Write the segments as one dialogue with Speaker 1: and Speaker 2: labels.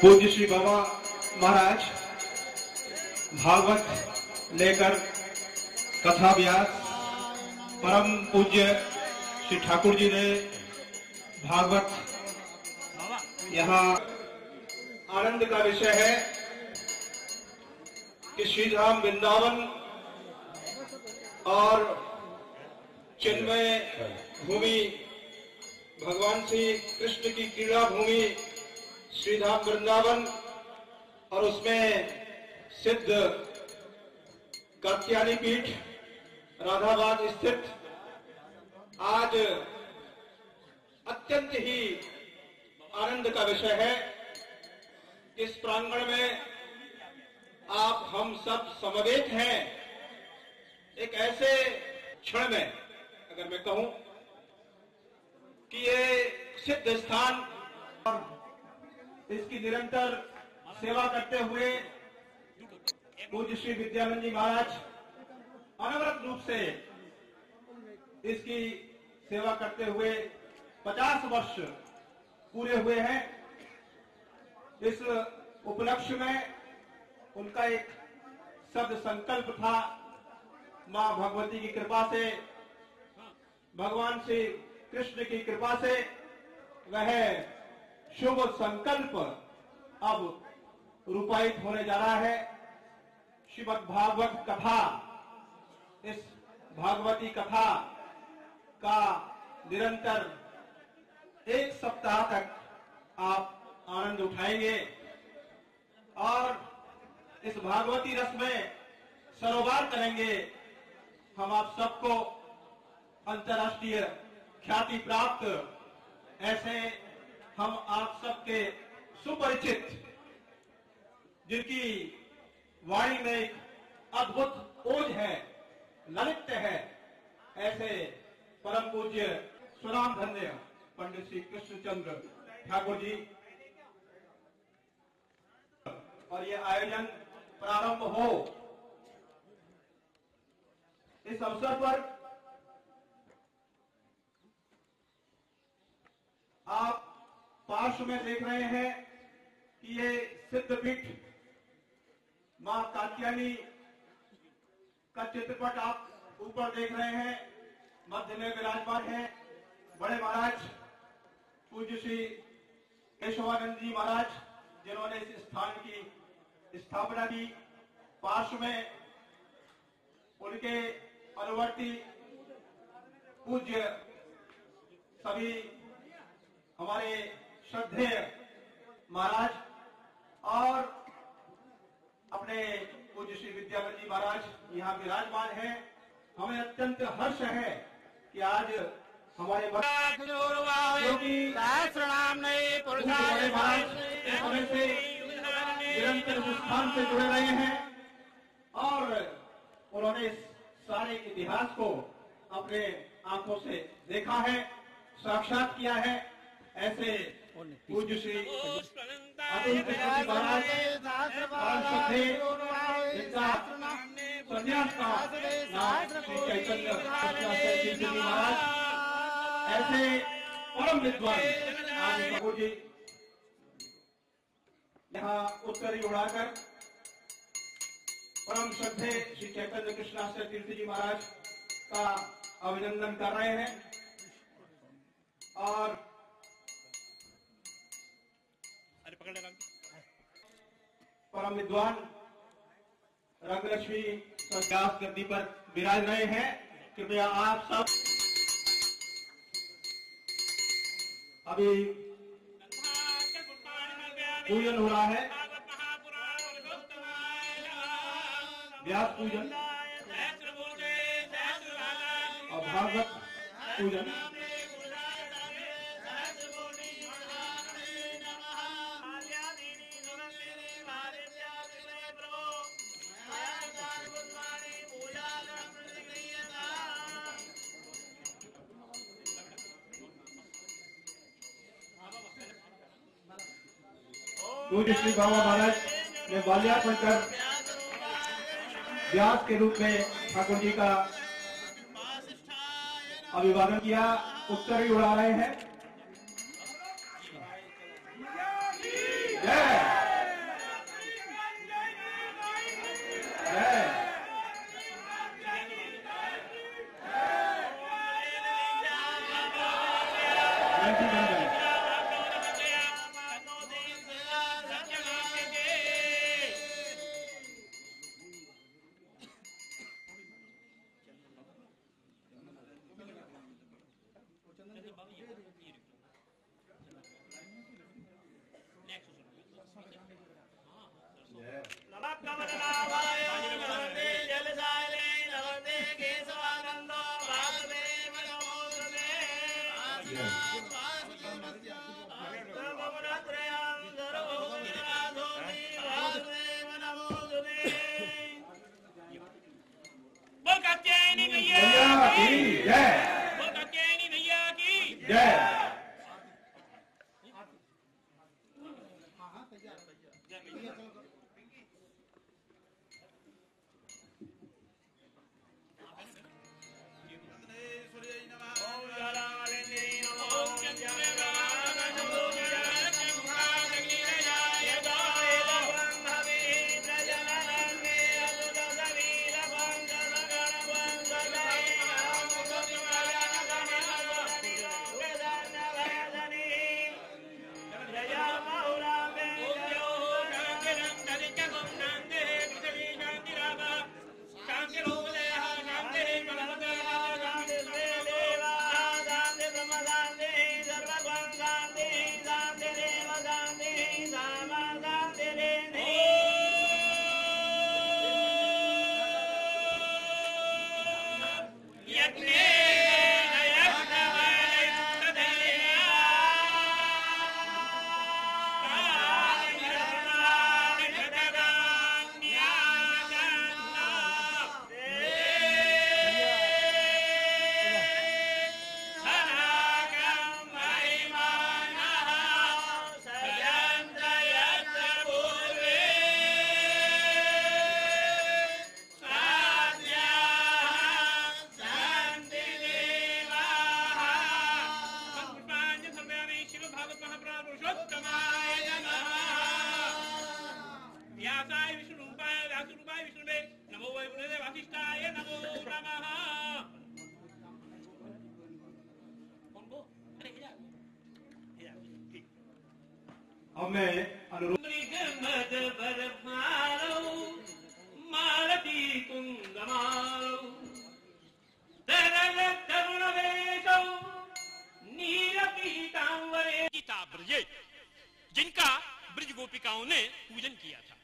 Speaker 1: पूज्य श्री बाबा महाराज भागवत लेकर कथा व्यास परम पूज्य श्री ठाकुर जी ने भागवत यहाँ आनंद का विषय है कि श्री धाम वृंदावन और चिन्मय भूमि, भगवान श्री कृष्ण की क्रीड़ा भूमि श्रीधाम वृंदावन और उसमें सिद्ध कात्यानी पीठ राधाबाद स्थित आज अत्यंत ही आनंद का विषय है। इस प्रांगण में आप हम सब समवेत हैं। एक ऐसे क्षण में, अगर मैं कहूँ, कि ये सिद्ध स्थान और इसकी निरंतर सेवा करते हुए पूज्य श्री विद्यानंद जी महाराज अनवरत रूप से इसकी सेवा करते हुए 50 वर्ष पूरे हुए हैं। इस उपलक्ष्य में उनका एक शब्द संकल्प था, माँ भगवती की कृपा से, भगवान श्री कृष्ण की कृपा से वह शुभ संकल्प अब रूपायित होने जा रहा है। श्रीमद भागवत कथा इस भागवती कथा का निरंतर एक सप्ताह तक आप आनंद उठाएँगे और इस भागवती रस में सरोवर करेंगे। हम आप सबको अंतर्राष्ट्रीय ख्याति प्राप्त। ऐसे हम आप सबके सुपरिचित, जिनकी वाणी में एक अद्भुत ओज है। ललित है ऐसे परम पूज्य सुनाम धन्य पंडित श्री कृष्णचंद्र ठाकुर जी। और ये आयोजन प्रारंभ हो। इस अवसर पर आप पार्श्व में देख रहे हैं कि ये सिद्धपीठ माँ कात्यानी का चित्रपट आप ऊपर देख रहे हैं, मध्य में विराजमान है बड़े महाराज पूज्य श्री केशवानंद जी महाराज, जिन्होंने इस स्थान की स्थापना की। पार्श्व में उनके अनुवर्ती पूज्य सभी हमारे श्रद्धेय महाराज और अपने पूज्य श्री विद्यापति जी महाराज यहाँ विराजमान है हमें अत्यंत हर्ष है कि आज हमारे से निरंतर से जुड़े रहे हैं और उन्होंने इस सारे इतिहास को अपने आँखों से देखा है साक्षात किया है। ऐसे पूज्य श्री महाराज। ऐसे परम विद्वान प्रभु जी यहाँ उत्तरी उड़ाकर परम श्रद्धे श्री चैतन्य कृष्णाचार्य तीर्थ जी महाराज का अभिनंदन कर रहे हैं। और परम विद्वान रंगलक्ष्मी संन्यास गद्दी पर विराज रहे हैं। कृपया आप सब अभी पूजन हो रहा है। व्यास पूजन। और भागवत पूजन। पूज्य श्री बाबा महाराज ने माल्यार्पण कर व्यास के रूप में ठाकुर जी का अभिवादन किया, उत्तर भी उड़ा रहे हैं।
Speaker 2: गीता ब्रजे जिनका ब्रज गोपिकाओं ने पूजन किया था।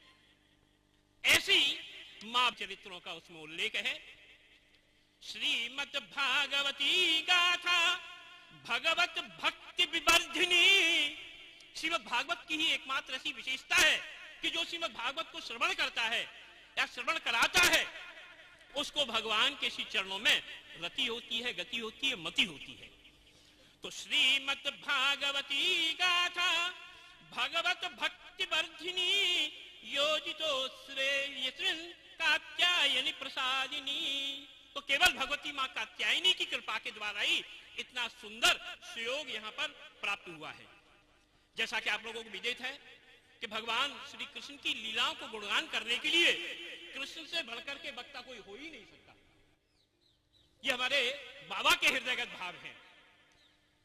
Speaker 2: ऐसी माँ चरित्रों का उसमें उल्लेख है। श्रीमद भागवती गाथा, भगवत भक्ति विवर्धिनी श्रीमद भागवत की ही एकमात्र ऐसी विशेषता है कि जो श्रीमद भागवत को श्रवण करता है या श्रवण कराता है, उसको भगवान के श्री चरणों में रति होती है, गति होती है, मति होती है। तो श्रीमद भागवती गाथा भगवत भक्ति वर्धिनी योजितो कात्यायनी प्रसादिनी। तो केवल भगवती माँ कात्यायनी की कृपा के द्वारा ही इतना सुंदर सुयोग यहाँ पर प्राप्त हुआ है। जैसा कि आप लोगों को विदित है कि भगवान श्री कृष्ण की लीलाओं को गुणगान करने के लिए कृष्ण से बढ़कर के वक्ता कोई हो ही नहीं सकता। ये हमारे बाबा के हृदयगत भाव हैं।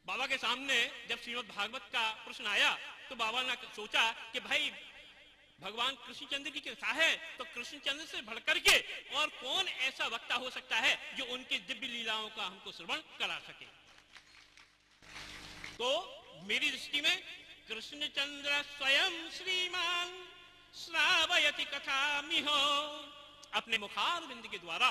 Speaker 2: बाबा के सामने जब श्रीमद भागवत का प्रश्न आया तो बाबा ने सोचा कि भाई, भगवान कृष्णचंद्र की कृपा है तो कृष्णचंद्र से भड़कर के और कौन ऐसा वक्ता हो सकता है जो उनकी दिव्य लीलाओं का हमको श्रवण करा सके? तो मेरी दृष्टि में कृष्णचंद्र स्वयं श्रीमान, श्रावयति कथा मिहो अपने मुखार बिंद के द्वारा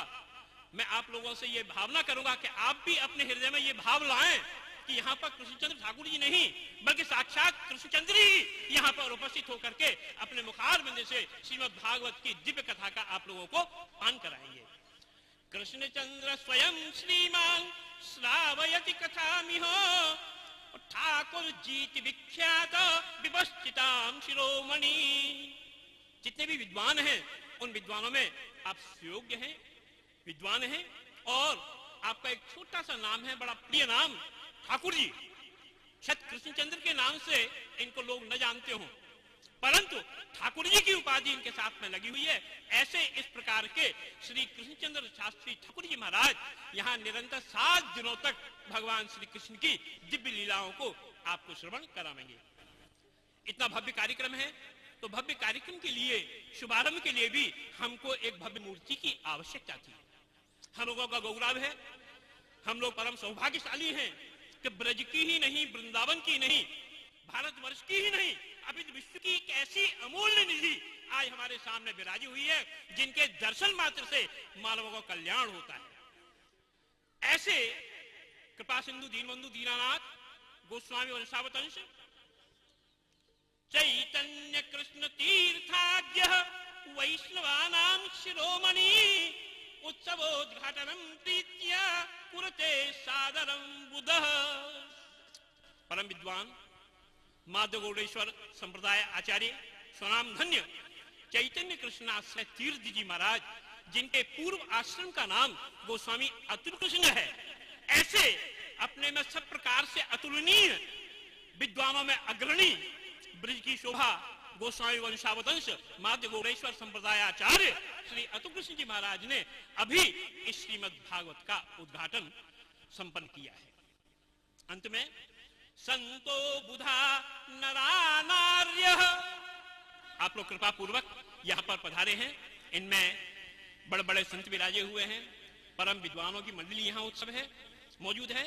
Speaker 2: मैं आप लोगों से ये भावना करूँगा कि आप भी अपने हृदय में ये भाव लाएँ कि यहाँ पर कृष्णचंद्र ठाकुर जी नहीं, बल्कि साक्षात कृष्णचंद्र ही यहाँ पर उपस्थित होकर के अपने मुखार बिंद से श्रीमद भागवत की दिव्य कथा का आप लोगों को पान कराएँगे। कृष्णचंद्र स्वयं श्रीमान, श्रावयति कथा मिहो ठाकुर जीत विख्यात विपश्चिताम शिरोमणि। जितने भी विद्वान हैं, उन विद्वानों में आप सुयोग्य हैं, विद्वान हैं, और आपका एक छोटा सा नाम है, बड़ा प्रिय नाम, ठाकुर जी। शत कृष्णचंद्र के नाम से इनको लोग न जानते हों। परंतु ठाकुर जी की उपाधि इनके साथ में लगी हुई है। ऐसे इस प्रकार के श्री कृष्णचंद्र शास्त्री ठाकुर जी महाराज यहाँ निरंतर सात दिनों तक भगवान श्री कृष्ण की दिव्य लीलाओं को आपको श्रवण करावेंगे। इतना भव्य कार्यक्रम है तो भव्य कार्यक्रम के लिए, शुभारंभ के लिए भी हमको एक भव्य मूर्ति की आवश्यकता थी। हम लोगों का गौरव है, हम लोग परम सौभाग्यशाली हैं कि ब्रज की ही नहीं, वृंदावन की नहीं, भारतवर्ष की ही नहीं अभी विश्व की एक ऐसी अमूल्य निधि आज हमारे सामने विराजी हुई है, जिनके दर्शन मात्र से मानवों का कल्याण होता है। ऐसे कृपा सिंधु, दीनबंधु, दीनानाथ, गोस्वामी वंशावतंश चैतन्य कृष्ण तीर्थाद्य वैष्णवानाम शिरोमणि उत्सवोद्घाटनम प्रीत्या कुरते सादरम बुध। परम विद्वान माधव गौड़ेश्वर संप्रदाय आचार्य स्वनाम धन्य, चैतन्य कृष्णाश्रय तीर्थ जी महाराज, जिनके पूर्व आश्रम का नाम गोस्वामी अतुल कृष्ण है। ऐसे अपने में सब प्रकार से अतुलनीय, विद्वानों में अग्रणी, ब्रज की शोभा गोस्वामी वंशावतंश माध्य गौरेश्वर संप्रदाय आचार्य श्री अतुकृष्ण जी महाराज ने अभी इस श्रीमद भागवत का उद्घाटन संपन्न किया है। अंत में संतो बुधा नरानार्य। आप लोग कृपा पूर्वक यहाँ पर पधारे हैं। इनमें बड़े बड़े संत विराजे हुए हैं। परम विद्वानों की मंडली यहाँ उत्सव है, मौजूद है।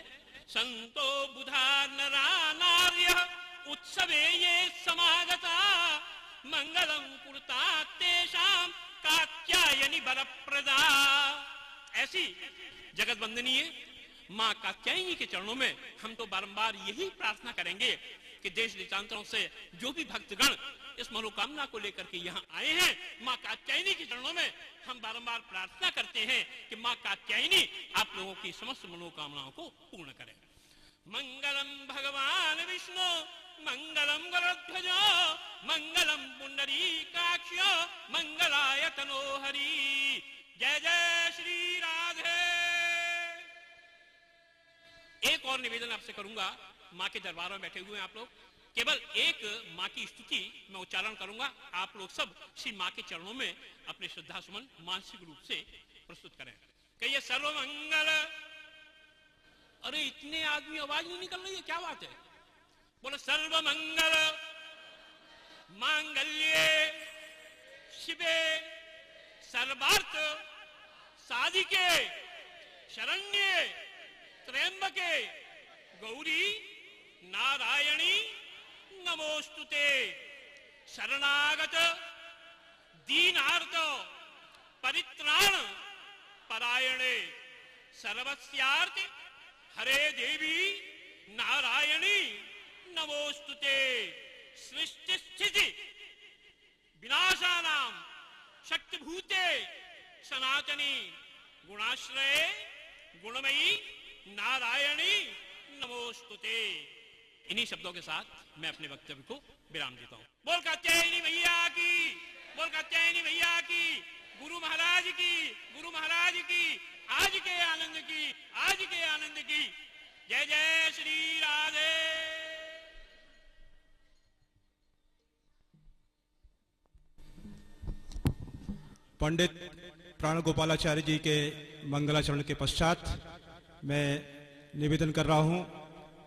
Speaker 2: संतो बुधा नरानार्य, उत्सवे ये समागता। मंगलम कुर्ता तेषाम कात्यायनी बलप्रदा। ऐसी जगत वंदनीय माँ कात्यायनी के चरणों में हम तो बारंबार यही प्रार्थना करेंगे कि देश देशांतरों से जो भी भक्तगण इस मनोकामना को लेकर के यहाँ आए हैं, माँ कात्यायनी के चरणों में हम बारंबार प्रार्थना करते हैं कि माँ कात्यायनी आप लोगों की समस्त मनोकामनाओं को पूर्ण करें। मंगलम भगवान विष्णु, मंगलम गरुध्वज मंगलम पुंडरी काक्ष मंगलाय तनोहरी जय जय श्री राधे। एक और निवेदन आपसे करूँगा। माँ के दरबार में बैठे हुए हैं आप लोग। केवल एक माँ की स्तुति मैं उच्चारण करूँगा। आप लोग सब श्री माँ के चरणों में अपने श्रद्धा सुमन मानसिक रूप से प्रस्तुत करें। कहिए, सर्वमंगल अरे, इतने आदमी आवाज़ नहीं निकल रही है, क्या बात है? बोलो, सर्वमंगल मांगल्य शिवे, सर्वार्थ साधिके, शरण्य त्र्यंबके। गौरी, नारायणी नमोस्तुते शरणागत, दीनार्थ, परित्राण, परायणे। सर्वस्यार्थ हरे देवी, नारायणी नमोस्तुते सृष्टि स्थिति विनाशानाम, शक्तिभूते, सनातनी, गुणाश्रय, गुणमयी नारायणी नमोस्तुते इन्हीं शब्दों के साथ मैं अपने वक्तव्य को विराम देता हूँ। बोल कात्यायनी भैया की, बोल कात्यायनी भैया की, गुरु महाराज की, गुरु महाराज की, आज के आनंद की, आज के आनंद की। जय जय श्री राधे।
Speaker 3: पंडित प्राण गोपालाचार्य जी के मंगलाचरण के पश्चात मैं निवेदन कर रहा हूँ,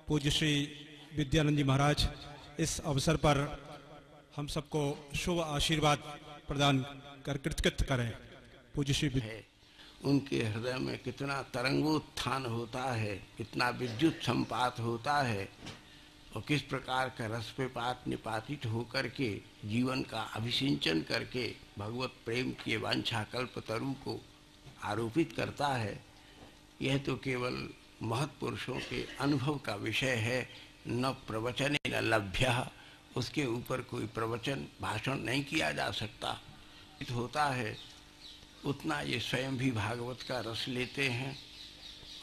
Speaker 3: पूज्य श्री विद्यानंद जी महाराज, इस अवसर पर हम सबको शुभ आशीर्वाद प्रदान कर कृतकृत करें। पूज्य श्री
Speaker 4: है। उनके हृदय में कितना तरंगोत्थान होता है, कितना विद्युत संपात होता है, और किस प्रकार का रसपेपात निपातित होकर के, जीवन का अभिसिंचन करके, भगवत प्रेम के वांछा कल्प तरु को आरोपित करता है। यह तो केवल महत्पुरुषों के अनुभव का विषय है, न प्रवचन न लभ्य। उसके ऊपर कोई प्रवचन, भाषण नहीं किया जा सकता। होता है, उतना ये स्वयं भी भागवत का रस लेते हैं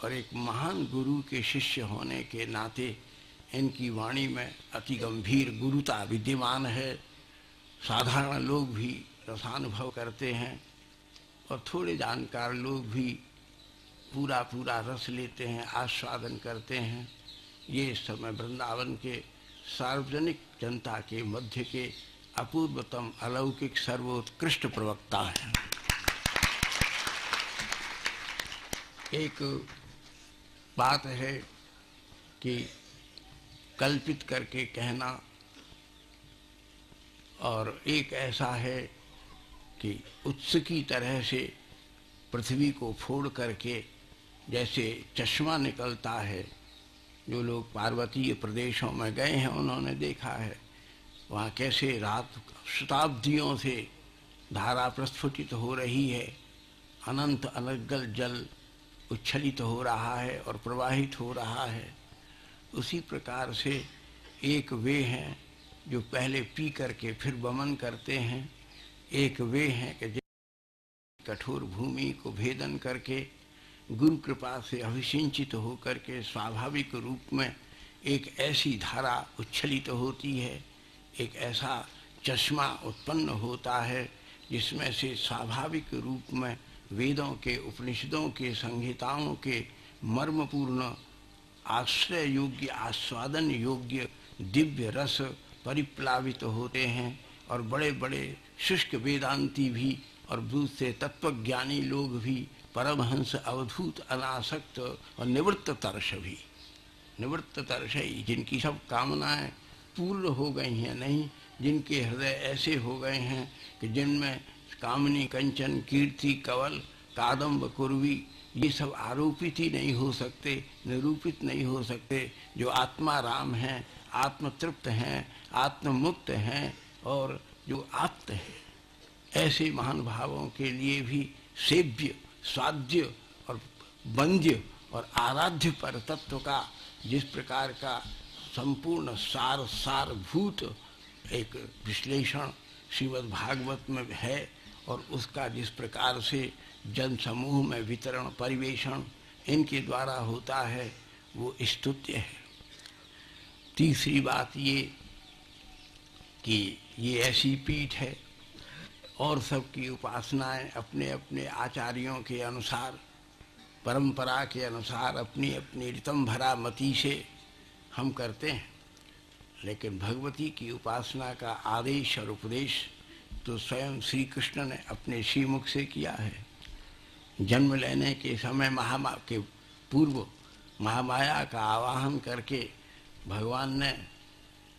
Speaker 4: और एक महान गुरु के शिष्य होने के नाते इनकी वाणी में अति गंभीर गुरुता विद्यमान है। साधारण लोग भी रसानुभव करते हैं और थोड़े जानकार लोग भी पूरा पूरा रस लेते हैं, आस्वादन करते हैं। ये समय वृंदावन के सार्वजनिक जनता के मध्य के अपूर्वतम अलौकिक सर्वोत्कृष्ट प्रवक्ता हैं। एक बात है कि कल्पित करके कहना और एक ऐसा है कि उत्स की तरह से पृथ्वी को फोड़ करके जैसे चश्मा निकलता है, जो लोग पार्वतीय प्रदेशों में गए हैं, उन्होंने देखा है, वहाँ कैसे रात शताब्दियों से धारा प्रस्फुटित हो रही है, अनंत अनर्गल जल उच्छलित हो रहा है और प्रवाहित हो रहा है। उसी प्रकार से एक वे हैं, जो पहले पी करके फिर बमन करते हैं। एक वे हैं कि कठोर भूमि को भेदन करके गुरु कृपा से अभिसिंचित होकर के स्वाभाविक रूप में एक ऐसी धारा उच्छलित तो होती है, एक ऐसा चश्मा उत्पन्न होता है, जिसमें से स्वाभाविक रूप में वेदों के, उपनिषदों के, संहिताओं के मर्मपूर्ण आश्रय योग्य, आस्वादन योग्य दिव्य रस परिप्लावित तो होते हैं और बड़े बड़े शुष्क वेदांती भी और दूसरे तत्वज्ञानी लोग भी परमहंस अवधूत, अनासक्त और निवृत्त तर्श भी। निवृत्त तर्श ही, जिनकी सब कामनाएँ पूर्ण हो गई हैं, नहीं, जिनके हृदय ऐसे हो गए हैं कि जिनमें कामनी, कंचन, कीर्ति, कवल कादम्ब कुर्वी, ये सब आरोपित ही नहीं हो सकते, निरूपित नहीं हो सकते, जो आत्मा राम हैं, आत्मतृप्त हैं, आत्ममुक्त हैं और जो आप्त हैं। ऐसे महान भावों के लिए भी सेव्य स्वाद्य और बंध्य और आराध्य पर तत्व का जिस प्रकार का संपूर्ण सार सारभूत एक विश्लेषण श्रीमद् भागवत में है और उसका जिस प्रकार से जन समूह में वितरण परिवेशन इनके द्वारा होता है, वो स्तुत्य है। तीसरी बात ये कि ये ऐसी पीठ है और सबकी उपासनाएँ अपने अपने आचार्यों के अनुसार, परंपरा के अनुसार, अपनी अपनी रितम भरा मति से हम करते हैं। लेकिन भगवती की उपासना का आदेश और उपदेश तो स्वयं श्री कृष्ण ने अपने श्रीमुख से किया है। जन्म लेने के समय महामा के पूर्व महामाया का आवाहन करके भगवान ने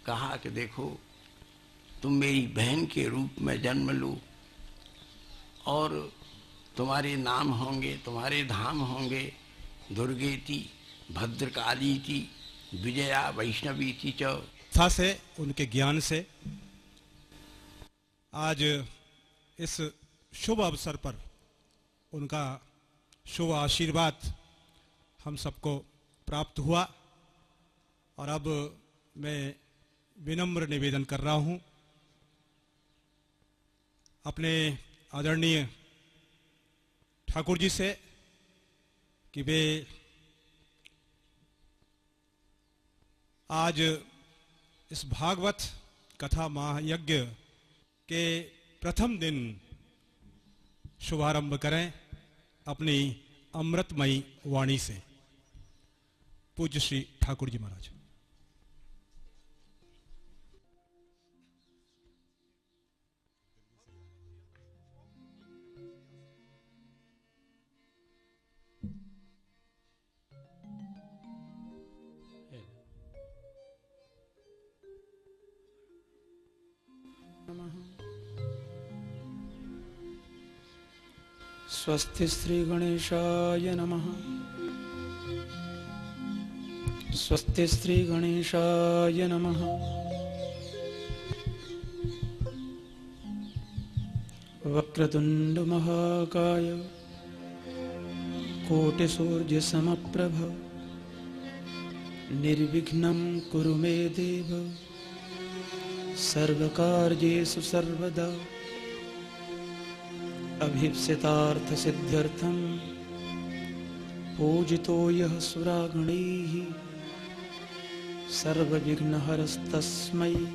Speaker 4: कहा कि देखो, तुम मेरी बहन के रूप में जन्म लो और तुम्हारे नाम होंगे, तुम्हारे धाम होंगे दुर्गे दुर्गेति भद्रकाली की विजया वैष्णवी की
Speaker 3: था से, उनके ज्ञान से, आज इस शुभ अवसर पर उनका शुभ आशीर्वाद हम सबको प्राप्त हुआ। और अब मैं विनम्र निवेदन कर रहा हूँ, अपने आदरणीय ठाकुर जी से कि वे आज इस भागवत कथा महायज्ञ के प्रथम दिन शुभारंभ करें अपनी अमृतमयी वाणी से। पूज्य श्री ठाकुर जी महाराज।
Speaker 5: स्वस्ति श्रीगणेशाय नमः। स्वस्ति श्रीगणेशाय नमः। वक्रतुण्डमहाकाय कोटिसूर्यसमप्रभ। निर्विघ्नं कुरु मे देव। सर्वकार्येषु सर्वदा अभीप्सितार्थसिद्ध्यर्थं पूजितो यः सुरागणैः सर्वविघ्नहरस्तस्मै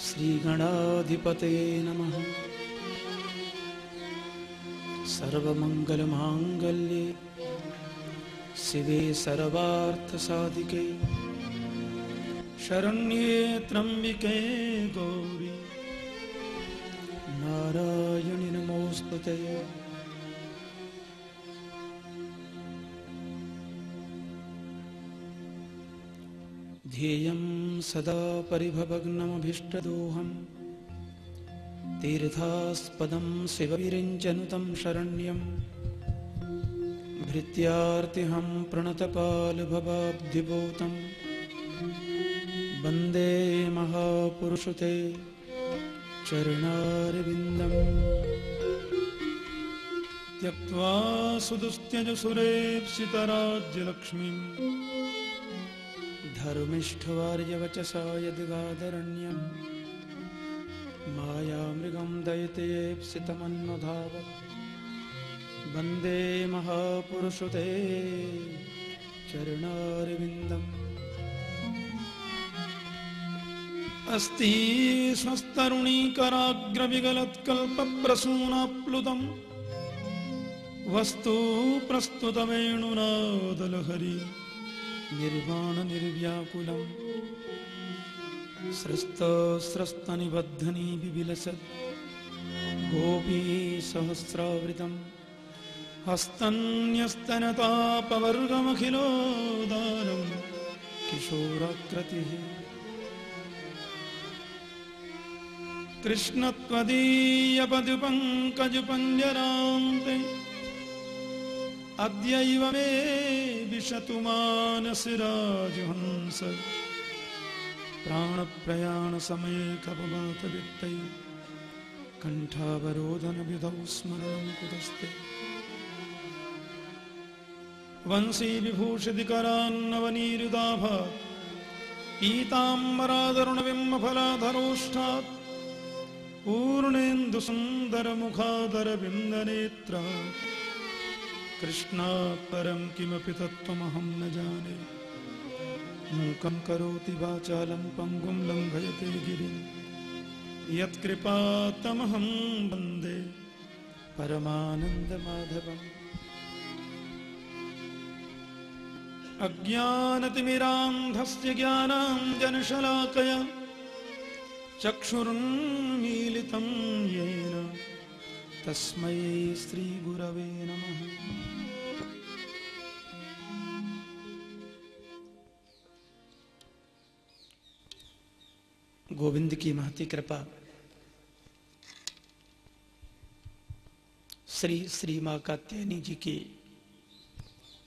Speaker 5: श्रीगणाधिपतये नमः। सर्वमङ्गलमाङ्गल्ये शिवे सर्वार्थसाधिके। शरण्ये त्र्यम्बिके गौरी नारायणि नमोऽस्तु ते ध्येयं सदा परिभवग्नमभीष्टदोहम् तीर्थास्पदं शिवविरिञ्चनुतं शरण्यम् भृत्यार्तिहं प्रणतपालभवाब्धिभूतं। वन्दे महापुरुषते चरणारविन्दम्। त्यक्त्वा सुदुस्त्यजसुरेप्सितराज्यलक्ष्मीम् धर्मिष्ठवार्यवचसा यदिगादरण्यम् मायामृगं दयतेप्सितमन्वधावत्। वन्दे महापुरुषते चरणारविन्दम् अस्ति स्वस्तरुणीकराग्रविगलत्कल्पप्रसूनाप्लुतम् वस्तु प्रस्तुतवेणुनादलहरि निर्वाणनिर्व्याकुलम्। स्रस्तस्रस्तनिबद्धनी बिबिलसत् गोपी सहस्रावृतम्। हस्तन्यस्तनतापवर्गमखिलोदारम्। किशोराकृतिः कृष्णत्वदीयपदुपङ्कजपञ्जरान्ते अद्यैव मे विशतु मानसिराजहंस प्राणप्रयाणसमये कपवातवित्तै कण्ठावरोधनविधौ स्मरणं कुतस्ते। वंशी विभूषितिकरान्नवनीरुदाभा पीताम्बरादरुणबिम्बफलाधरोष्ठात् पूर्णेन्दुसुन्दरमुखादरविन्दनेत्र कृष्णात् परं किमपि तत्त्वमहं न जाने। मूकं करोति वाचालं, पङ्गुं लङ्घयते गिरिं। यत्कृपातमहं वंदे परमानन्दमाधवम्। अज्ञानतिमिरान्धस्य ज्ञानाञ्जनशलाकया चक्षुरुन्मीलितं येन तस्मै श्रीगुरवे नमः। गोविंद की महती कृपा। श्री श्री माँ कात्यायनी जी की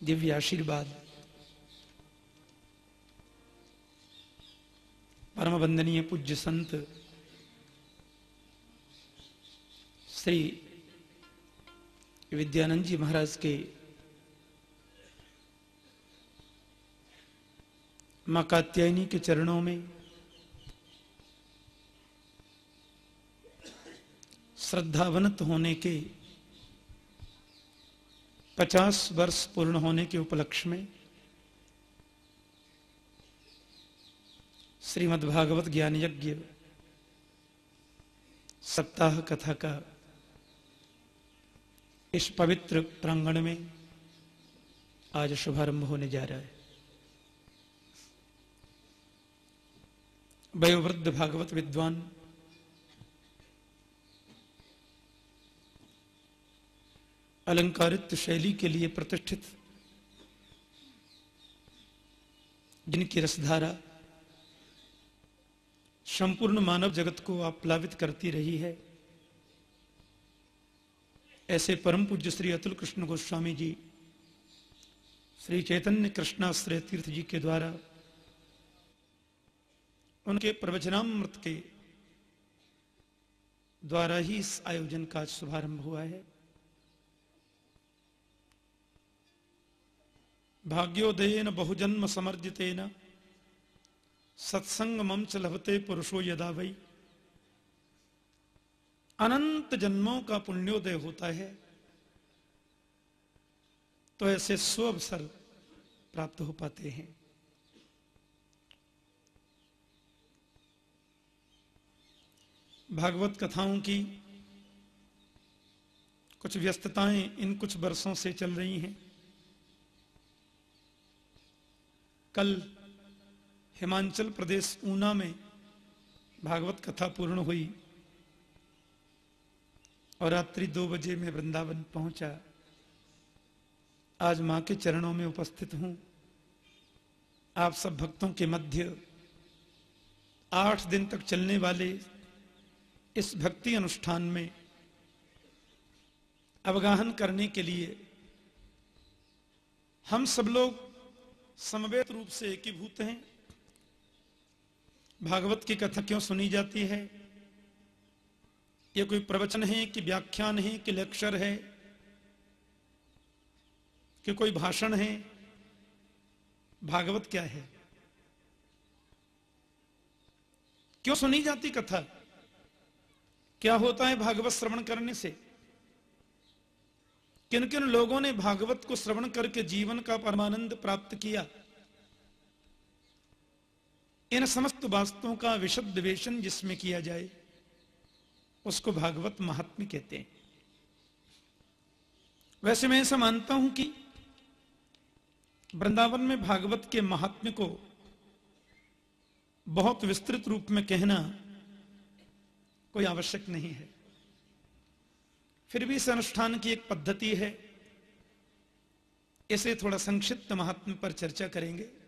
Speaker 5: दिव्य आशीर्वाद परम वंदनीय पूज्य संत श्री विद्यानंद जी महाराज के माँ कात्यायनी के चरणों में श्रद्धावनत होने के पचास वर्ष पूर्ण होने के उपलक्ष्य में श्रीमद्भागवत ज्ञान यज्ञ सप्ताह कथा का इस पवित्र प्रांगण में आज शुभारंभ होने जा रहा है। वयोवृद्ध भागवत विद्वान, अलंकारित शैली के लिए प्रतिष्ठित, जिनकी रसधारा संपूर्ण मानव जगत को आप्लावित करती रही है। ऐसे परम पूज्य श्री अतुल कृष्ण गोस्वामी जी, श्री चैतन्य कृष्णाश्रय तीर्थ जी के द्वारा उनके प्रवचनामृत के द्वारा ही इस आयोजन का शुभारंभ हुआ है। भाग्योदयन बहुजन्म समर्जितेन सत्संग च लभते पुरुषो यदा वही अनंत जन्मों का पुण्योदय होता है तो ऐसे सो अवसर प्राप्त हो पाते हैं। भागवत कथाओं की कुछ व्यस्तताएँ इन कुछ वर्षों से चल रही हैं। कल हिमाचल प्रदेश ऊना में भागवत कथा पूर्ण हुई और रात्रि दो बजे मैं वृंदावन पहुँचा। आज माँ के चरणों में उपस्थित हूँ। आप सब भक्तों के मध्य आठ दिन तक चलने वाले इस भक्ति अनुष्ठान में अवगाहन करने के लिए हम सब लोग समवेत रूप से एकीभूत हैं। भागवत की कथा क्यों सुनी जाती है? यह कोई प्रवचन है कि व्याख्यान है कि लेक्चर है? कि कोई भाषण है? भागवत क्या है? क्यों सुनी जाती कथा? क्या होता है भागवत श्रवण करने से? किन किन लोगों ने भागवत को श्रवण करके जीवन का परमानंद प्राप्त किया? इन समस्त वास्तुओं का विशुद्ध वेशन जिसमें किया जाए, उसको भागवत महात्म्य कहते हैं। वैसे मैं ऐसा मानता हूँ कि वृंदावन में भागवत के महात्म्य को बहुत विस्तृत रूप में कहना कोई आवश्यक नहीं है। फिर भी इस अनुष्ठान की एक पद्धति है। इसे थोड़ा संक्षिप्त महात्म पर चर्चा करेंगे।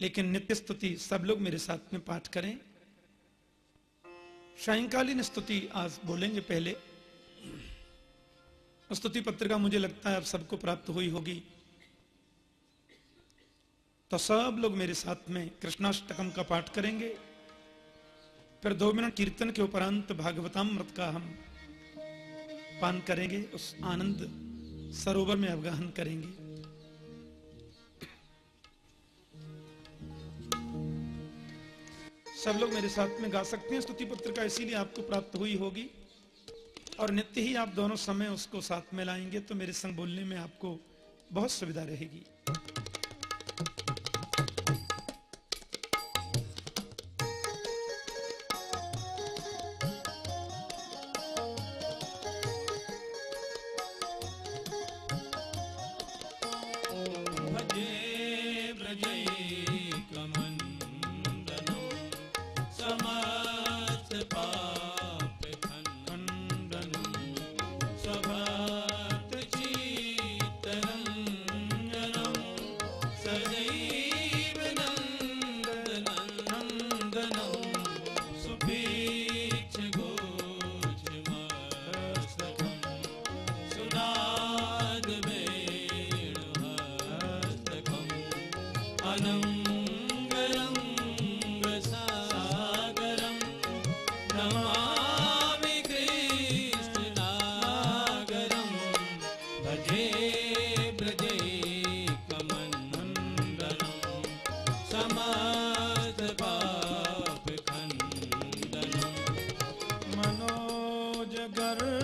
Speaker 5: लेकिन नित्य स्तुति सब लोग मेरे साथ में पाठ करें। सायकालीन स्तुति आज बोलेंगे पहले। स्तुति पत्रिका मुझे लगता है अब सबको प्राप्त हुई होगी। तो सब लोग मेरे साथ में कृष्णाष्टकम का पाठ करेंगे। फिर दो मिनट कीर्तन के उपरांत भागवतामृत का हम पान करेंगे। उस आनंद सरोवर में अवगाहन करेंगे। सब लोग मेरे साथ में गा सकते हैं। स्तुति पत्रिका इसीलिए आपको प्राप्त हुई होगी। और नित्य ही आप दोनों समय उसको साथ में लाएँगे तो मेरे संग बोलने में आपको बहुत सुविधा रहेगी। Hare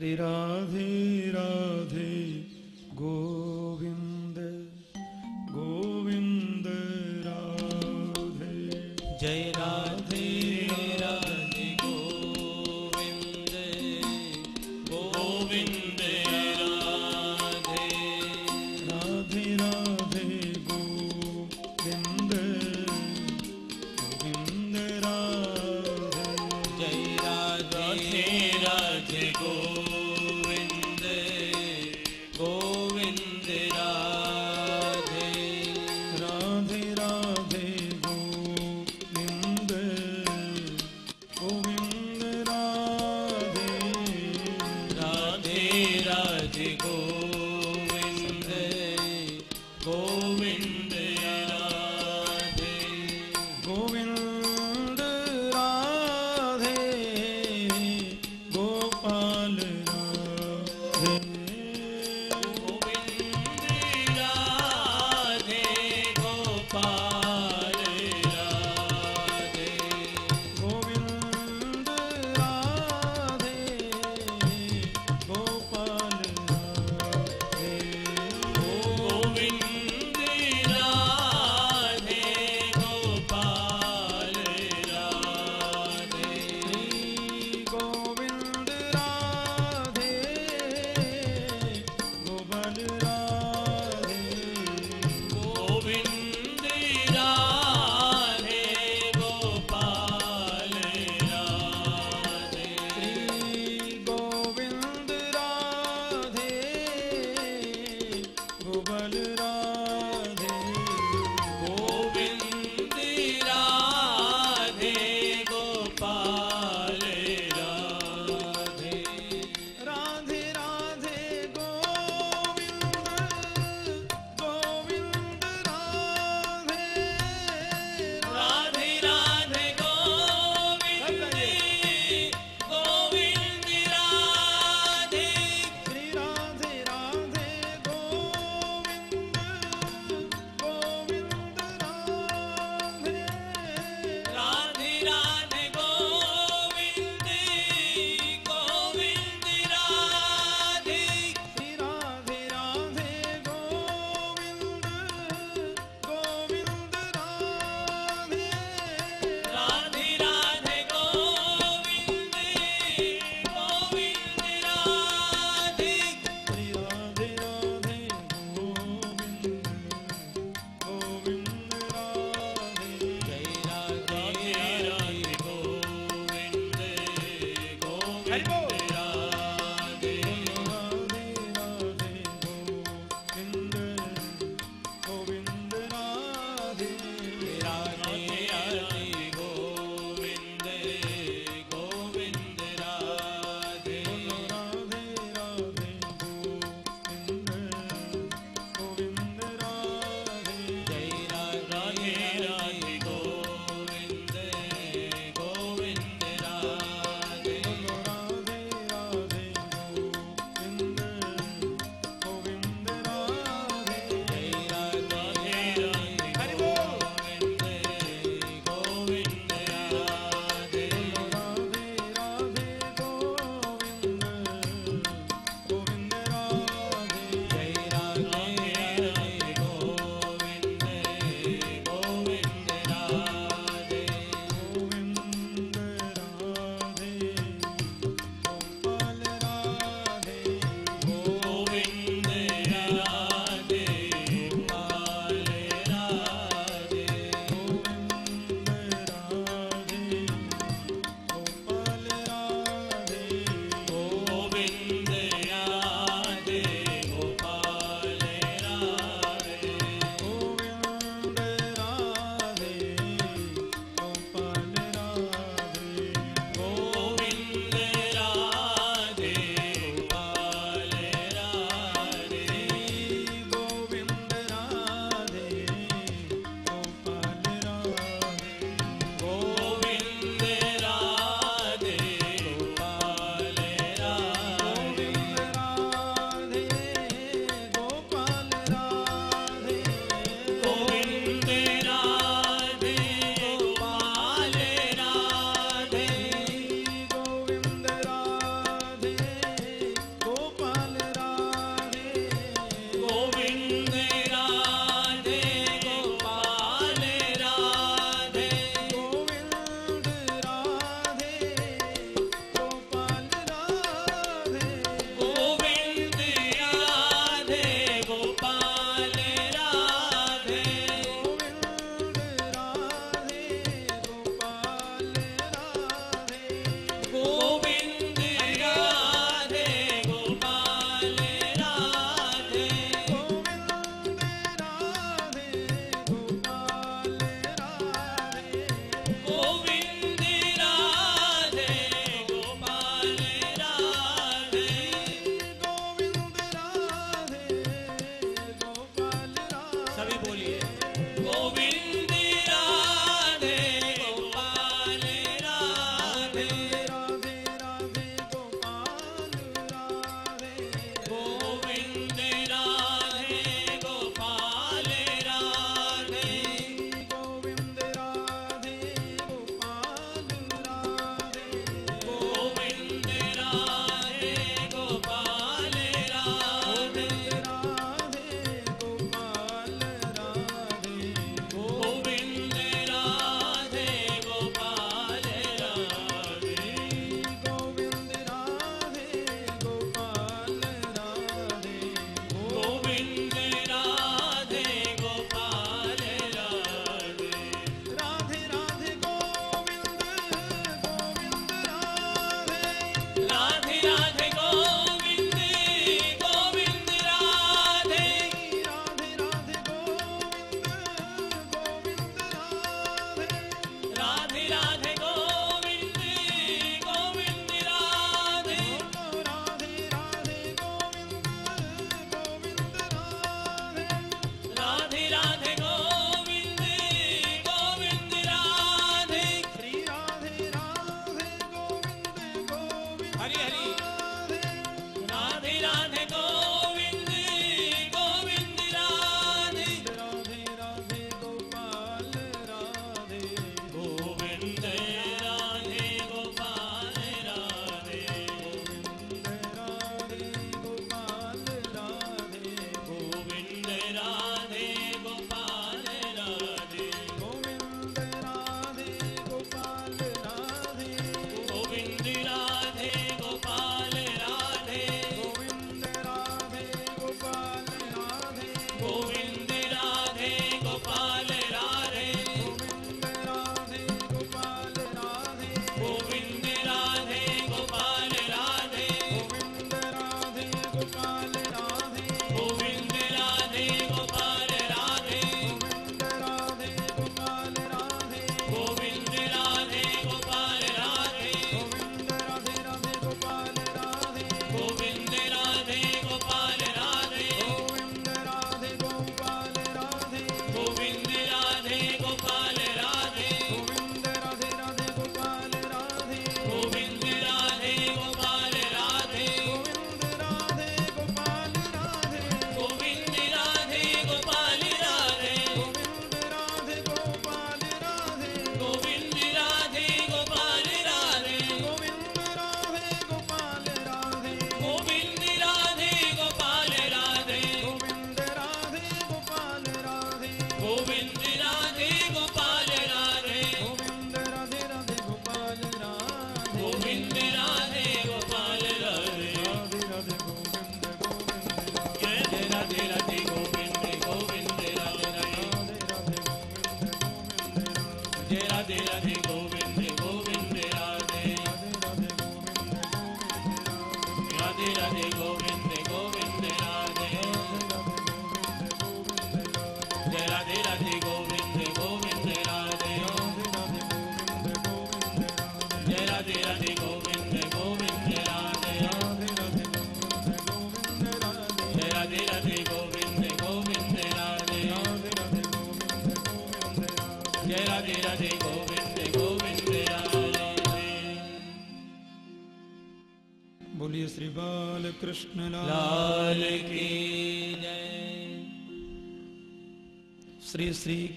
Speaker 5: श्री राधे राधे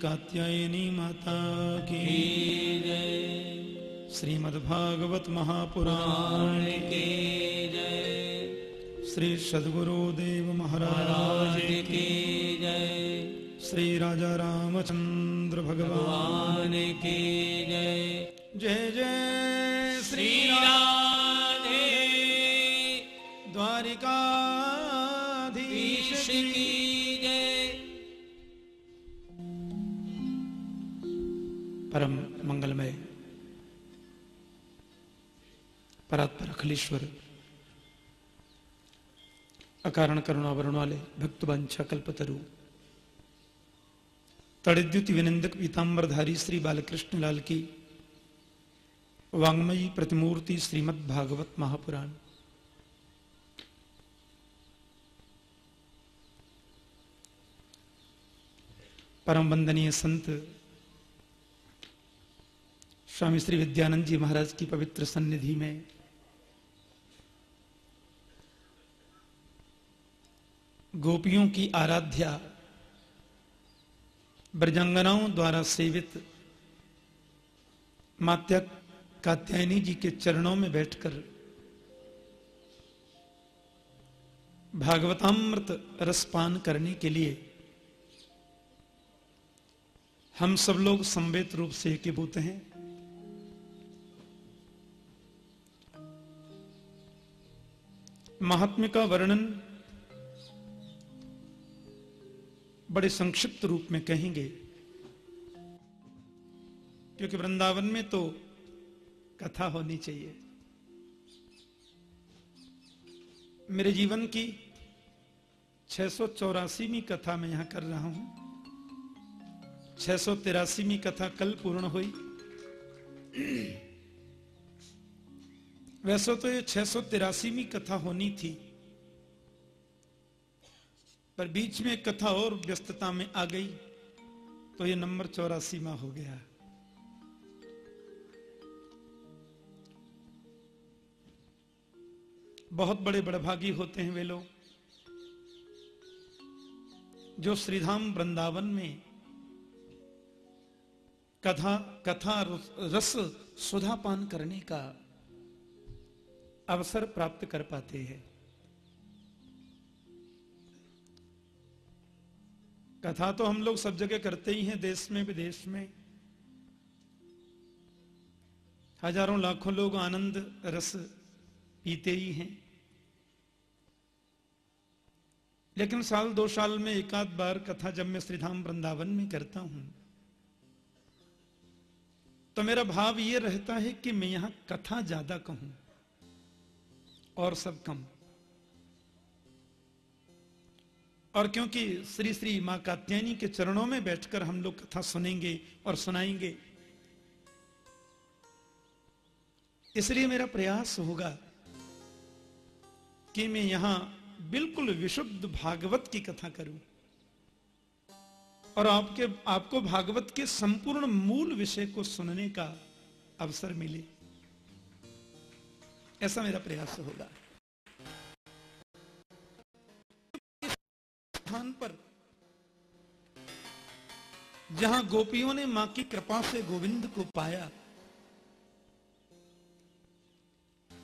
Speaker 5: कात्यायनी माता की श्रीमद्भागवत महा कारण करुणावरण वाले भक्त वांछा कल्पतरु तड़द्युत विनंदक पीताम्बरधारी श्री बालकृष्ण लाल की वांगमयी प्रतिमूर्ति श्रीमद् भागवत महापुराण परम वंदनीय संत स्वामी श्री विद्यानंद जी महाराज की पवित्र सन्निधि में गोपियों की आराध्या ब्रजंगनाओं द्वारा सेवित मात्या कात्यायनी जी के चरणों में बैठकर भागवतामृत रसपान करने के लिए हम सब लोग संवेद रूप से एकीभूत हैं। महात्म्य का वर्णन बड़े संक्षिप्त रूप में कहेंगे। क्योंकि वृंदावन में तो कथा होनी चाहिए। मेरे जीवन की छह सौ कथा मैं यहाँ कर रहा हूँ। छह सौ कथा कल पूर्ण हुई। वैसे तो ये छह सौ कथा होनी थी। पर बीच में कथा और व्यस्तता में आ गई तो ये नंबर चौरासी में हो गया। बहुत बड़े बड़भागी होते हैं वे लोग, जो श्रीधाम वृंदावन में कथा कथा रस सुधा पान करने का अवसर प्राप्त कर पाते हैं। कथा तो हम लोग सब जगह करते ही हैं, देश में, विदेश में। हज़ारों लाखों लोग आनंद, रस पीते ही हैं। लेकिन साल दो साल में एक आध बार कथा जब मैं श्रीधाम वृंदावन में करता हूँ तो मेरा भाव यह रहता है कि मैं यहाँ कथा ज़्यादा कहूँ और सब कम। और क्योंकि श्री श्री माँ कात्यायनी के चरणों में बैठकर हम लोग कथा सुनेंगे और सुनाएँगे, इसलिए मेरा प्रयास होगा कि मैं यहाँ बिल्कुल विशुद्ध भागवत की कथा करूँ। और आपके, आपको भागवत के संपूर्ण मूल विषय को सुनने का अवसर मिले। ऐसा मेरा प्रयास होगा। स्थान पर, जहाँ गोपियों ने माँ की कृपा से गोविंद को पाया,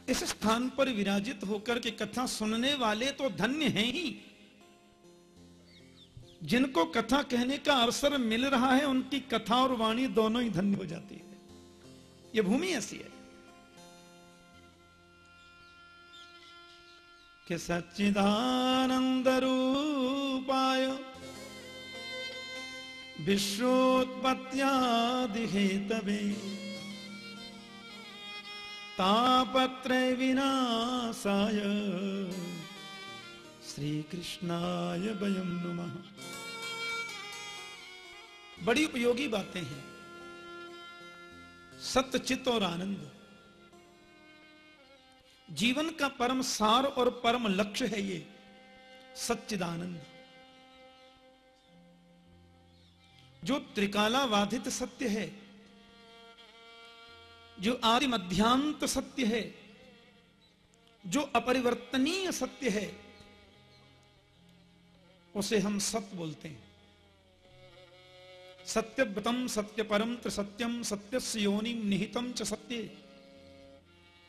Speaker 5: इस स्थान पर विराजित होकर के कथा सुनने वाले तो धन्य हैं ही। जिनको कथा कहने का अवसर मिल रहा है, उनकी कथा और वाणी दोनों ही धन्य हो जाती है। यह भूमि ऐसी है। कि सच्चिदानंद रूपाय विश्वोत्पत्त्यादि हेतवे तापत्र विनाशाय श्री कृष्णाय वयम नुमः। बड़ी उपयोगी बातें हैं। सत्य, चित्त और आनंद। जीवन का परम सार और परम लक्ष्य है ये, सच्चिदानंद। जो त्रिकाला त्रिकालावाधित सत्य है, जो आदि मध्यांत सत्य है, जो अपरिवर्तनीय सत्य है, उसे हम सत्य बोलते हैं। सत्यव्रतम सत्य परम सत्यम सत्य योनि निहितम च सत्य।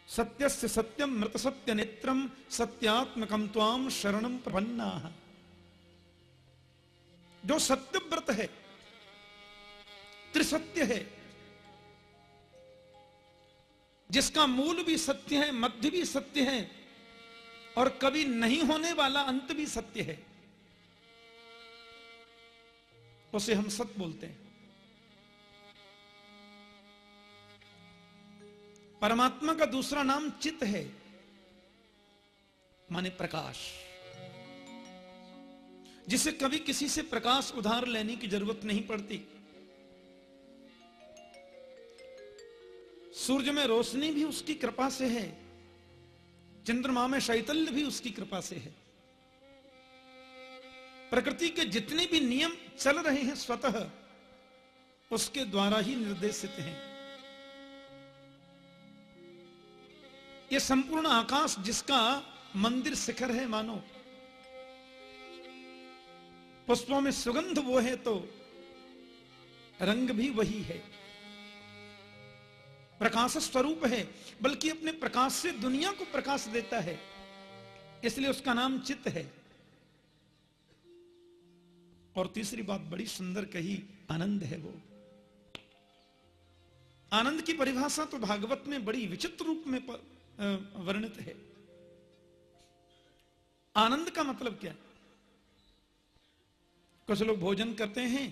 Speaker 5: सत्यस्य सत्यम मृत सत्य नेत्रम सत्यात्मकम त्वाम शरणम प्रपन्ना। जो सत्यव्रत है त्रिसत्य है। जिसका मूल भी सत्य है, मध्य भी सत्य है, और कभी नहीं होने वाला अंत भी सत्य है, उसे हम सत्य बोलते हैं। परमात्मा का दूसरा नाम चित है, माने प्रकाश। जिसे कभी किसी से प्रकाश उधार लेने की ज़रूरत नहीं पड़ती। सूर्य में रोशनी भी उसकी कृपा से है, चंद्रमा में शैतल्य भी उसकी कृपा से है। प्रकृति के जितने भी नियम चल रहे हैं स्वतः उसके द्वारा ही निर्देशित हैं। यह संपूर्ण आकाश जिसका मंदिर शिखर है, मानो, पुष्पों में सुगंध वो है तो रंग भी वही है। प्रकाश स्वरूप है, बल्कि अपने प्रकाश से दुनिया को प्रकाश देता है। इसलिए उसका नाम चित्त है। और तीसरी बात बड़ी सुंदर कही, आनंद है वो। आनंद की परिभाषा तो भागवत में बड़ी विचित्र रूप में वर्णित है। आनंद का मतलब क्या? कुछ लोग भोजन करते हैं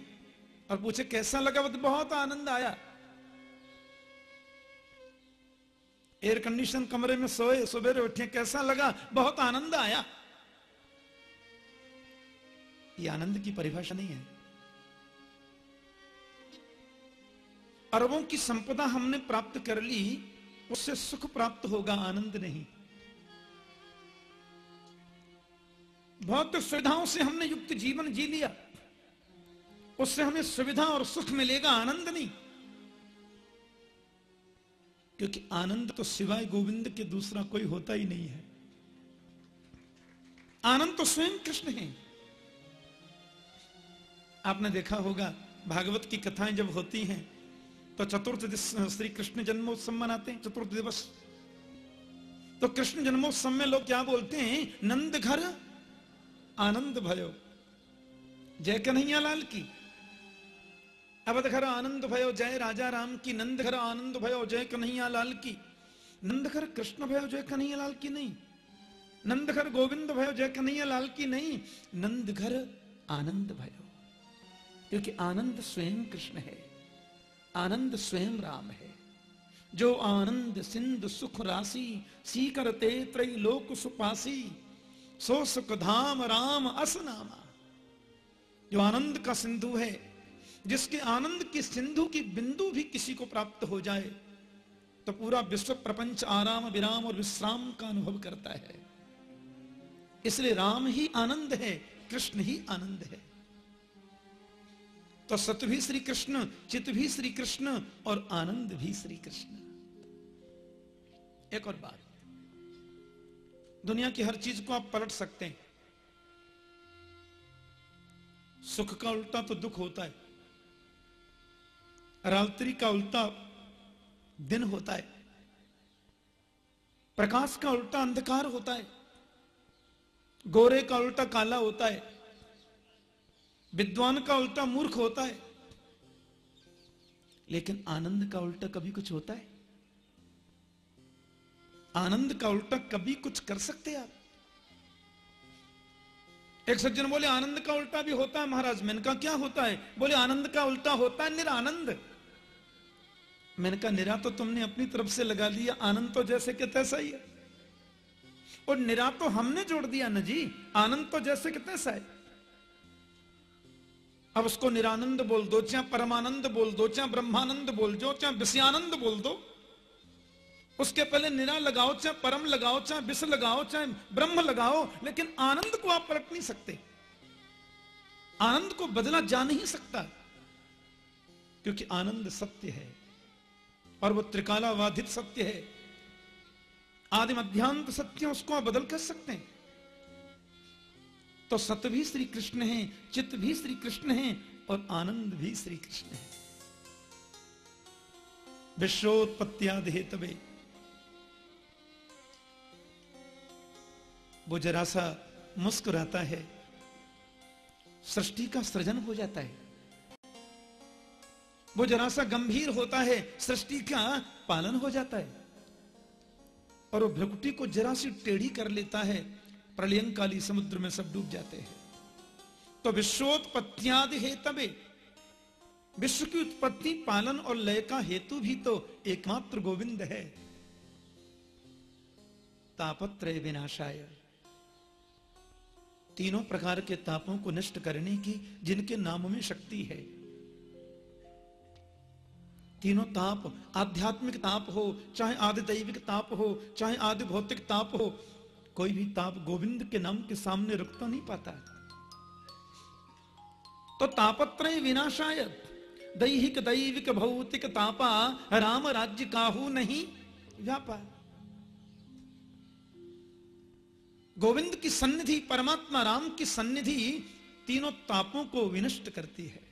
Speaker 5: और पूछे, कैसा लगा? बहुत आनंद आया। एयर कंडीशन कमरे में सोए, सवेरे उठे, कैसा लगा? बहुत आनंद आया। ये आनंद की परिभाषा नहीं है। अरबों की संपदा हमने प्राप्त कर ली, उससे सुख प्राप्त होगा, आनंद नहीं। बहुत सुविधाओं से हमने युक्त जीवन जी लिया। उससे हमें सुविधा और सुख मिलेगा, आनंद नहीं। क्योंकि आनंद तो सिवाय गोविंद के दूसरा कोई होता ही नहीं है। आनंद तो स्वयं कृष्ण है। आपने देखा होगा, भागवत की कथाएँ जब होती हैं तो चतुर्थ श्री कृष्ण जन्मोत्सव मनाते हैं, चतुर्थ दिवस। तो कृष्ण जन्मोत्सव में लोग क्या बोलते हैं? नंद घर आनंद भयो। जय कन्हैया लाल की। अवध घर आनंद भयो जय राजा राम की नंद घर आनंद भयो जय कन्हैया लाल की। नंद घर कृष्ण भयो जय कन्हैया लाल की नहीं। नंद घर गोविंद भयो जय कन्हैया लाल की नहीं। नंद घर आनंद भयो। क्योंकि आनंद स्वयं कृष्ण है, आनंद स्वयं राम है। जो आनंद, सिंध सुख राशि सी करते त्रैलोक सुपासी, सो सुख धाम राम असनामा जो आनंद का सिंधु है जिसके आनंद की सिंधु की बिंदु भी किसी को प्राप्त हो जाए तो पूरा विश्व प्रपंच आराम, विराम और विश्राम का अनुभव करता है। इसलिए राम ही आनंद है, कृष्ण ही आनंद है। तो सत्य भी श्री कृष्ण, चित भी श्री कृष्ण और आनंद भी श्री कृष्ण। एक और बात, दुनिया की हर चीज़ को आप पलट सकते हैं। सुख का उल्टा तो दुख होता है। रात्रि का उल्टा दिन होता है। प्रकाश का उल्टा अंधकार होता है। गोरे का उल्टा काला होता है। विद्वान का उल्टा मूर्ख होता है। लेकिन आनंद का उल्टा कभी कुछ होता है। आनंद का उल्टा कभी कुछ कर सकते आप। एक सज्जन बोले, आनंद का उल्टा भी होता है महाराज। मैंने कहा, क्या होता है? बोले, आनंद का उल्टा होता है निरानंद। मैंने कहा निरा तो तुमने अपनी तरफ़ से लगा लिया आनंद तो जैसे कि तैसा ही है। और निरा तो हमने जोड़ दिया ना जी, आनंद तो जैसे कि तैसा है। अब उसको निरानंद बोल दो, चाहे परमानंद बोल दो, चाहे ब्रह्मानंद बोल दो, चाहे विषयानंद बोल दो, उसके पहले निरा लगाओ, चाहे परम लगाओ, चाहे विष लगाओ, चाहे ब्रह्म लगाओ, लेकिन आनंद को आप पलट नहीं सकते। आनंद को बदला जा नहीं सकता, क्योंकि आनंद सत्य है। और वो त्रिकालावाधित सत्य है। आदि मध्यांत सत्य उसको आप बदल कर सकते हैं। तो सत्य भी श्री कृष्ण है, चित्त भी श्री कृष्ण है, और आनंद भी श्री कृष्ण है। विश्वोत्पत्तियाद हेतवे। वो जरा सा मुस्कुराता है। सृष्टि का सृजन हो जाता है। वो जरा सा गंभीर होता है, सृष्टि का पालन हो जाता है। और वो भ्रकुटी को जरा सी टेढ़ी कर लेता है, प्रलयंकाली समुद्र में सब डूब जाते हैं। तो विश्वोत्पत्तियादि हेतवे, विश्व की उत्पत्ति, पालन और लय का हेतु भी तो एकमात्र गोविंद है। तापत्रय विनाशाय। तीनों प्रकार के तापों को नष्ट करने की जिनके नाम में शक्ति है तीनों ताप, आध्यात्मिक ताप हो, चाहे आदि दैविक ताप हो, चाहे आदि भौतिक ताप हो, कोई भी ताप गोविंद के नाम के सामने रुकता नहीं पाता तो तापत्रय विनाशाय दैहिक दैविक भौतिक तापा, राम राज्य काहू नहीं व्यापा गोविंद की सन्निधि, परमात्मा राम की सन्निधि तीनों तापों को विनष्ट करती है।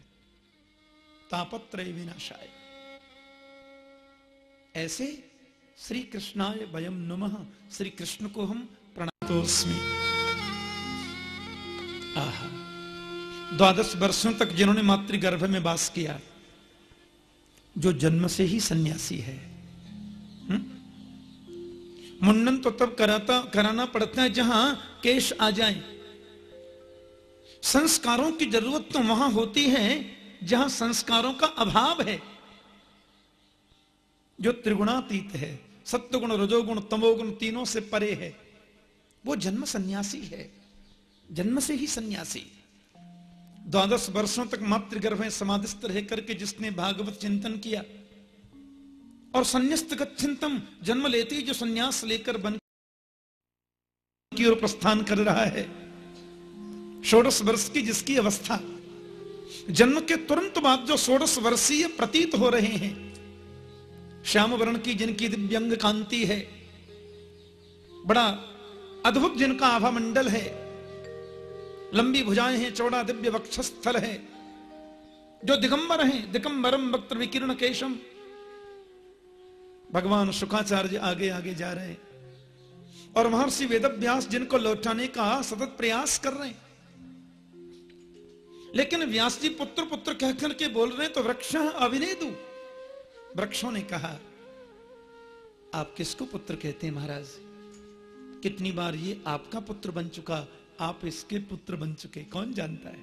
Speaker 5: तापत्रय विनाशाय ऐसे श्री कृष्णाय वयम नमः। श्री कृष्ण को हम प्रणतोस्मी। आहा। द्वादश वर्षों तक जिन्होंने मातृगर्भ में वास किया, जो जन्म से ही सन्यासी है हुँ? मुंडन तो तब कराता, कराना पड़ता है जहाँ केश आ जाए। संस्कारों की ज़रूरत तो वहाँ होती है, जहाँ संस्कारों का अभाव है। जो त्रिगुणातीत है, सत्वगुण, रजोगुण, तमोगुण तीनों से परे है, वो जन्म सन्यासी है, जन्म से ही सन्यासी। द्वादश वर्षों तक मातृगर्भ में समाधिस्थ रह करके जिसने भागवत चिंतन किया, और संन्यास्त चिंतन जन्म लेते जो संन्यास लेकर बन की ओर प्रस्थान कर रहा है, षोडश वर्ष की जिसकी अवस्था। जन्म के तुरंत बाद जो षोडश वर्षीय प्रतीत हो रहे हैं श्याम वर्ण की जिनकी दिव्यंग कांति है, बड़ा अद्भुत जिनका आभा मंडल है, लंबी भुजाएँ हैं, चौड़ा दिव्य वक्षस्थल है, जो दिगंबर हैं, दिगंबरम वक्त विकीर्ण केशम। भगवान शुकाचार्य आगे आगे जा रहे हैं और महर्षि वेदव्यास जिनको लौटाने का सतत प्रयास कर रहे हैं। लेकिन व्यास जी पुत्र पुत्र कहकर के बोल रहे हैं तो वृक्ष अभिनेदु वृक्षों ने कहा, आप किसको पुत्र कहते हैं महाराज? कितनी बार ये आपका पुत्र बन चुका, आप इसके पुत्र बन चुके, कौन जानता है?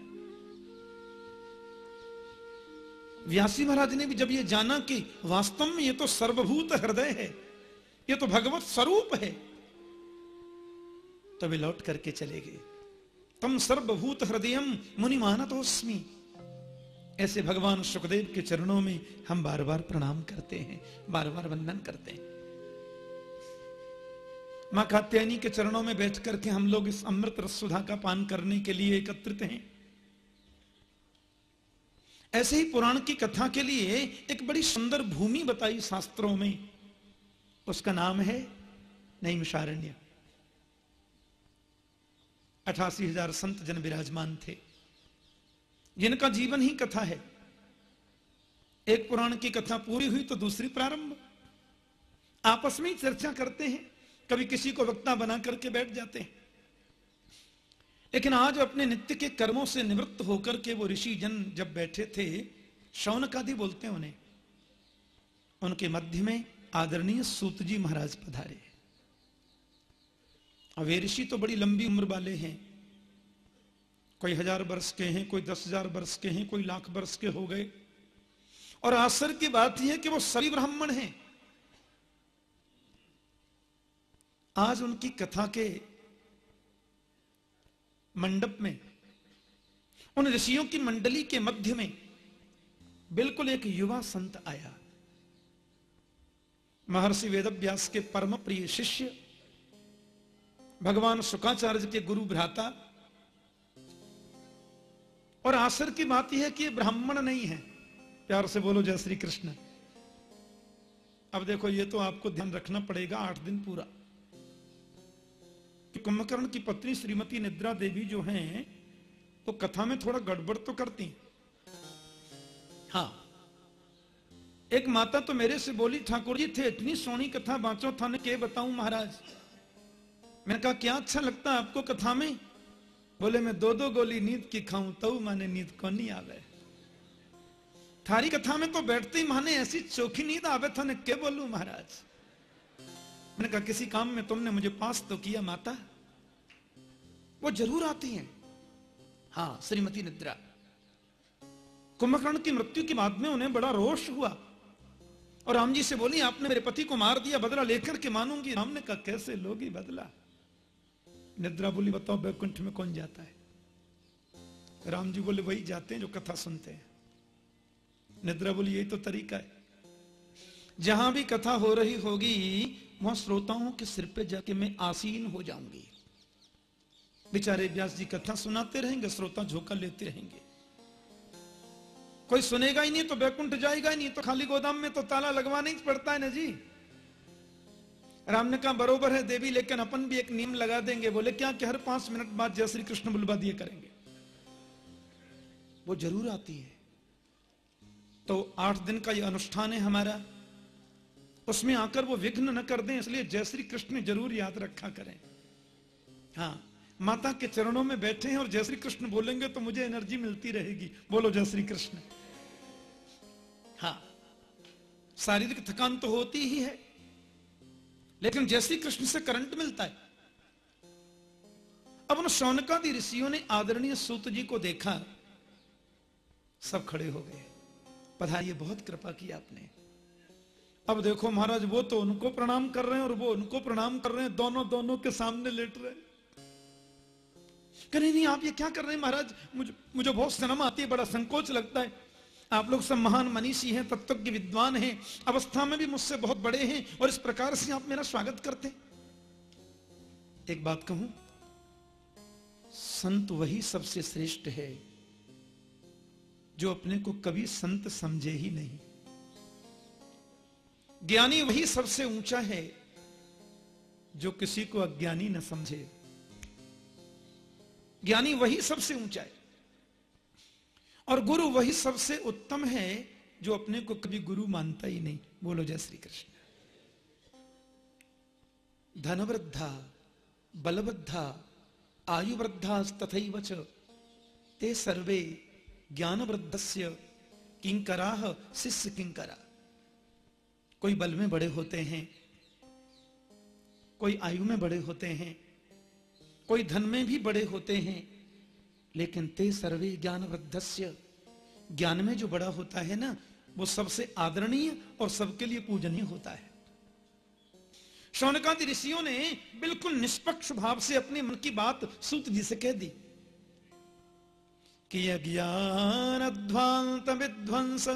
Speaker 5: व्यासी महाराज ने भी जब ये जाना कि वास्तव में ये तो सर्वभूत हृदय है, ये तो भगवत स्वरूप है तो वे लौट करके चले गए। तम सर्वभूत हृदय मुनि मानतोस्मी ऐसे भगवान सुखदेव के चरणों में हम बार बार प्रणाम करते हैं बार बार वंदन करते हैं। माँ कात्यायनी के चरणों में बैठ करके हम लोग इस अमृत रसुधा का पान करने के लिए एकत्रित हैं। ऐसे ही पुराण की कथा के लिए एक बड़ी सुंदर भूमि बताई शास्त्रों में। उसका नाम है नैमिषारण्य। अठासी हज़ार संत जन विराजमान थे। जिनका जीवन ही कथा है। एक पुराण की कथा पूरी हुई तो दूसरी प्रारंभ। आपस में ही चर्चा करते हैं, कभी किसी को वक्ता बना करके बैठ जाते हैं। लेकिन आज अपने नित्य के कर्मों से निवृत्त होकर के वो ऋषि जन जब बैठे थे, शौनकादि बोलते हैं उन्हें, उनके मध्य में आदरणीय सूत जी महाराज पधारे अब वे ऋषि तो बड़ी लंबी उम्र वाले हैं कोई हज़ार वर्ष के हैं, कोई दस हज़ार वर्ष के हैं, कोई लाख वर्ष के हो गए। और आश्चर्य की बात यह है कि वो सभी ब्राह्मण हैं। आज उनकी कथा के मंडप में, उन ऋषियों की मंडली के मध्य में बिल्कुल एक युवा संत आया। महर्षि वेदव्यास के परम प्रिय शिष्य, भगवान शुकाचार्य के गुरु भ्राता और आसर की बात यह है कि ब्राह्मण नहीं है। प्यार से बोलो, जय श्री कृष्ण। अब देखो, ये तो आपको ध्यान रखना पड़ेगा आठ दिन पूरा। कुंभकर्ण की पत्नी श्रीमती निद्रा देवी जो हैं तो कथा में थोड़ा गड़बड़ तो करती हाँ। एक माता तो मेरे से बोली, ठाकुर जी थे इतनी सोनी कथा बाँचो था ने के बताऊँ महाराज? मैंने कहा, क्या अच्छा लगता है आपको कथा में? बोले, मैं दो दो गोली नींद की खाऊं तो माने नींद को नहीं आवे। थारी कथा में तो बैठते ही माने ऐसी चौखी नींद आवे था, ने के बोलू महाराज? मैंने कहा, किसी काम में तुमने मुझे पास तो किया, माता? वो ज़रूर आती हैं। हाँ श्रीमती निद्रा। कुंभकर्ण की मृत्यु के बाद में उन्हें बड़ा रोष हुआ। और राम जी से बोली, आपने मेरे पति को मार दिया, बदला लेकर के मानूँगी। राम ने कहा, कैसे लोगी बदला? निद्रा बोली, बताओ बैकुंठ में कौन जाता है? राम जी बोले, वही जाते हैं जो कथा सुनते हैं। निद्रा बोली, यही तो तरीका है। जहाँ भी कथा हो रही होगी, वहाँ श्रोताओं के सिर पे जाके मैं आसीन हो जाऊँगी। बेचारे व्यास जी कथा सुनाते रहेंगे, श्रोता झोंका लेते रहेंगे। कोई सुनेगा ही नहीं तो बैकुंठ जाएगा ही नहीं तो खाली गोदाम में तो ताला लगवाना ही पड़ता है ना जी। राम ने कहा, बरोबर है देवी, लेकिन अपन भी एक नियम लगा देंगे। बोले, क्या कि हर पाँच मिनट बाद जय श्री कृष्ण बुलवा दिए करेंगे? वो ज़रूर आती है। तो आठ दिन का ये अनुष्ठान है हमारा। उसमें आकर वो विघ्न न कर दें, इसलिए जय श्री कृष्ण ज़रूर याद रखा करें। हाँ माता के चरणों में बैठे हैं और जय श्री कृष्ण बोलेंगे तो मुझे एनर्जी मिलती रहेगी। बोलो, जय श्री कृष्ण। हाँ शारीरिक थकान तो होती ही है लेकिन जय श्री कृष्ण से करंट मिलता है, अब उन शौनकादि ऋषियों ने आदरणीय सूत जी को देखा, सब खड़े हो गए। पधारिए बहुत कृपा की आपने। अब देखो महाराज, वो तो उनको प्रणाम कर रहे हैं और वो उनको प्रणाम कर रहे हैं, दोनों दोनों के सामने लेट रहे हैं। नहीं नहीं, आप ये क्या कर रहे हैं महाराज? मुझे मुझे बहुत शर्म आती है, बड़ा संकोच लगता है। आप लोग सब महान मनीषी हैं तत्व के विद्वान हैं, अवस्था में भी मुझसे बहुत बड़े हैं और इस प्रकार से आप मेरा स्वागत करते एक बात कहूँ, संत वही सबसे श्रेष्ठ है जो अपने को कभी संत समझे ही नहीं। ज्ञानी वही सबसे ऊँचा है जो किसी को अज्ञानी न समझे। ज्ञानी वही सबसे ऊँचा है। और गुरु वही सबसे उत्तम है जो अपने को कभी गुरु मानता ही नहीं। बोलो जय श्री कृष्ण। धनवृद्धा, बलवृद्धा आयुवृद्धा तथैव ते सर्वे ज्ञान वृद्धस्य किंकरा शिष्य किंकरा। कोई बल में बड़े होते हैं, कोई आयु में बड़े होते हैं, कोई धन में भी बड़े होते हैं लेकिन ते सर्वे ज्ञान वृद्धस्य ज्ञान में जो बड़ा होता है ना, वो सबसे आदरणीय और सबके लिए पूजनीय होता है। शौनकादि ऋषियों ने बिल्कुल निष्पक्ष भाव से अपने मन की बात सूत जी से कह दी कि अज्ञान अध्वांत विध्वंस,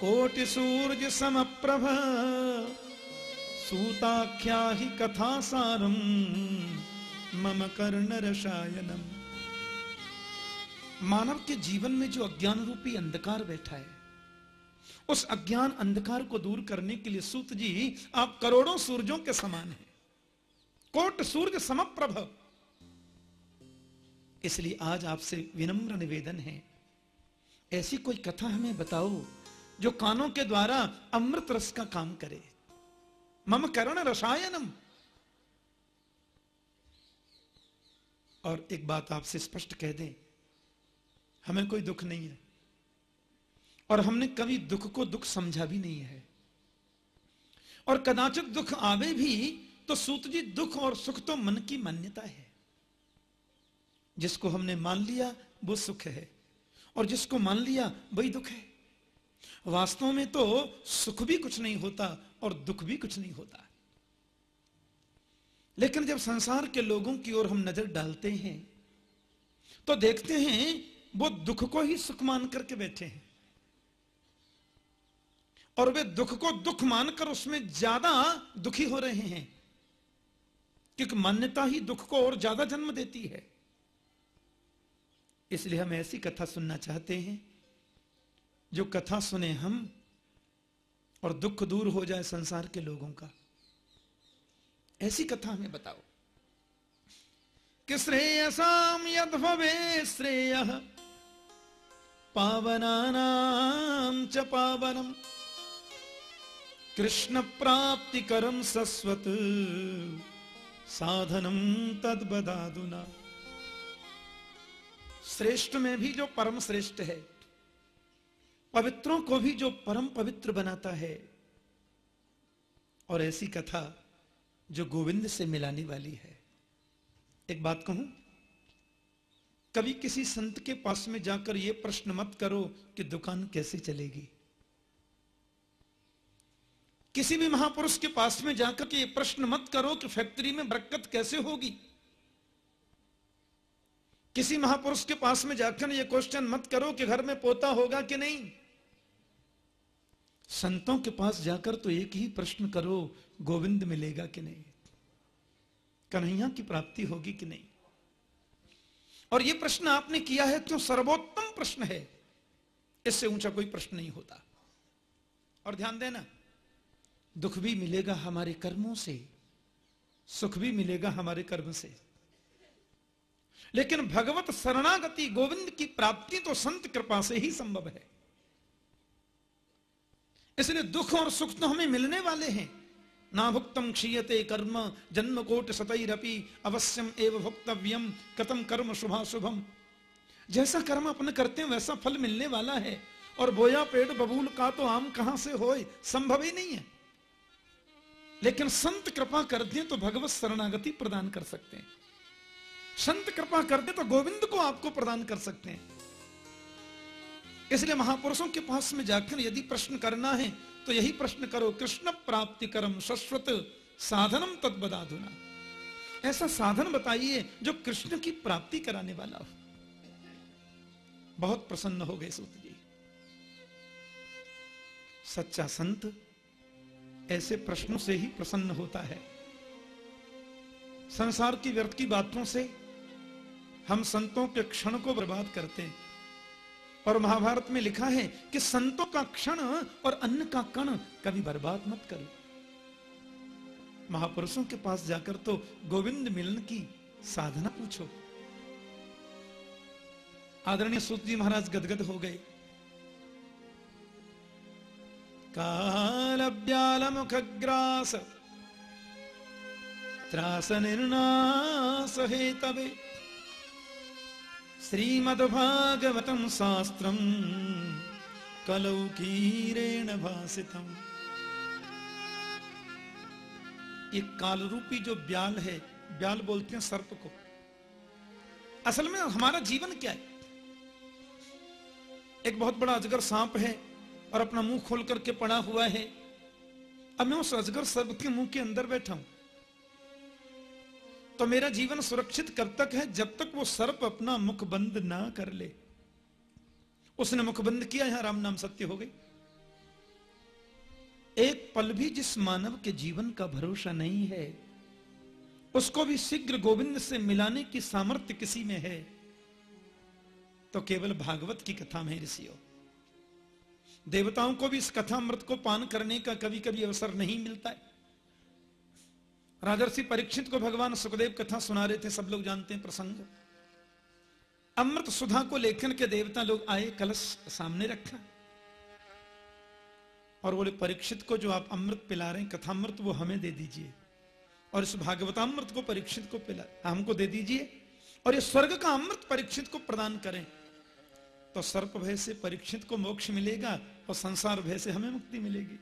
Speaker 5: कोटि सूर्य समप्रभ सूताख्या ही कथा सारम मम कर्ण रसायनम। मानव के जीवन में जो अज्ञान रूपी अंधकार बैठा है, उस अज्ञान अंधकार को दूर करने के लिए सूत जी, आप करोड़ों सूर्यों के समान हैं। कोट सूर्य समप्रभ। इसलिए आज आपसे विनम्र निवेदन है, ऐसी कोई कथा हमें बताओ जो कानों के द्वारा अमृत रस का काम करे। मम करण रसायनम। और एक बात आपसे स्पष्ट कह दें हमें कोई दुख नहीं है। और हमने कभी दुख को दुख समझा भी नहीं है। और कदाचित दुख आवे भी तो सूत जी, दुख और सुख तो मन की मान्यता है। जिसको हमने मान लिया, वो सुख है। और जिसको मान लिया, वही दुख है। वास्तव में तो सुख भी कुछ नहीं होता और दुख भी कुछ नहीं होता। लेकिन जब संसार के लोगों की ओर हम नज़र डालते हैं तो देखते हैं वो दुख को ही सुख मान करके बैठे हैं। और वे दुख को दुख मानकर उसमें ज़्यादा दुखी हो रहे हैं। क्योंकि मान्यता ही दुख को और ज़्यादा जन्म देती है। इसलिए हम ऐसी कथा सुनना चाहते हैं, जो कथा सुने हम और दुख दूर हो जाए संसार के लोगों का। ऐसी कथा हमें बताओ। कि श्रेयसाम यद भवे श्रेय पावनानाम च पावनम। कृष्ण प्राप्ति करम सस्वत साधनम तद बदादुना श्रेष्ठ में भी जो परम श्रेष्ठ है, पवित्रों को भी जो परम पवित्र बनाता है, और ऐसी कथा जो गोविंद से मिलाने वाली है। एक बात कहूँ कभी किसी संत के पास में जाकर यह प्रश्न मत करो कि दुकान कैसे चलेगी। किसी भी महापुरुष के पास में जाकर के प्रश्न मत करो कि फैक्ट्री में बरकत कैसे होगी। किसी महापुरुष के पास में जाकर ये क्वेश्चन मत करो कि घर में पोता होगा कि नहीं। संतों के पास जाकर तो एक ही प्रश्न करो, गोविंद मिलेगा कि नहीं? कन्हैया की प्राप्ति होगी कि नहीं? और यह प्रश्न आपने किया है क्यों? सर्वोत्तम प्रश्न है। इससे ऊँचा कोई प्रश्न नहीं होता। और ध्यान देना, दुख भी मिलेगा हमारे कर्मों से, सुख भी मिलेगा हमारे कर्म से। लेकिन भगवत शरणागति गोविंद की प्राप्ति तो संत कृपा से ही संभव है। इसलिए दुख और सुख तो हमें मिलने वाले हैं। ना भुक्तम क्षीयते कर्म जन्म कोट सतरपी अवश्यम एवं भुक्तव्यम। कतम कर्म शुभा शुभम जैसा कर्म अपने करते हैं, वैसा फल मिलने वाला है। और बोया पेड़ बबूल का तो आम कहाँ से होए? संभव ही नहीं है। लेकिन संत कृपा कर दे तो भगवत शरणागति प्रदान कर सकते हैं। संत कृपा कर दे तो गोविंद को आपको प्रदान कर सकते हैं। इसलिए महापुरुषों के पास में जाकर यदि प्रश्न करना है तो यही प्रश्न करो, कृष्ण प्राप्ति कर्म शाश्वत, साधनम तद बदाधुना। ऐसा साधन बताइए जो कृष्ण की प्राप्ति कराने वाला हो। बहुत प्रसन्न हो गए सूत जी। सच्चा संत ऐसे प्रश्नों से ही प्रसन्न होता है। संसार की व्यर्थ की बातों से हम संतों के क्षण को बर्बाद करते हैं। और महाभारत में लिखा है कि संतों का क्षण और अन्न का कण कभी बर्बाद मत करो। महापुरुषों के पास जाकर तो गोविंद मिलन की साधना पूछो। आदरणीय सूत जी महाराज गदगद हो गए। काल मुखग्रास त्रास निर्नास हे तबे श्रीमद्भागवतं शास्त्रं कलौकीरेण भासितम। ये काल रूपी जो ब्याल है, ब्याल बोलते हैं सर्प को। असल में हमारा जीवन क्या है? एक बहुत बड़ा अजगर सांप है और अपना मुँह खोल करके पड़ा हुआ है। अब मैं उस अजगर सर्प के मुँह के अंदर बैठा हूँ। तो मेरा जीवन सुरक्षित कब तक है? जब तक वो सर्प अपना मुख बंद ना कर ले। उसने मुख बंद किया, यहाँ राम नाम सत्य हो गई। एक पल भी जिस मानव के जीवन का भरोसा नहीं है, उसको भी शीघ्र गोविंद से मिलाने की सामर्थ्य किसी में है तो केवल भागवत की कथा में ऋषियों। देवताओं को भी इस कथा अमृत को पान करने का कभी कभी अवसर नहीं मिलता है। राजर्षि परीक्षित को भगवान सुखदेव कथा सुना रहे थे, सब लोग जानते हैं प्रसंग। अमृत सुधा को लेखन के देवता लोग आए, कलश सामने रखा। और बोले, परीक्षित को जो आप अमृत पिला रहे हैं, कथामृत वो हमें दे दीजिए। और इस भागवतामृत को परीक्षित को पिला, हमको दे दीजिए। और ये स्वर्ग का अमृत परीक्षित को प्रदान करें। तो सर्प भय से परीक्षित को मोक्ष मिलेगा और संसार भय से हमें मुक्ति मिलेगी।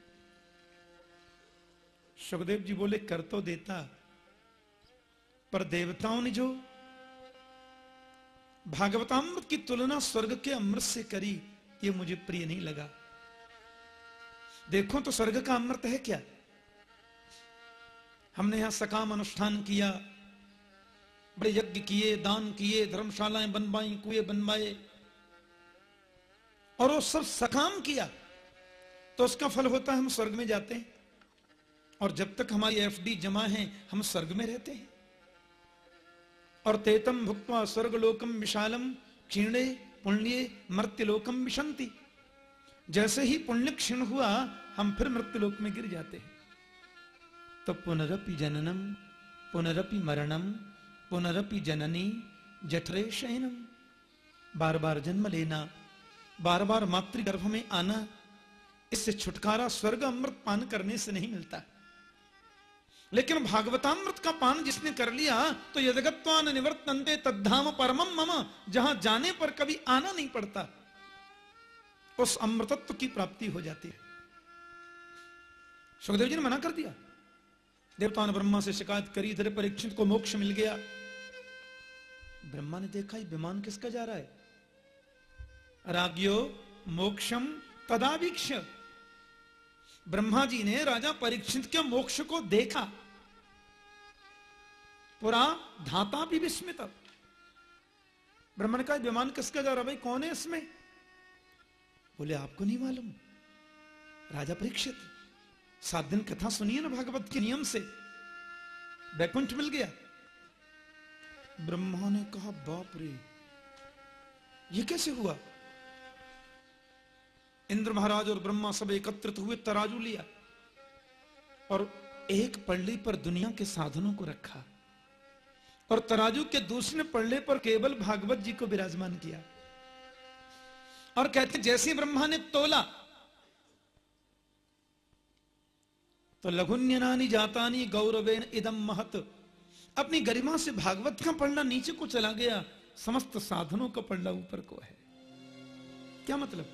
Speaker 5: सुखदेव जी बोले, कर तो देता, पर देवताओं ने जो भागवतामृत की तुलना स्वर्ग के अमृत से करी, ये मुझे प्रिय नहीं लगा। देखो तो स्वर्ग का अमृत है क्या? हमने यहाँ सकाम अनुष्ठान किया, बड़े यज्ञ किए, दान किए, धर्मशालाएँ बनवाई, कुएँ बनवाए, और वो सब सकाम किया तो उसका फल होता है हम स्वर्ग में जाते हैं। और जब तक हमारी एफडी जमा है, हम स्वर्ग में रहते हैं। और तेतम भुक्वा स्वर्ग लोकम विशालम, क्षीणे पुण्य मृत्युलोकम विशंति। जैसे ही पुण्य क्षीण हुआ, हम फिर मृत्युलोक में गिर जाते हैं। तो पुनरपि जननम, पुनरपि मरणम, पुनरपि जननी, जठरे शयनम। बार बार जन्म लेना बार बार मातृगर्भ में आना, इससे छुटकारा स्वर्ग अमृत पान करने से नहीं मिलता। लेकिन भागवतामृत का पान जिसने कर लिया तो यदगत्वान निवर्तनते तद्धाम परमम मम, जहाँ जाने पर कभी आना नहीं पड़ता। उस अमृतत्व की प्राप्ति हो जाती है। सुखदेव जी ने मना कर दिया। देवताओं ने ब्रह्मा से शिकायत करी, इधर परीक्षित को मोक्ष मिल गया। ब्रह्मा ने देखा, ये विमान किसका जा रहा है? राग्यो, मोक्षम तदावीक्ष ब्रह्मा जी ने राजा परीक्षित के मोक्ष को देखा। पुरा धाता भी विस्मित ब्रह्मा का विमान किसका जा रहा भाई, कौन है इसमें? बोले, आपको नहीं मालूम। राजा परीक्षित। सात दिन कथा सुनिए ना भागवत के नियम से। बैकुंठ मिल गया। ब्रह्मा ने कहा, बाप रे, ये कैसे हुआ? इंद्र महाराज और ब्रह्मा सब एकत्रित हुए, तराजू लिया और एक पल्ली पर दुनिया के साधनों को रखा। और तराजू के दूसरे पल्ले पर केवल भागवत जी को विराजमान किया। और कहते जैसे ब्रह्मा ने तोला तो लघुन्यनानी जातानी गौरवेन इदम महत। अपनी गरिमा से भागवत का पढ़ना नीचे को चला गया, समस्त साधनों का पढ़ना ऊपर को है। क्या मतलब?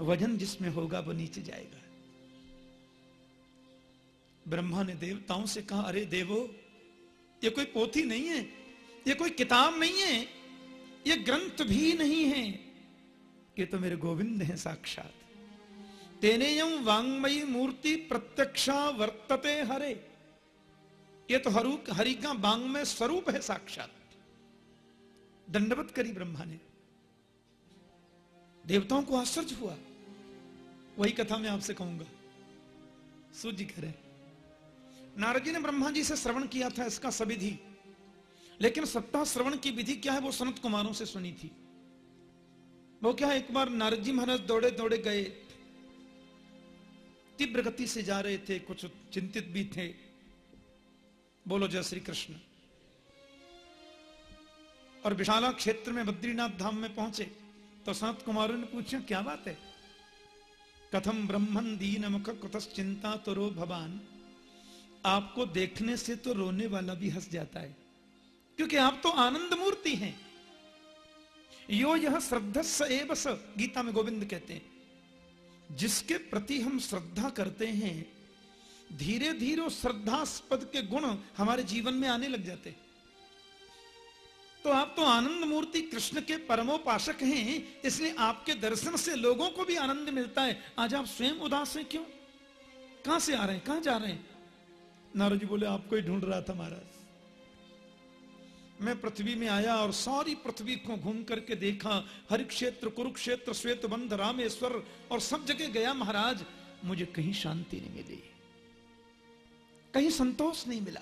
Speaker 5: वज़न जिसमें होगा वो नीचे जाएगा। ब्रह्मा ने देवताओं से कहा, अरे देवो ये कोई पोथी नहीं है, ये कोई किताब नहीं है, ये ग्रंथ भी नहीं है। ये तो मेरे गोविंद हैं साक्षात। तेनेयम वांगमयी मूर्ति प्रत्यक्षा वर्तते हरे। ये तो हरू, हरि का बांग में स्वरूप है साक्षात। दंडवत करी ब्रह्मा ने। देवताओं को आश्चर्य हुआ। वही कथा मैं आपसे कहूँगा। सूजी करे नारद जी ने ब्रह्मा जी से श्रवण किया था इसका सविधि। लेकिन सप्ताह श्रवण की विधि क्या है, वो सनत कुमारों से सुनी थी। वो क्या एक बार नारद जी महाराज दौड़े दौड़े गए। तीव्र गति से जा रहे थे, कुछ चिंतित भी थे। बोलो, जय श्री कृष्ण। और विशाला क्षेत्र में बद्रीनाथ धाम में पहुँचे। तो संत कुमारों ने पूछा, क्या बात है? कथम ब्रह्मन दीन मुख चिंता तो रो भवान। आपको देखने से तो रोने वाला भी हंस जाता है, क्योंकि आप तो आनंद मूर्ति हैं। यो यह श्रद्धस एव स गीता में गोविंद कहते हैं, जिसके प्रति हम श्रद्धा करते हैं धीरे धीरे श्रद्धास्पद के गुण हमारे जीवन में आने लग जाते तो आप तो आनंद मूर्ति कृष्ण के परमोपासक हैं, इसलिए आपके दर्शन से लोगों को भी आनंद मिलता है। आज आप स्वयं उदास हैं क्यों? कहाँ से आ रहे हैं? कहाँ जा रहे हैं? नारद जी बोले, आपको ही ढूंढ रहा था महाराज। मैं पृथ्वी में आया और सारी पृथ्वी को घूम करके देखा। हरि क्षेत्र कुरुक्षेत्र श्वेत बंध रामेश्वर और सब जगह गया महाराज। मुझे कहीं शांति नहीं मिली। कहीं संतोष नहीं मिला।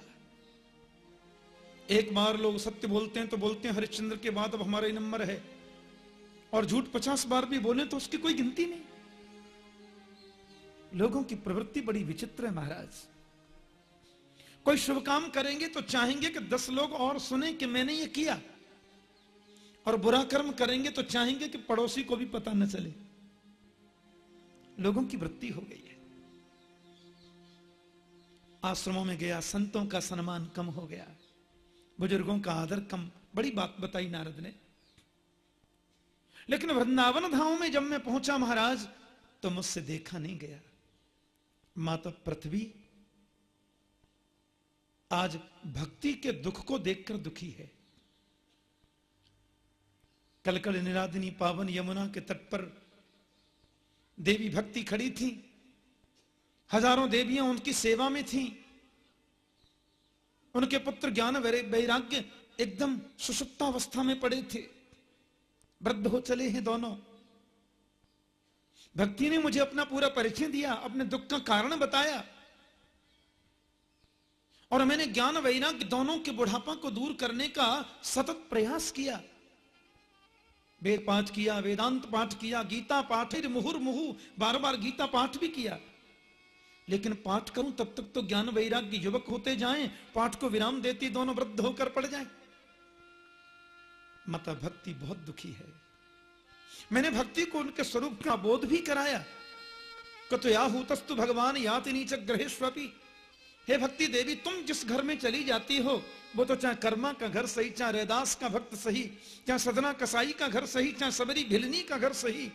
Speaker 5: एक बार लोग सत्य बोलते हैं तो बोलते हैं, हरिश्चंद्र के बाद अब हमारा ही नंबर है। और झूठ पचास बार भी बोले तो उसकी कोई गिनती नहीं। लोगों की प्रवृत्ति बड़ी विचित्र है महाराज। कोई शुभ काम करेंगे तो चाहेंगे कि दस लोग और सुने कि मैंने ये किया। और बुरा कर्म करेंगे तो चाहेंगे कि पड़ोसी को भी पता न चले। लोगों की वृत्ति हो गई है। आश्रमों में गया, संतों का सम्मान कम हो गया। बुज़ुर्गों का आदर कम। बड़ी बात बताई नारद ने। लेकिन वृंदावन धाम में जब मैं पहुँचा महाराज तो मुझसे देखा नहीं गया। माता पृथ्वी आज भक्ति के दुख को देखकर दुखी है। कलकल निरादिनी पावन यमुना के तट पर देवी भक्ति खड़ी थी। हज़ारों देवियाँ उनकी सेवा में थीं। उनके पुत्र ज्ञान वैराग्य एकदम सुषुप्तावस्था में पड़े थे। वृद्ध हो चले हैं दोनों। भक्ति ने मुझे अपना पूरा परिचय दिया, अपने दुख का कारण बताया। और मैंने ज्ञान वैराग्य दोनों के बुढ़ापा को दूर करने का सतत प्रयास किया। वेद पाठ किया, वेदांत पाठ किया, गीता पाठ मुहुर मुहु बार बार गीता पाठ भी किया। लेकिन पाठ करूँ तब तक तो ज्ञान वैराग्य युवक होते जाएँ, पाठ को विराम देती दोनों वृद्ध होकर पड़ जाए। माता, भक्ति बहुत दुखी है। मैंने भक्ति को उनके स्वरूप का बोध भी कराया। कतो या हूतस्तु भगवान याति नीच ग्रहेश्वपी हे भक्ति देवी, तुम जिस घर में चली जाती हो, वो तो चाहे कर्मा का घर सही, चाहे रैदास का भक्त सही, चाहे सदना कसाई का घर सही, चाहे सबरी भिलनी का घर सही,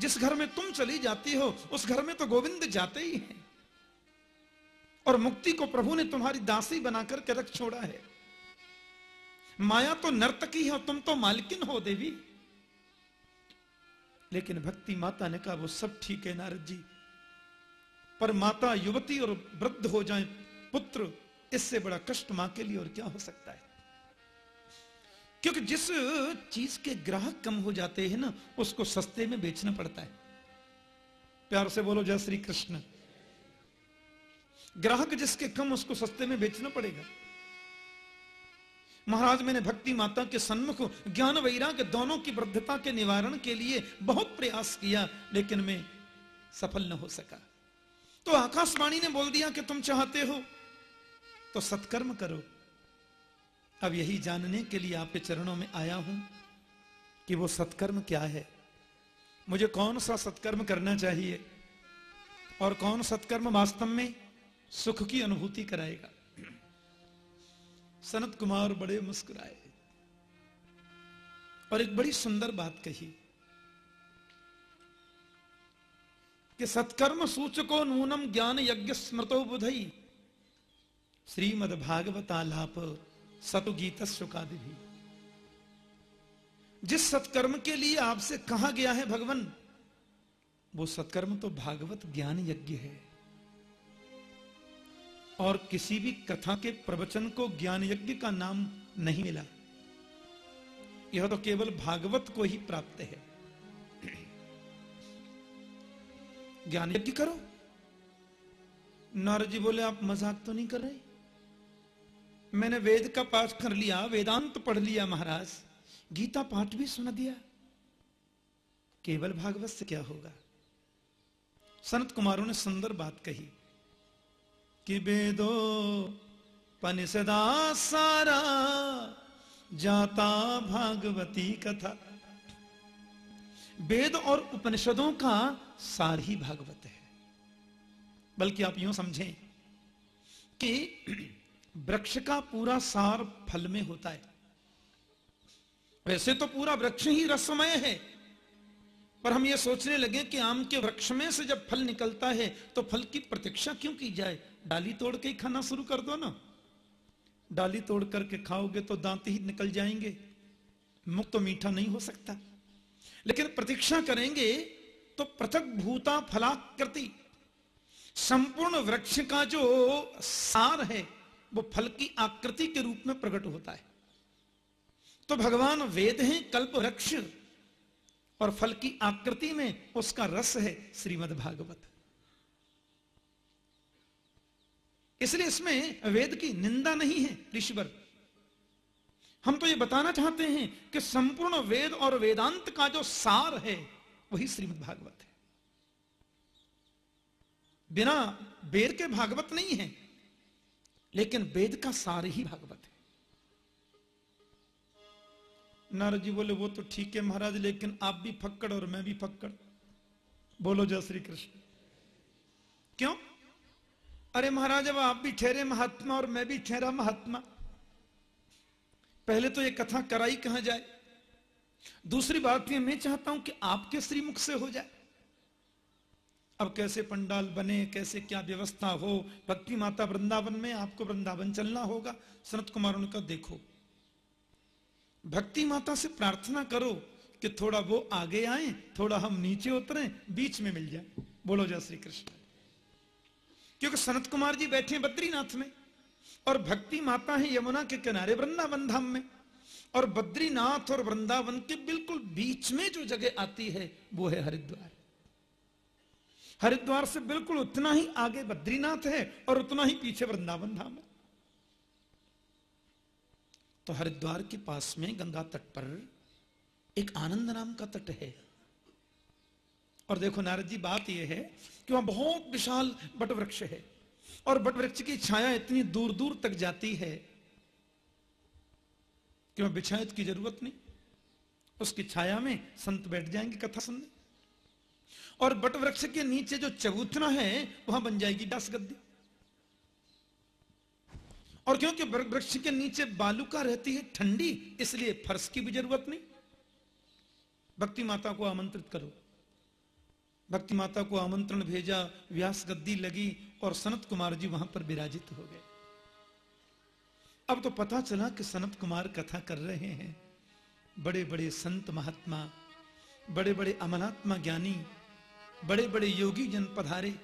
Speaker 5: जिस घर में तुम चली जाती हो, उस घर में तो गोविंद जाते ही हैं। और मुक्ति को प्रभु ने तुम्हारी दासी बनाकर के रख छोड़ा है। माया तो नर्तकी है तुम तो मालकिन हो देवी। लेकिन भक्ति माता ने कहा, वो सब ठीक है नारद जी पर माता युवती और वृद्ध हो जाए, पुत्र, इससे बड़ा कष्ट माँ के लिए और क्या हो सकता है? क्योंकि जिस चीज़ के ग्राहक कम हो जाते हैं ना, उसको सस्ते में बेचना पड़ता है। प्यार से बोलो, जय श्री कृष्ण। ग्राहक जिसके कम, उसको सस्ते में बेचना पड़ेगा। महाराज, मैंने भक्ति माता के सन्मुख ज्ञान वैराग दोनों की वृद्धता के निवारण के लिए बहुत प्रयास किया, लेकिन मैं सफल न हो सका। तो आकाशवाणी ने बोल दिया कि तुम चाहते हो तो सत्कर्म करो। अब यही जानने के लिए आपके चरणों में आया हूँ कि वो सत्कर्म क्या है। मुझे कौन सा सत्कर्म करना चाहिए और कौन सत्कर्म वास्तव में सुख की अनुभूति कराएगा? सनत कुमार बड़े मुस्कुराए और एक बड़ी सुंदर बात कही। कि सत्कर्म सूचको नूनम ज्ञान यज्ञ स्मृतो बुधई। श्रीमद भागवतालाप सतुगीत शुकादि जिस सत्कर्म के लिए आपसे कहा गया है भगवान, वो सत्कर्म तो भागवत ज्ञान यज्ञ है। और किसी भी कथा के प्रवचन को ज्ञान यज्ञ का नाम नहीं मिला। यह तो केवल भागवत को ही प्राप्त है। ज्ञान यज्ञ करो। नारद जी बोले, आप मज़ाक तो नहीं कर रहे? मैंने वेद का पाठ कर लिया, वेदांत पढ़ लिया महाराज। गीता पाठ भी सुना दिया। केवल भागवत से क्या होगा? सनत कुमारों ने सुंदर बात कही कि वेदो पनिषदा सारा जाता भागवती कथा। वेद और उपनिषदों का सार ही भागवत है। बल्कि आप यूँ समझें कि वृक्ष का पूरा सार फल में होता है। वैसे तो पूरा वृक्ष ही रसमय है, पर हम ये सोचने लगे कि आम के वृक्ष में से जब फल निकलता है तो फल की प्रतीक्षा क्यों की जाए? डाली तोड़ के ही खाना शुरू कर दो ना। डाली तोड़ करके खाओगे तो दांत ही निकल जाएँगे। मुख तो मीठा नहीं हो सकता। लेकिन प्रतीक्षा करेंगे तो पृथक भूता फलाकृति, संपूर्ण वृक्ष का जो सार है, वो फल की आकृति के रूप में प्रकट होता है। तो भगवान वेद हैं, कल्प वृक्ष, और फल की आकृति में उसका रस है श्रीमद भागवत। इसलिए इसमें वेद की निंदा नहीं है, ऋषिवर। हम तो ये बताना चाहते हैं कि संपूर्ण वेद और वेदांत का जो सार है, वही श्रीमद भागवत है। बिना वेद के भागवत नहीं है, लेकिन वेद का सार ही भागवत है। नारद जी बोले, वो तो ठीक है महाराज, लेकिन आप भी फक्कड़ और मैं भी फक्कड़। बोलो जय श्री कृष्ण। क्यों? अरे महाराज, अब आप भी ठहरे महात्मा और मैं भी ठहरा महात्मा। पहले तो ये कथा कराई कहाँ जाए? दूसरी बात यह मैं चाहता हूँ कि आपके श्रीमुख से हो जाए। अब कैसे पंडाल बने, कैसे क्या व्यवस्था हो? भक्ति माता वृंदावन में आपको वृंदावन चलना होगा। सनत कुमार उनका देखो, भक्ति माता से प्रार्थना करो कि थोड़ा वो आगे आए, थोड़ा हम नीचे उतरे, बीच में मिल जाए। बोलो, जय श्री कृष्ण। क्योंकि सनत कुमार जी बैठे बद्रीनाथ में। और भक्ति माता है यमुना के किनारे वृंदावन धाम में। और बद्रीनाथ और वृंदावन के बिल्कुल बीच में जो जगह आती है, वो है हरिद्वार। हरिद्वार से बिल्कुल उतना ही आगे बद्रीनाथ है और उतना ही पीछे वृंदावन धाम है। तो हरिद्वार के पास में गंगा तट पर एक आनंद नाम का तट है। और देखो नारद जी, बात यह है कि वहाँ बहुत विशाल बट वृक्ष है। और बट वृक्ष की छाया इतनी दूर दूर तक जाती है कि वहाँ बिछायत की ज़रूरत नहीं। उसकी छाया में संत बैठ जाएँगे कथा सुनने। और बट वृक्ष के नीचे जो चबूतना है, वहाँ बन जाएगी दास गद्दी। और क्योंकि वृक्ष के नीचे बालुका रहती है ठंडी, इसलिए फर्श की भी ज़रूरत नहीं। भक्ति माता को आमंत्रित करो। भक्ति माता को आमंत्रण भेजा, व्यास गद्दी लगी और सनत कुमार जी वहाँ पर विराजित हो गए। अब तो पता चला कि सनत कुमार कथा कर रहे हैं। बड़े बड़े संत महात्मा बड़े बड़े अमलात्मा ज्ञानी बड़े बड़े योगी जन पधारे,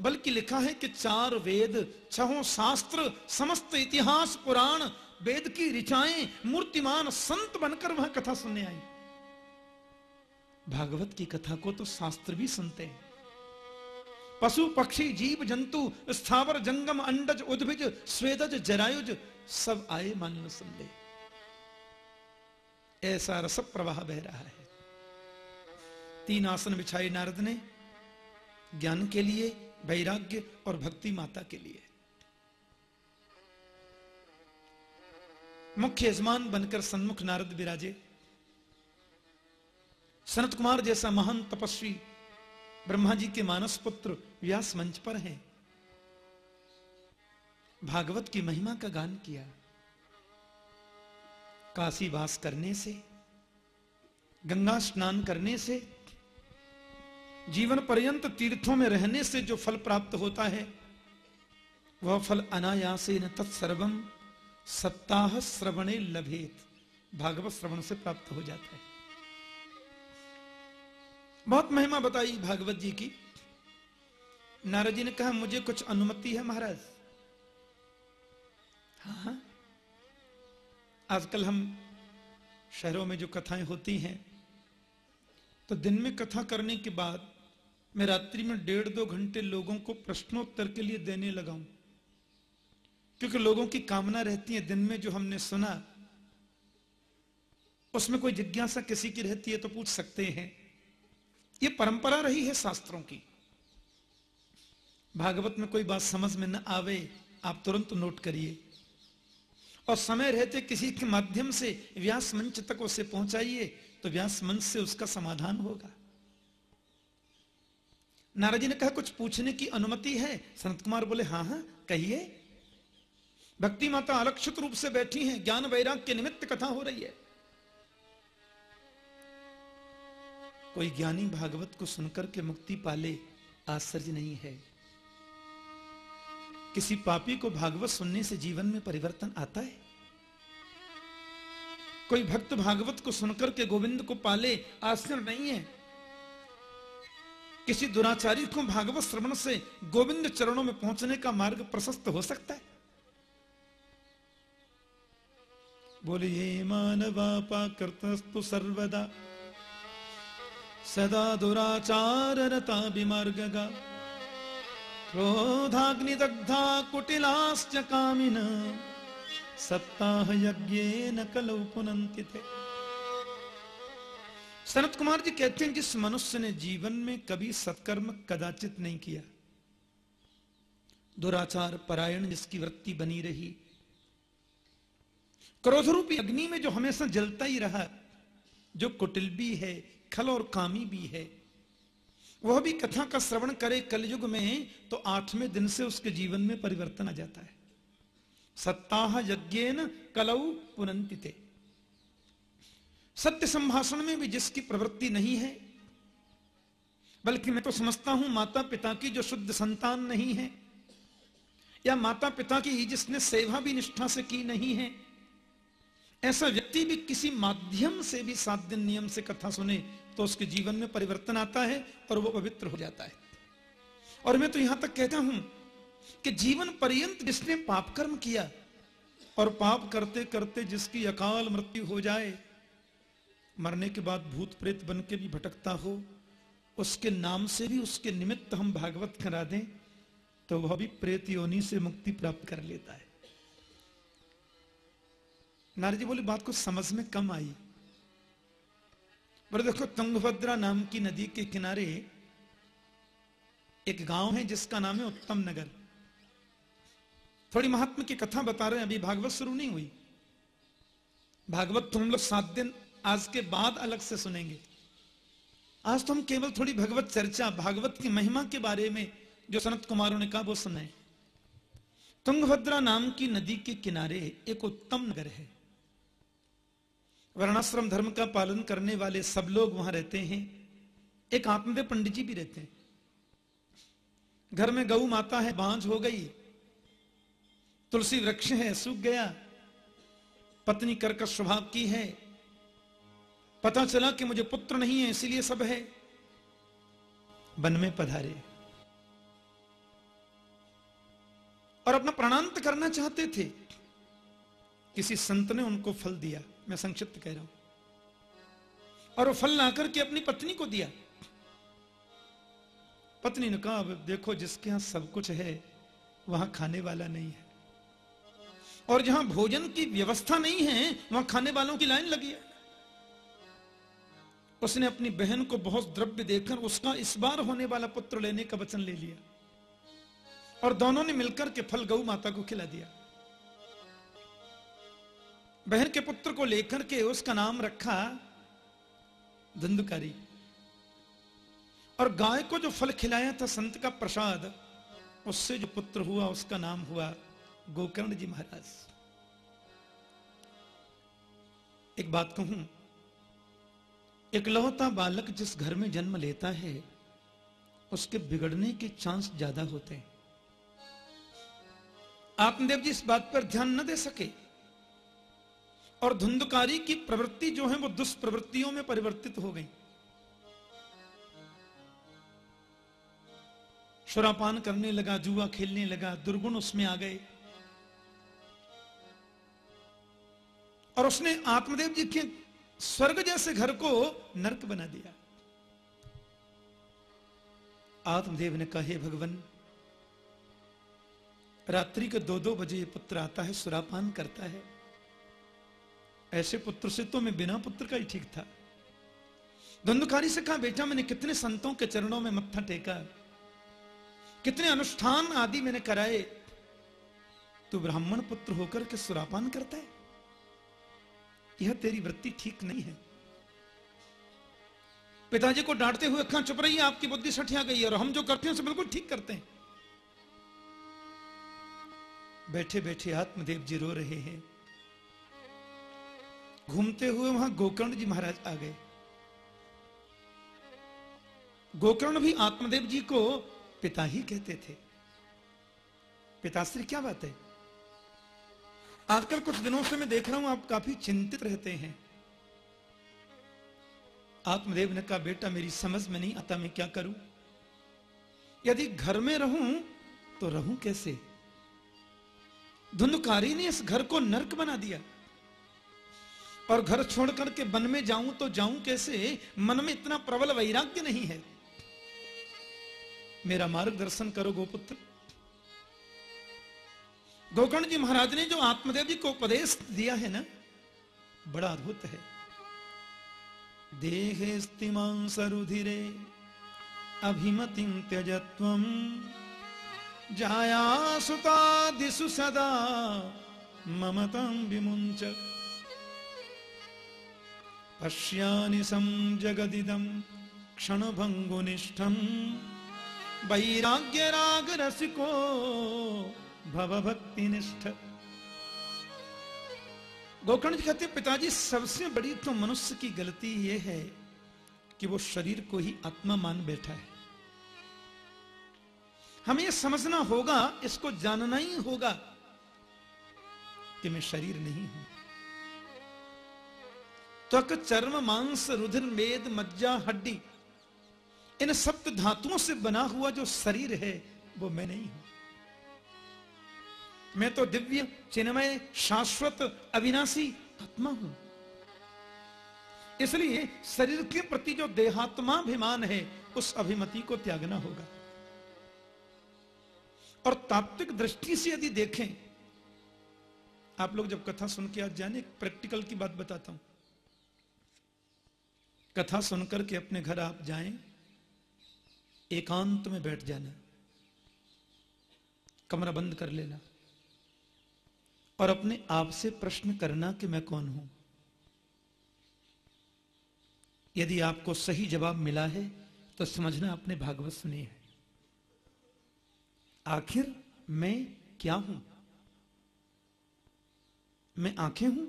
Speaker 5: बल्कि लिखा है कि चार वेद, छहों शास्त्र, समस्त इतिहास, पुराण, वेद की ऋचाएँ मूर्तिमान संत बनकर वह कथा सुनने आई। भागवत की कथा को तो शास्त्र भी सुनते हैं। पशु, पक्षी, जीव, जंतु, स्थावर, जंगम, अंडज, उद्भिज, स्वेदज, जरायुज, सब आए मान लो सुन ऐसा रस प्रवाह बह रहा है। तीन आसन बिछाए नारद ने, ज्ञान के लिए, वैराग्य और भक्ति माता के लिए। मुख्य यजमान बनकर सन्मुख नारद विराजे। सनत कुमार जैसा महान तपस्वी ब्रह्मा जी के मानस पुत्र व्यास मंच पर हैं। भागवत की महिमा का गान किया। काशी वास करने से, गंगा स्नान करने से, जीवन पर्यंत तीर्थों में रहने से जो फल प्राप्त होता है, वह फल अनायासे न तत्सर्वम सप्ताह श्रवणे लभेत। भागवत श्रवण से प्राप्त हो जाता है। बहुत महिमा बताई भागवत जी की। नारद जी ने कहा, मुझे कुछ अनुमति है महाराज। हाँ? आजकल हम शहरों में जो कथाएँ होती हैं तो दिन में कथा करने के बाद मैं रात्रि में डेढ़ दो घंटे लोगों को प्रश्नोत्तर के लिए देने लगा हूँ। क्योंकि लोगों की कामना रहती है दिन में जो हमने सुना। उसमें कोई जिज्ञासा किसी की रहती है तो पूछ सकते हैं। ये परंपरा रही है शास्त्रों की। भागवत में कोई बात समझ में न आवे, आप तुरंत नोट करिए। और समय रहते किसी के माध्यम से व्यास मंच तक उसे पहुंचाइए तो व्यास मंच से उसका समाधान होगा। नाराज़ जी ने कहा, कुछ पूछने की अनुमति है? संत कुमार बोले हाँ हाँ कहिए। भक्ति माता अलक्षित रूप से बैठी हैं, ज्ञान वैराग के निमित्त कथा हो रही है। कोई ज्ञानी भागवत को सुनकर के मुक्ति पाले, आश्चर्य नहीं है। किसी पापी को भागवत सुनने से जीवन में परिवर्तन आता है? कोई भक्त भागवत को सुनकर के गोविंद को पाले, आश्चर्य नहीं है? किसी दुराचारी को भागवत श्रवण से गोविंद चरणों में पहुँचने का मार्ग प्रशस्त हो सकता है? बोलिए मानवा करतस्तु सर्वदा, सदा दुराचार रता विमार्गगा क्रोधाग्निदग्धा कुटिलाश्च कामिन। सप्ताह यज्ञेन कलौ पुनंति सनत कुमार जी कहते हैं जिस मनुष्य ने जीवन में कभी सत्कर्म कदाचित नहीं किया। दुराचार, परायण जिसकी वृत्ति बनी रही। क्रोध रूपी अग्नि में जो हमेशा जलता ही रहा, जो कुटिल भी है, खल और कामी भी है वह भी कथा का श्रवण करे कलयुग में तो आठवें दिन से उसके जीवन में परिवर्तन आ जाता है। सत्ताह यज्ञेन कलऊ पुनंतिते सत्य संभाषण में भी जिसकी प्रवृत्ति नहीं है, बल्कि मैं तो समझता हूँ माता पिता की जो शुद्ध संतान नहीं है, या माता पिता की जिसने सेवा भी निष्ठा से की नहीं है, ऐसा व्यक्ति भी किसी माध्यम से भी सात दिन नियम से कथा सुने तो उसके जीवन में परिवर्तन आता है और वो पवित्र हो जाता है। और मैं तो यहाँ तक कहता हूँ कि जीवन पर्यंत जिसने पाप कर्म किया और पाप करते करते जिसकी अकाल मृत्यु हो जाए, मरने के बाद भूत प्रेत बन के भी भटकता हो, उसके नाम से भी उसके निमित्त हम भागवत करा दें तो वह भी प्रेत योनि से मुक्ति प्राप्त कर लेता है। नारद जी बोले, बात को समझ में कम आई। पर देखो तुंगभद्रा नाम की नदी के किनारे एक गाँव है जिसका नाम है उत्तम नगर। थोड़ी महात्मा की कथा बता रहे हैं, अभी भागवत शुरू नहीं हुई। भागवत तुम लोग सात दिन, आज के बाद अलग से सुनेंगे। आज तो हम केवल थोड़ी भगवत चर्चा, भागवत की महिमा के बारे में जो सनत कुमारों ने कहा, वो सुनाए। तुंगभद्रा नाम की नदी के किनारे एक उत्तम नगर है। वर्णाश्रम धर्म का पालन करने वाले सब लोग वहाँ रहते हैं। एक आत्मदेव पंडित जी भी रहते हैं। घर में गऊ माता है, बांझ हो गई। तुलसी वृक्ष है, सूख गया। पत्नी कर्कश स्वभाव की है। पता चला कि मुझे पुत्र नहीं है, इसीलिए सब है। वन में पधारे। और अपना प्रणांत करना चाहते थे। किसी संत ने उनको फल दिया। मैं संक्षिप्त कह रहा हूँ। और वो फल लाकर करके अपनी पत्नी को दिया। पत्नी ने कहा देखो, जिसके यहाँ सब कुछ है, वहाँ खाने वाला नहीं है। और जहाँ भोजन की व्यवस्था नहीं है, वहाँ खाने वालों की लाइन लगी है। उसने अपनी बहन को बहुत द्रव्य देकर उसका इस बार होने वाला पुत्र लेने का वचन ले लिया। और दोनों ने मिलकर के फल गऊ माता को खिला दिया। बहन के पुत्र को लेकर के उसका नाम रखा धंधुकारी। और गाय को जो फल खिलाया था संत का प्रसाद, उससे जो पुत्र हुआ, उसका नाम हुआ गोकर्ण जी महाराज। एक बात कहूँ, इकलौता बालक जिस घर में जन्म लेता है, उसके बिगड़ने के चांस ज़्यादा होते हैं। आत्मदेव जी इस बात पर ध्यान न दे सके। और धुंधकारी की प्रवृत्ति जो है वो दुष्प्रवृत्तियों में परिवर्तित हो गई। शुरापान करने लगा, जुआ खेलने लगा, दुर्गुण उसमें आ गए। और उसने आत्मदेव जी के स्वर्ग जैसे घर को नरक बना दिया। आत्मदेव ने कहे भगवान, रात्रि के दो दो बजे पुत्र आता है सुरापान करता है। ऐसे पुत्र से तो मैं बिना पुत्र का ही ठीक था। धुंधकारी से कहा, बेटा, मैंने कितने संतों के चरणों में मत्था टेका, कितने अनुष्ठान आदि मैंने कराए। तू ब्राह्मण पुत्र होकर के सुरापान करता है। यह तेरी वृत्ति ठीक नहीं है। पिताजी को डांटते हुए अखा चुप रही है आपकी बुद्धि सठिया गई है और हम जो करते हैं उसे बिल्कुल ठीक करते हैं। बैठे बैठे आत्मदेव जी रो रहे हैं। घूमते हुए वहाँ गोकर्ण जी महाराज आ गए। गोकर्ण भी आत्मदेव जी को पिता ही कहते थे। पिताश्री, क्या बात है? आजकल कुछ दिनों से मैं देख रहा हूँ आप काफ़ी चिंतित रहते हैं। आत्मदेव ने कहा, बेटा, मेरी समझ में नहीं आता मैं क्या करूँ? यदि घर में रहूँ तो रहूँ कैसे? धुंधकारी ने इस घर को नरक बना दिया। और घर छोड़ करके वन में जाऊँ तो जाऊँ कैसे? मन में इतना प्रबल वैराग्य नहीं है। मेरा मार्गदर्शन करो गोपुत्र। गोकर्ण जी महाराज ने जो आत्मदेव जी को उपदेश दिया है ना, बड़ा अद्भुत है। देहे स्तिमां सरुधिरे, अभिमतिं त्यजत्वम् जाया सुतादिषु सदा ममतां विमुञ्च। पश्यानि संजगदिदं क्षणभङ्गुनिष्ठम् वैराग्यरागरसिको भवभक्तिनिष्ठ। गोकर्ण जी कहते पिताजी, सबसे बड़ी तो मनुष्य की गलती यह है कि वो शरीर को ही आत्मा मान बैठा है। हमें यह समझना होगा, इसको जानना ही होगा कि मैं शरीर नहीं हूँ। त्वक चर्म मांस रुधिर मेद मज्जा हड्डी, इन सप्त धातुओं से बना हुआ जो शरीर है, वो मैं नहीं हूँ। मैं तो दिव्य, चिन्मय, शाश्वत, अविनाशी आत्मा हूँ। इसलिए शरीर के प्रति जो देहात्माभिमान है, उस अभिमति को त्यागना होगा। और तात्विक दृष्टि से यदि देखें, आप लोग जब कथा सुन के आज जाने प्रैक्टिकल की बात बताता हूँ। कथा सुनकर के अपने घर आप जाएँ, एकांत में बैठ जाना, कमरा बंद कर लेना और अपने आप से प्रश्न करना कि मैं कौन हूँ। यदि आपको सही जवाब मिला है तो समझना आपने भागवत सुनी है। आखिर मैं क्या हूँ? मैं आँखें हूँ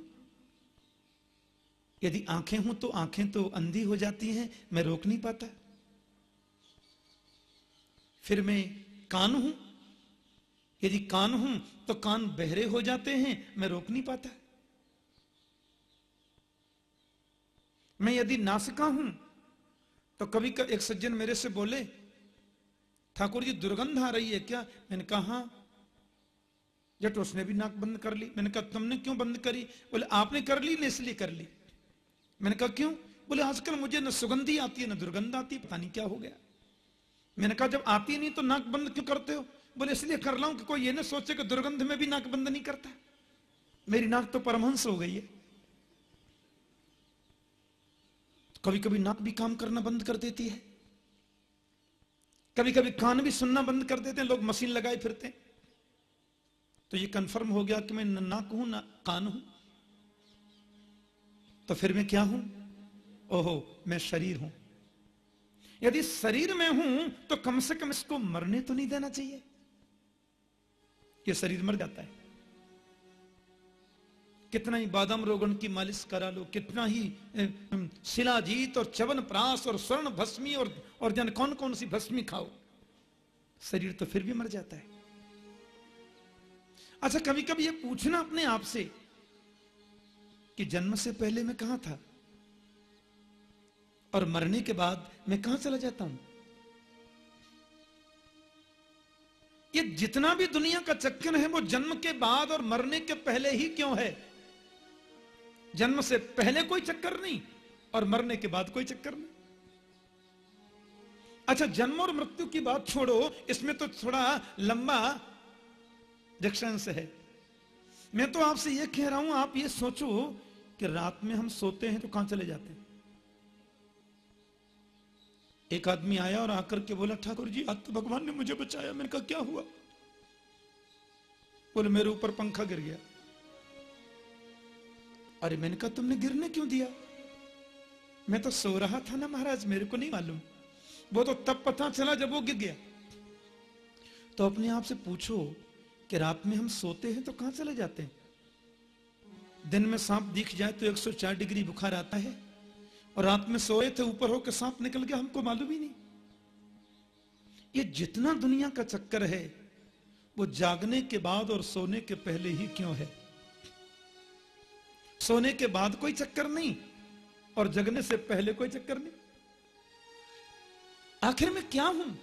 Speaker 5: यदि आँखें हूँ तो आँखें तो अंधी हो जाती हैं, मैं रोक नहीं पाता। फिर मैं कान हूँ। यदि कान हूँ तो कान बहरे हो जाते हैं, मैं रोक नहीं पाता। मैं यदि नासिका हूँ तो कभी कभी एक सज्जन मेरे से बोले, ठाकुर जी, दुर्गंध आ रही है क्या? मैंने कहा हाँ। जट, उसने भी नाक बंद कर ली। मैंने कहा, तुमने क्यों बंद करी? बोले, आपने कर ली ना इसलिए कर ली। मैंने कहा, क्यों? बोले, आजकल मुझे न सुगंधी आती है, न दुर्गंध आती है, पता नहीं क्या हो गया। मैंने कहा, जब आती नहीं तो नाक बंद क्यों करते हो? बोले, इसलिए कर हूँ कि कोई ये ना सोचे कि दुर्गंध में भी नाक बंद नहीं करता। मेरी नाक तो परमहंस हो गई है। कभी कभी नाक भी काम करना बंद कर देती है। कभी कभी कान भी सुनना बंद कर देते हैं, लोग मशीन लगाए फिरते हैं। तो ये कंफर्म हो गया कि मैं नाक हूँ, ना कान हूँ। तो फिर मैं क्या हूँ? ओहो, मैं शरीर हूँ। यदि शरीर में हूँ तो कम से कम इसको मरने तो नहीं देना चाहिए। ये शरीर मर जाता है। कितना ही बादाम रोगन की मालिश करा लो, कितना ही शिलाजीत और चवन प्रास और स्वर्ण भस्मी और और जन कौन कौन सी भस्मी खाओ? शरीर तो फिर भी मर जाता है। अच्छा कभी कभी ये पूछना अपने आप से कि जन्म से पहले मैं कहाँ था? और मरने के बाद मैं कहाँ चला जाता हूँ? ये जितना भी दुनिया का चक्कर है, वो जन्म के बाद और मरने के पहले ही क्यों है? जन्म से पहले कोई चक्कर नहीं और मरने के बाद कोई चक्कर नहीं। अच्छा जन्म और मृत्यु की बात छोड़ो, इसमें तो थोड़ा लंबा डिस्टेंस है। मैं तो आपसे यह कह रहा हूँ, आप ये सोचो कि रात में हम सोते हैं तो कहाँ चले जाते हैं? एक आदमी आया और आकर के बोला, ठाकुर जी, आज तो भगवान ने मुझे बचाया, मैंने कहा, क्या हुआ? बोले, मेरे ऊपर पंखा गिर गया। अरे, मैंने कहा, तुमने गिरने क्यों दिया? मैं तो सो रहा था ना महाराज, मेरे को नहीं मालूम। वो तो तब पता चला जब वो गिर गया। तो अपने आप से पूछो कि रात में हम सोते हैं तो कहाँ चले जाते हैं? दिन में सांप दिख जाए तो 104 डिग्री बुखार आता है और रात में सोए थे, ऊपर होकर सांप निकल गया, हमको मालूम ही नहीं। ये जितना दुनिया का चक्कर है, वो जागने के बाद और सोने के पहले ही क्यों है? सोने के बाद कोई चक्कर नहीं और जगने से पहले कोई चक्कर नहीं। आखिर में क्या हूँ?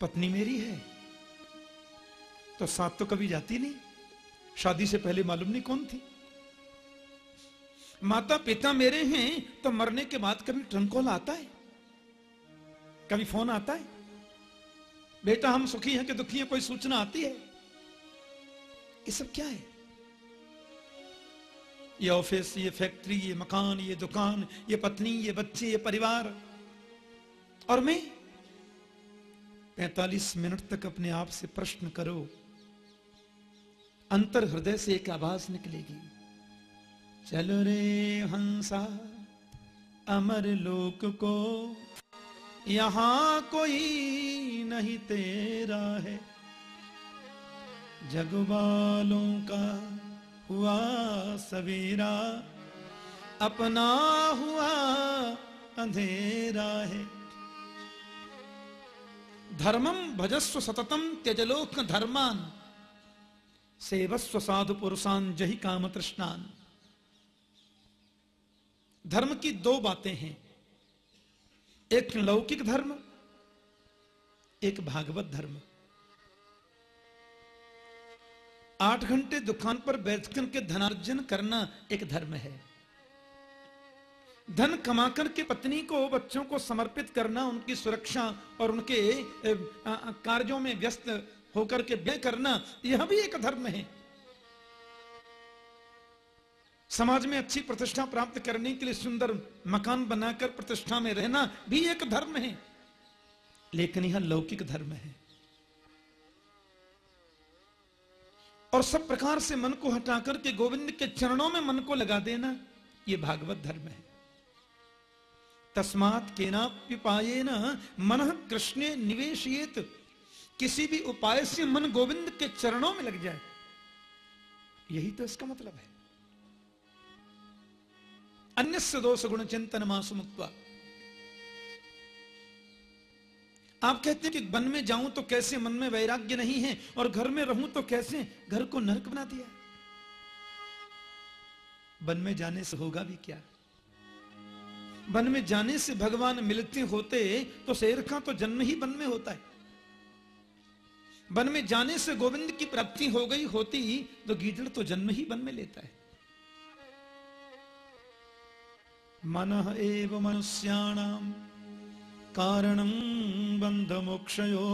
Speaker 5: पत्नी मेरी है तो साथ तो कभी जाती नहीं। शादी से पहले मालूम नहीं कौन थी। माता पिता मेरे हैं तो मरने के बाद कभी ट्रंकॉल आता है? कभी फ़ोन आता है? बेटा, हम सुखी हैं कि दुखी हैं, कोई सूचना आती है? ये सब क्या है? ये ऑफ़िस ये फैक्ट्री ये मकान, ये दुकान, ये पत्नी, ये बच्चे, ये परिवार। और मैं 45 मिनट तक अपने आप से प्रश्न करो अंतर हृदय से एक आवाज़ निकलेगी। चलो रे हंसा, अमर लोक को, यहाँ कोई नहीं तेरा है। जग वालों का हुआ सवेरा, अपना हुआ अंधेरा है। धर्मम भजस्व सततम त्यजलोक धर्मान सेवस्व साधु पुरुषान जही काम तृष्णान। धर्म की दो बातें हैं। एक लौकिक धर्म, एक भागवत धर्म। आठ घंटे दुकान पर बैठकर के धनार्जन करना एक धर्म है। धन कमाकर के पत्नी को, बच्चों को समर्पित करना, उनकी सुरक्षा और उनके कार्यों में व्यस्त होकर के व्यय करना, यह भी एक धर्म है। समाज में अच्छी प्रतिष्ठा प्राप्त करने के लिए सुंदर मकान बनाकर प्रतिष्ठा में रहना भी एक धर्म है। लेकिन यह लौकिक धर्म है। और सब प्रकार से मन को हटाकर के गोविंद के चरणों में मन को लगा देना यह भागवत धर्म है। तस्मात नाप्युपाये न मन कृष्ण निवेशित किसी भी उपाय से मन गोविंद के चरणों में लग जाए। यही तो इसका मतलब है। अन्य दोष गुण चिंतन मासु मुक्त आप कहते हैं कि वन में जाऊँ तो कैसे मन में वैराग्य नहीं है और घर में रहूँ तो कैसे घर को नरक बना दिया? वन में जाने से होगा भी क्या? वन में जाने से भगवान मिलते होते तो शेर का तो जन्म ही वन में होता है। वन में जाने से गोविंद की प्राप्ति हो गई, होती तो गीदड़ तो जन्म ही वन में लेता है। मन एव मनुष्याणाम कारणम बंध मोक्षयो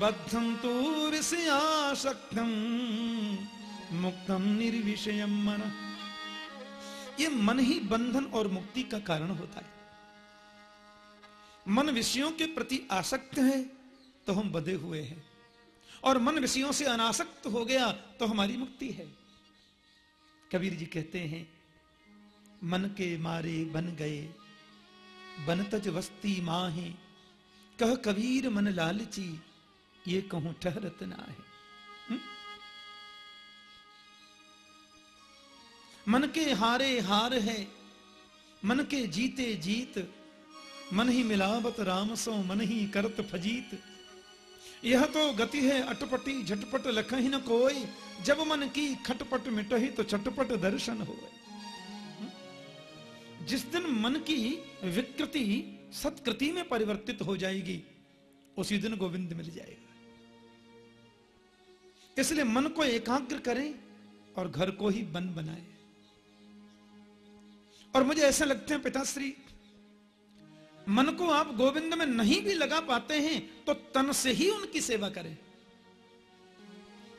Speaker 5: बद्धम तो विषयाशक्तम मुक्तम निर्विषय मन। ये मन ही बंधन और मुक्ति का कारण होता है। मन विषयों के प्रति आसक्त है तो हम बधे हुए हैं। और मन विषयों से अनासक्त हो गया तो हमारी मुक्ति है। कबीर जी कहते हैं, मन के मारे बन गए, बन तज वस्ती माहे। कह कबीर मन लालची, ये कहूँ ठहरत ना है हुँ? मन के हारे हार है, मन के जीते जीत। मन ही मिलावत राम सो, मन ही करत फजीत। यह तो गति है, अटपटी, झटपट लख ही न कोई। जब मन की खटपट मिटही तो चटपट दर्शन हो जिस दिन मन की विकृति सत्कृति में परिवर्तित हो जाएगी, उसी दिन गोविंद मिल जाएगा। इसलिए मन को एकाग्र करें और घर को ही बन बनाए। और मुझे ऐसा लगते हैं, पिताश्री मन को आप गोविंद में नहीं भी लगा पाते हैं तो तन से ही उनकी सेवा करें।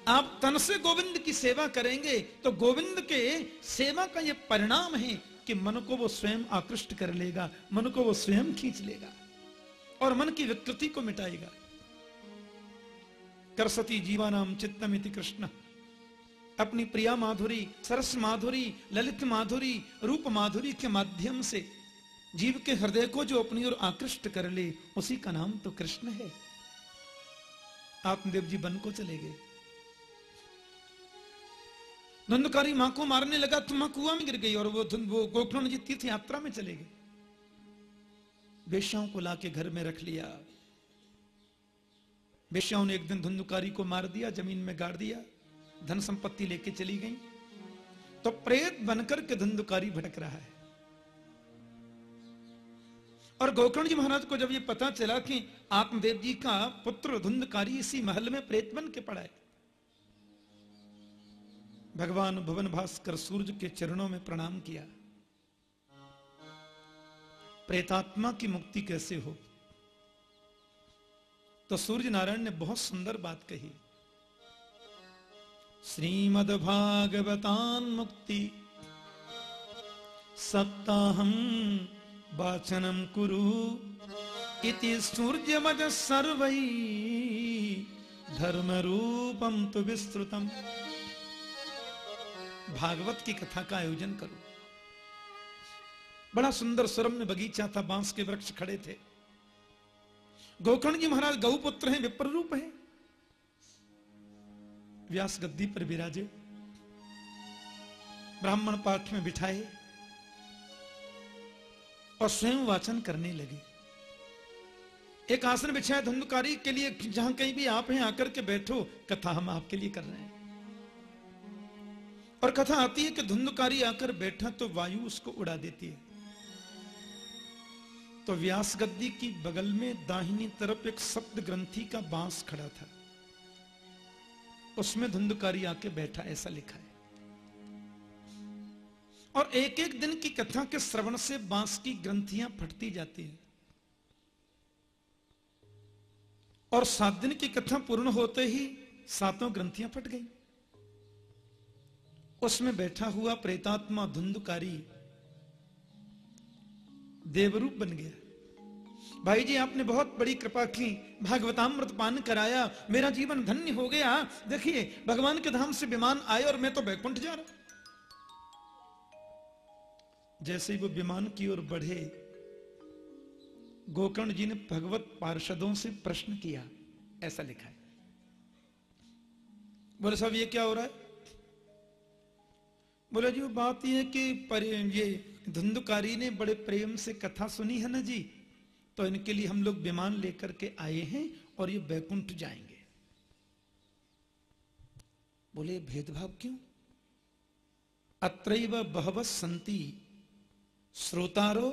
Speaker 5: आप तन से गोविंद की सेवा करेंगे तो गोविंद के सेवा का यह परिणाम है कि मन को वो स्वयं आकृष्ट कर लेगा, मन को वो स्वयं खींच लेगा और मन की विकृति को मिटाएगा। कर करसती जीवानाम चित्तमिति कृष्ण। अपनी प्रिया माधुरी, सरस माधुरी, ललित माधुरी, रूप माधुरी के माध्यम से जीव के हृदय को जो अपनी ओर आकृष्ट कर ले, उसी का नाम तो कृष्ण है। आत्मदेव जी बन को चले गए। धुंधकारी माँ को मारने लगा तो माँ कुआ में गिर गई और वो वो गोकर्ण जी तीर्थ यात्रा में चले गए। वेश्याओं को लाके घर में रख लिया। वेश्याओं ने एक दिन धुंधकारी को मार दिया, ज़मीन में गाड़ दिया, धन संपत्ति लेके चली गई। तो प्रेत बनकर के धुंधकारी भटक रहा है। और गोकर्ण जी महाराज को जब ये पता चला कि आत्मदेव जी का पुत्र धुंधकारी इसी महल में प्रेत बन के पड़ा है, भगवान भुवन भास्कर सूर्य के चरणों में प्रणाम किया। प्रेतात्मा की मुक्ति कैसे हो? तो सूर्य नारायण ने बहुत सुंदर बात कही। श्रीमद भागवतान मुक्ति सप्ताहम वाचनम कुरु इति सूर्यमज सर्वै। धर्म रूपम तो विस्तृतम। भागवत की कथा का आयोजन करो। बड़ा सुंदर स्वरम में बगीचा था, बाँस के वृक्ष खड़े थे। गोकर्ण जी महाराज गौपुत्र हैं विप्र रूप है। व्यास गद्दी पर विराजे। ब्राह्मण पाठ में बिठाए। और स्वयं वाचन करने लगे। एक आसन बिछाया धुंधकारी के लिए, जहाँ कहीं भी आप हैं, आकर के बैठो। कथा हम आपके लिए कर रहे हैं। और कथा आती है कि धुंधकारी आकर बैठा तो वायु उसको उड़ा देती है। तो व्यास गद्दी की बगल में दाहिनी तरफ़ एक सप्त ग्रंथि का बाँस खड़ा था। उसमें धुंधकारी आके बैठा, ऐसा लिखा है। और एक एक दिन की कथा के श्रवण से बाँस की ग्रंथियाँ फटती जाती हैं। और सात दिन की कथा पूर्ण होते ही सातों ग्रंथियाँ फट गई। उसमें बैठा हुआ प्रेतात्मा धुंधकारी देवरूप बन गया। भाई जी, आपने बहुत बड़ी कृपा की। भागवतामृत पान कराया। मेरा जीवन धन्य हो गया। देखिए, भगवान के धाम से विमान आए और मैं तो बैकुंठ जा रहा जैसे ही वो विमान की ओर बढ़े, गोकर्ण जी ने भगवत पार्षदों से प्रश्न किया, ऐसा लिखा है। बोले, साहब, ये क्या हो रहा है? बोले, जी, वो बात ये कि ये धुंधकारी ने बड़े प्रेम से कथा सुनी है ना जी तो इनके लिए हम लोग विमान लेकर के आए हैं और ये बैकुंठ जाएँगे। बोले, भेदभाव क्यों? अत्रैव बहव संति श्रोतारो,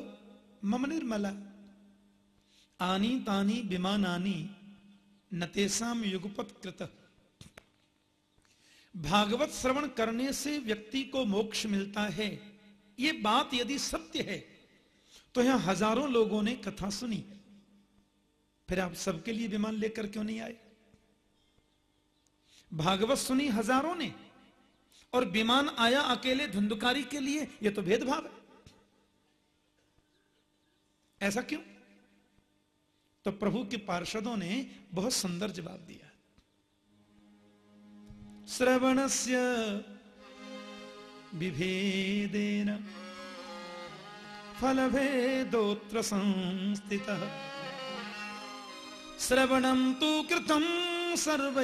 Speaker 5: मम निर्मला। आनी तानी विमानानी नतेसाम युगपत कृत भागवत श्रवण करने से व्यक्ति को मोक्ष मिलता है। ये बात यदि सत्य है तो यहाँ हज़ारों लोगों ने कथा सुनी। फिर आप सबके लिए विमान लेकर क्यों नहीं आए? भागवत सुनी हज़ारों ने, और विमान आया अकेले धुंधकारी के लिए यह तो भेदभाव है। ऐसा क्यों? तो प्रभु के पार्षदों ने बहुत सुंदर जवाब दिया। श्रवणस्य विभेदेन फलभेदोत्र संस्थित। श्रवणं तो कृतं सर्व,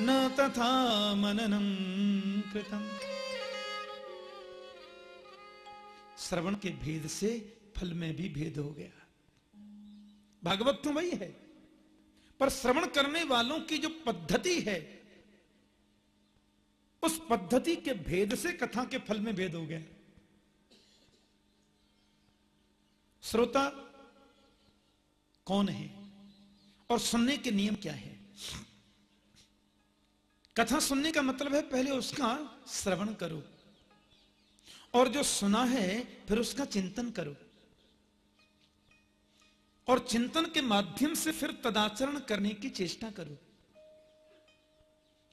Speaker 5: न तथा मननं कृतम्। श्रवण के भेद से फल में भी भेद हो गया। भागवत तो वही है। पर श्रवण करने वालों की जो पद्धति है, उस पद्धति के भेद से कथा के फल में भेद हो गया। श्रोता, कौन है और सुनने के नियम क्या है? कथा सुनने का मतलब है पहले उसका श्रवण करो। और जो सुना है, फिर उसका चिंतन करो। और चिंतन के माध्यम से फिर तदाचरण करने की चेष्टा करो।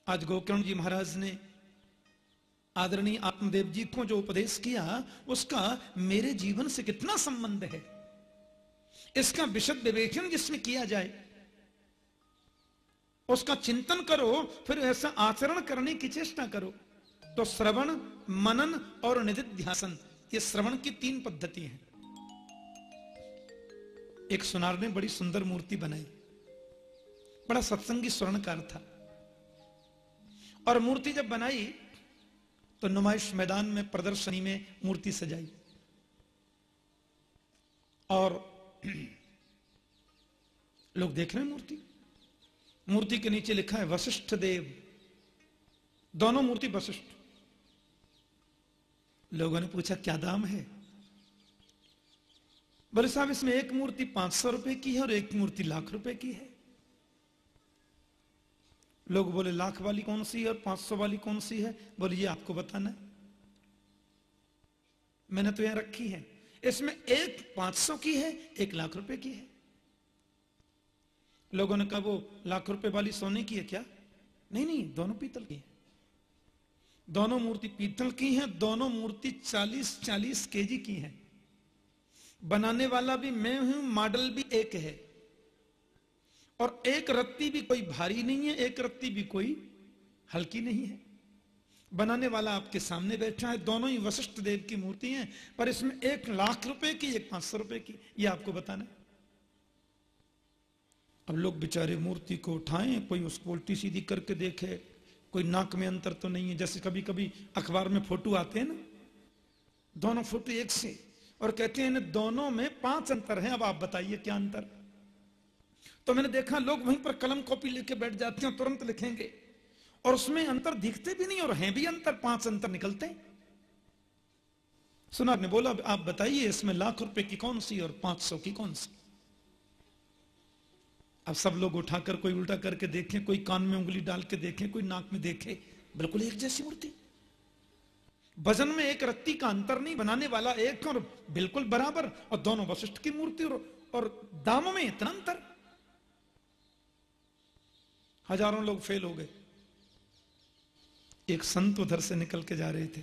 Speaker 5: आज गोकर्ण जी महाराज ने आदरणीय आत्मदेव जी को जो उपदेश किया, उसका मेरे जीवन से कितना संबंध है? इसका विशद विवेचन जिसमें किया जाए, उसका चिंतन करो, फिर ऐसा आचरण करने की चेष्टा करो। तो श्रवण, मनन और निधिध्यासन, ये श्रवण की तीन पद्धति है। एक सुनार ने बड़ी सुंदर मूर्ति बनाई। बड़ा सत्संगी स्वर्णकार था। और मूर्ति जब बनाई तो नुमाइश मैदान में, प्रदर्शनी में मूर्ति सजाई। और लोग देख रहे हैं मूर्ति। मूर्ति के नीचे लिखा है, वशिष्ठ देव। दोनों मूर्ति वशिष्ठ। लोगों ने पूछा, क्या दाम है? बोले, साहब, इसमें एक मूर्ति पाँच सौ रुपए की है और एक मूर्ति लाख रुपए की है। लोग बोले, लाख वाली कौन सी है और पाँच सौ वाली कौन सी है? बोले, ये आपको बताना है। मैंने तो यहाँ रखी है। इसमें एक पाँच सौ की है, एक लाख रुपए की है। लोगों ने कहा, वो लाख रुपए वाली सोने की है क्या? नहीं नहीं, दोनों पीतल की है। दोनों मूर्ति पीतल की हैं, दोनों मूर्ति 40 40 केजी की हैं। बनाने वाला भी मैं हूँ, मॉडल भी एक है। और एक रत्ती भी कोई भारी नहीं है, एक रत्ती भी कोई हल्की नहीं है। बनाने वाला आपके सामने बैठा है, दोनों ही वशिष्ठ देव की मूर्ति हैं, पर इसमें एक लाख रुपए की, एक पाँच सौ रुपए की, ये आपको बताना है। अब लोग बेचारे मूर्ति को उठाएँ, कोई उसको उल्टी सीधी करके देखे कोई नाक में अंतर तो नहीं है, जैसे कभी कभी अखबार में फ़ोटो आते हैं ना, दोनों फ़ोटो एक से, और कहते हैं दोनों में पाँच अंतर हैं, अब आप बताइए क्या अंतर? तो मैंने देखा, लोग वहीं पर कलम कॉपी लेके बैठ जाते हैं तुरंत लिखेंगे, और उसमें अंतर दिखते भी नहीं और हैं भी अंतर, पाँच अंतर निकलते हैं। सुना ने बोला आप बताइए, इसमें लाख रुपए की कौन सी और पाँच सौ की कौन सी? अब सब लोग उठाकर कोई उल्टा करके देखें कोई कान में उंगली डाल के देखें कोई नाक में देखे बिल्कुल एक जैसी मूर्ति। वज़न में एक रत्ती का अंतर नहीं बनाने वाला एक और बिल्कुल बराबर और दोनों वशिष्ठ की मूर्ति और, और दामों में इतना अंतर। हज़ारों लोग फेल हो गए। एक संत उधर से निकल के जा रहे थे।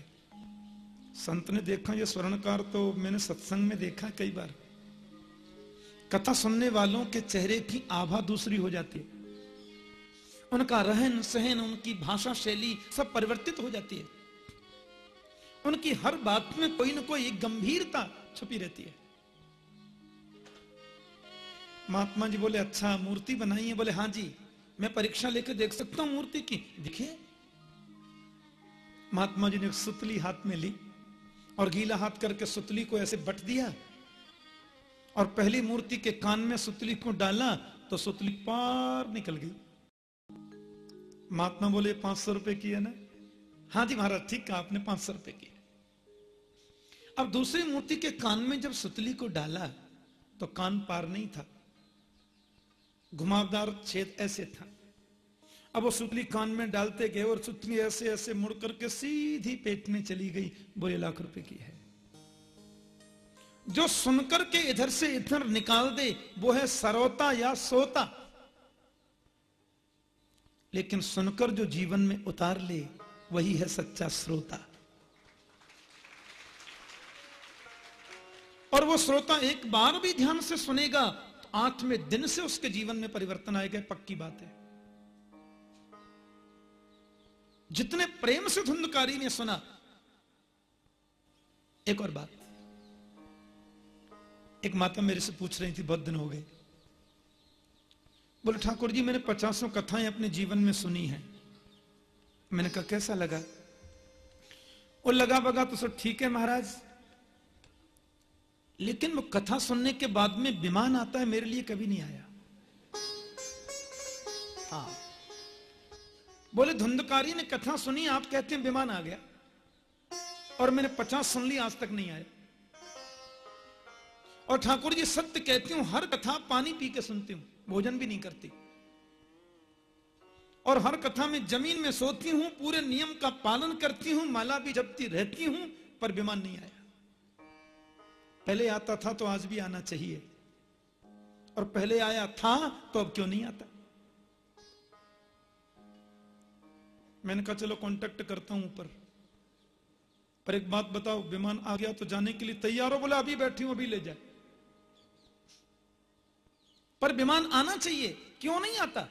Speaker 5: संत ने देखा ये स्वर्णकार तो मैंने सत्संग में देखा कई बार। कथा सुनने वालों के चेहरे की आभा दूसरी हो जाती है। उनका रहन सहन, उनकी भाषा शैली सब परिवर्तित हो जाती है। उनकी हर बात में कोई ना कोई गंभीरता छुपी रहती है। महात्मा जी बोले अच्छा मूर्ति बनाई है। बोले हाँ जी, मैं परीक्षा लेकर देख सकता हूँ मूर्ति की। देखिए। महात्मा जी ने सुतली हाथ में ली और गीला हाथ करके सुतली को ऐसे बट दिया। और पहली मूर्ति के कान में सुतली को डाला तो सुतली पार निकल गई। महात्मा बोले, पाँच सौ रुपए की है ना? हाँ जी महाराज, ठीक कहा आपने, पाँच सौ रुपए की अब दूसरी मूर्ति के कान में जब सुतली को डाला तो कान पार नहीं था। घुमावदार छेद ऐसे था। अब वो सुतली कान में डालते गए और सुतली ऐसे ऐसे मुड़ करके सीधी पेट में चली गई, बोले, लाख रुपए की है। जो सुनकर के इधर से इधर निकाल दे, वो है सरोता या सोता। लेकिन सुनकर जो जीवन में उतार ले, वही है सच्चा श्रोता। और वो श्रोता एक बार भी ध्यान से सुनेगा तो आठवें दिन से उसके जीवन में परिवर्तन आएगा पक्की बात है। जितने प्रेम से धुंधकारी ने सुना, एक और बात। एक माता मेरे से पूछ रही थी, बहुत दिन हो गए। बोले, ठाकुर जी, मैंने पचासों कथाएँ अपने जीवन में सुनी हैं। मैंने कहा, कैसा लगा? वो, लगा बगा तो सब ठीक है महाराज, लेकिन वो कथा सुनने के बाद में विमान आता है, मेरे लिए कभी नहीं आया। हाँ। बोले, धुंधकारी ने कथा सुनी, आप कहते हैं विमान आ गया, और मैंने पचास सुन ली, आज तक नहीं आया और ठाकुर जी सत्य कहती हूँ, हर कथा पानी पी के सुनती हूँ, भोजन भी नहीं करती। और हर कथा में ज़मीन में सोती हूँ, पूरे नियम का पालन करती हूँ, माला भी जपती रहती हूँ, पर विमान नहीं आया। पहले आता था तो आज भी आना चाहिए। और पहले आया था तो अब क्यों नहीं आता? मैंने कहा, चलो कांटेक्ट करता हूँ ऊपर। पर एक बात बताओ, विमान आ गया तो जाने के लिए तैयार हो, बोला, अभी बैठी हूँ, अभी ले जाए पर विमान आना चाहिए। क्यों नहीं आता?